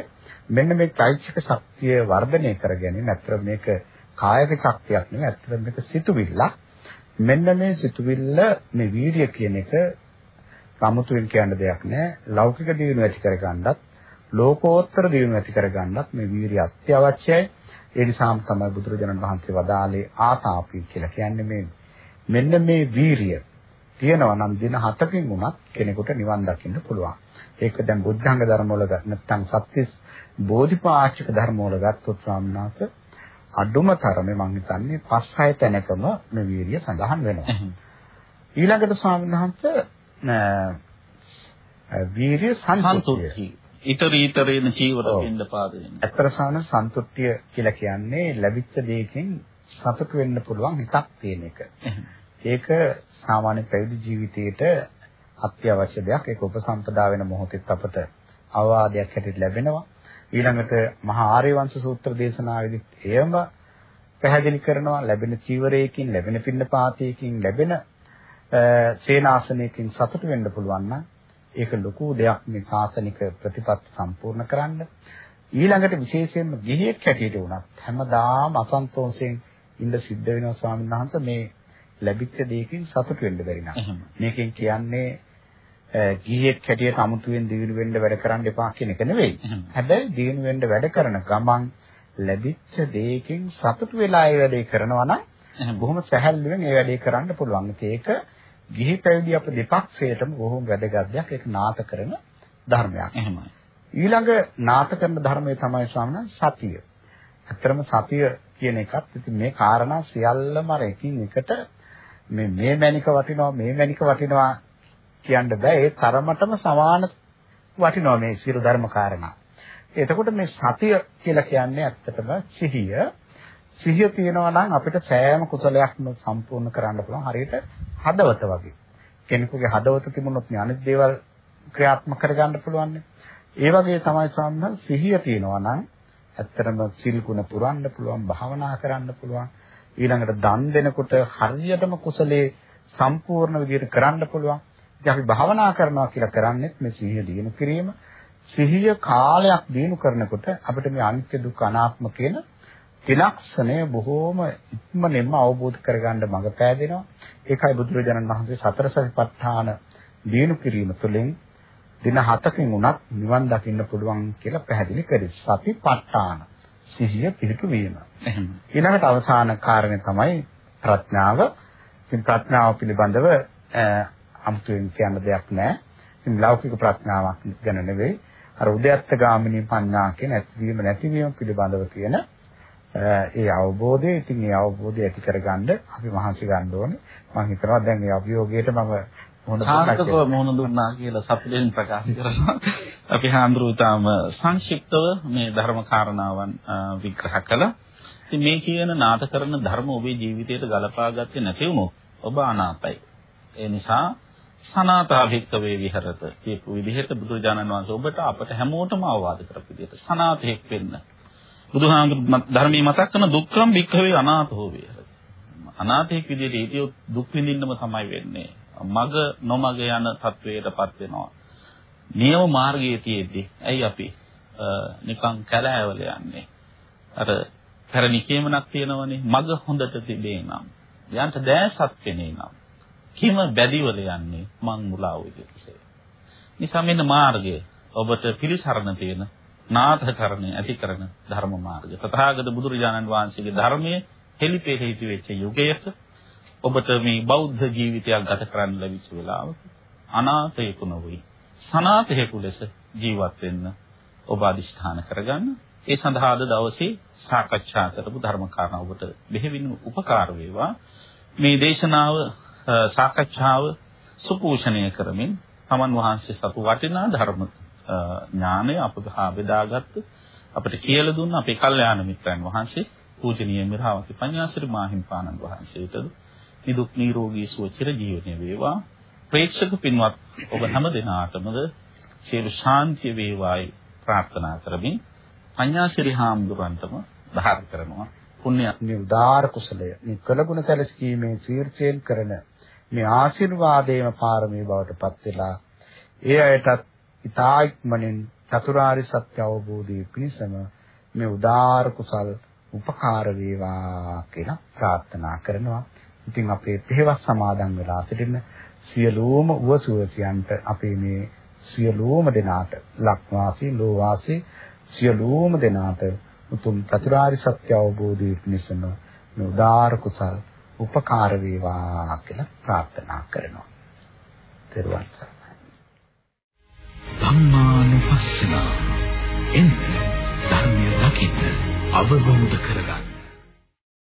මෙන්න මේ චෛත්‍යක ශක්තිය වර්ධනය කර ගැනීම ඇත්තට මේක කායික ශක්තියක් නෙවෙයි ඇත්තට මේක සිතුවිල්ලක්. මෙන්න මේ සිතුවිල්ල මේ වීර්ය කියන එක සමුතුවෙන් කියන්න දෙයක් නෑ. ලෞකික දියුණුව ඇති කරගන්නත් ලෝකෝත්තර දියුණුව ඇති කරගන්නත් මේ වීර්ය අත්‍යවශ්‍යයි. ඒ නිසාම තමයි බුදුරජාණන් වහන්සේ වදාළේ ආතාපි කියලා කියන්නේ මේ මෙන්න මේ වීරිය තියෙනවා නම් දින 7කින් වුණත් කෙනෙකුට නිවන් දකින්න පුළුවන්. ඒක දැන් බුද්ධංග ධර්ම වල නැත්නම් සත්‍විස් බෝධිපාක්ෂික ධර්ම වල ගත්තොත් ස්වාමීන් වහන්සේ අඩුම තරමේ මම හිතන්නේ 5-6 තැනකම මේ වීරිය සඳහන් වෙනවා. ඊළඟට ස්වාමීන් වහන්සේ වීරිය සන්තුෂ්ටි. ඊතර ඊතරේන චීවර වෙන්න පාදයෙන්. අතර සාන සන්තුෂ්ටිය කියලා කියන්නේ ලැබිච්ච දෙයකින් සතුට වෙන්න පුළුවන් හිතක් තියෙන එක. ඒක සාමාන්‍ය පැවිදි ජීවිතයේට අත්‍යවශ්‍ය දෙයක්. ඒක උපසම්පදා වෙන මොහොතෙත් අපට අවවාදයක් හැටියට ලැබෙනවා. ඊළඟට මහා ආර්යවංශ සූත්‍ර දේශනාවේදීත් එයම පැහැදිලි කරනවා ලැබෙන චීවරයකින් ලැබෙන පින්නපාතයකින් ලැබෙන සේනාසනයකින් සතුට වෙන්න පුළුවන් නම් ඒක ලොකු දෙයක් මේ සාසනික ප්‍රතිපත්ති සම්පූර්ණ කරන්න. ඊළඟට විශේෂයෙන්ම ගිහියෙක් හැටියට වුණත් හැමදාම අසන්තෝෂයෙන් ඉන්න සිද්ධ වෙනවා ස්වාමීන් වහන්සේ මේ ලැබිච්ච දෙයකින් සතුට වෙන්න බැරි නම්. මේකෙන් කියන්නේ ගිහියෙක් හැටියට අමුතුවෙන් දිනු වෙන්න වැඩ කරන්න එපා කියන එක නෙවෙයි. හැබැයි දිනු වෙන්න වැඩ කරන ගමන් ලැබිච්ච දෙයකින් සතුට වෙලා ඒ වැඩේ කරනවා නම් බොහොම සැහැල්ලුවෙන් ඒ වැඩේ කරන්න පුළුවන්. ඒක ගිහි පැවිදි අප දෙපක්ෂයටම බොහොම වැදගත් දෙයක්. ඒක නාත කරන ධර්මයක්. එහෙමයි. ඊළඟ නාත කරන ධර්මය තමයි ස්වාමීන් සතිය. ඇත්තරම සතිය කියන එකත් ඉතින් මේ කාරණා සියල්ලම අර එකින් එකට මේ මේ මැනික වටිනවා මේ මැනික වටිනවා කියන්න බෑ ඒ තරමටම සමාන වටිනවා මේ සියලු ධර්ම කාරණා. එතකොට මේ සතිය කියලා කියන්නේ ඇත්තටම සිහිය. සිහිය තියෙනවා නම් අපිට සෑම කුසලයක්ම සම්පූර්ණ කරන්න පුළුවන් හරියට හදවත වගේ. කෙනෙකුගේ හදවත තිබුණොත් අනිත් දේවල් ක්‍රියාත්මක කරගන්න පුළුවන්. ඒ වගේ තමයි ස්වාමීන් සිහිය තියෙනවා නම් ඇත්තටම සිල් ගුණ පුරන්න පුළුවන්, භාවනා කරන්න පුළුවන්. ඊළඟට දන් දෙනකොට හරියටම කුසලයේ සම්පූර්ණ විදිහට කරන්න පුළුවන්. ඉතින් අපි භාවනා කරනවා කියලා කරන්නේ මේ සිහිය දිනු කිරීම. සිහිය කාලයක් දිනු කරනකොට අපිට මේ අනිත්‍ය දුක්ඛ අනාත්ම කියන ත්‍රිලක්ෂණය බොහෝම ඉක්මනින්ම අවබෝධ කරගන්න මඟ පෑදෙනවා. ඒකයි බුදුරජාණන් වහන්සේ සතර සතිපට්ඨාන දිනු කිරීම තුළින් දින 7කින් උනත් නිවන් දකින්න පුළුවන් කියලා පැහැදිලි කරේ. සතිපට්ඨාන සිහිය පිහිටුවීම. එහෙම. ඊළඟට අවසාන කාරණය තමයි ප්‍රඥාව. ඉතින් ප්‍රඥාව පිළිබඳව අමුතුවෙන් කියන්න දෙයක් නැහැ. ඉතින් ලෞකික ප්‍රඥාවක් ගැන නෙවෙයි අර උද්‍යත්ත ගාමිනී පඤ්ඤා කියන ඇතිවීම නැතිවීම පිළිබඳව කියන ඒ අවබෝධය ඉතින් ඒ අවබෝධය ඇති කරගන්න අපි මහන්සි ගන්න ඕනේ. මම හිතනවා දැන් මේ අභියෝගයට මම මොන සාර්ථකව මොන දුන්නා කියලා සතුටින් ප්‍රකාශ කරනවා. අපි හාමුදුරුවෝ සංක්ෂිප්තව මේ ධර්ම කාරණාවන් විග්‍රහ කළා. ඉතින් මේ කියන නාට කරන ධර්ම ඔබේ ජීවිතයට ගලපා ගත්තේ නැති වුණොත් ඔබ අනාතයි. ඒ නිසා සනාතා භික්කවේ විහෙරත කියපු විදිහට බුදුරජාණන් වහන්සේ ඔබට අපට හැමෝටම අවවාද කරපු විදිහට සනාතෙක් වෙන්න. බුදුහාමුදුරු ධර්මයේ මතක් කරන දුක්ඛම් භික්කවේ අනාතෝ විහෙරත. අනාතෙක් විදිහට හිටියොත් දුක් විඳින්නම තමයි වෙන්නේ. මග නොමග යන තත්වයටපත් වෙනවා. නියම මාර්ගයේ තියෙද්දි ඇයි අපි නිකන් කැලෑවල යන්නේ? අර පැරණි කියමනක් තියෙනවනේ මග හොඳට තිබේ නම් යන්ට දැසත් වෙනේ නම් කිම බැදිවල යන්නේ මං මුලා වූ කෙසේ. නිසා මෙන්න මාර්ගය ඔබට පිළිසරණ තියෙන නාථකරණය ඇති කරන ධර්ම මාර්ගය. තථාගත බුදුරජාණන් වහන්සේගේ ධර්මයේ හෙලිපෙහෙටි වෙච්ච යුගයක ඔබට මේ බෞද්ධ ජීවිතයක් ගත කරන්න ලැබිච්ච වෙලාවක අනාථයෙකු නොවේ. සනාථයෙකු ලෙස ජීවත් වෙන්න ඔබ අදිෂ්ඨාන කරගන්න. ඒ සඳහා අද දවසේ සාකච්ඡා කරපු ධර්ම කාරණා ඔබට බෙහෙවින් උපකාර වේවා. මේ දේශනාව සාකච්ඡාව සුපෝෂණය කරමින් තමන් වහන්සේ සතු වටිනා ධර්ම ඥානය අපට බෙදාගත්තු අපිට කියලා දුන්න අපේ කල්යාණ මිත්‍රයන් වහන්සේ පූජනීය මිරහවති පඤ්ඤාසිරි මාහිම්පාණන් වහන්සේට නිදුක් නිරෝගී සුව චිර ජීවනයේ වේවා. ප්‍රේක්ෂක පින්වත් ඔබ හැම දිනාටමද සියලු ශාන්තිය වේවායි ප්‍රාර්ථනා කරමින් පඤ්ඤාසිරි හාමුදුරන්ටම දහාර කරනවා. පුණ්‍ය මේ උදාාර කුසලය මේ කළගුණ සැලසීමේ තීර්ථයෙන් කරන මේ ආශිර්වාදයේම පාරමී බවට පත් වෙලා ඒ අයටත් ඊතා ඉක්මනින් චතුරාර්ය සත්‍ය අවබෝධයේ පිණසම මේ උදාාර කුසල් උපකාර වේවා කියලා ප්‍රාර්ථනා කරනවා. ඉතින් අපේ පෙරවස් සමාදන් වෙලා සිටින සියලුම උවසුවසියන්ට අපේ මේ සියලුම දෙනාට ලක්වාසී ලෝවාසී සියලුම දෙනාට උතුම් චතුරාර්ය සත්‍ය අවබෝධයේ පිණසම මේ උදාාර කුසල් උපකාර වේවා කියලා ප්‍රාර්ථනා කරනවා. ත්වන් සරණයි. ධම්මානුපස්සන එන්න ධර්මය දකින්න අවබෝධ කරගන්න.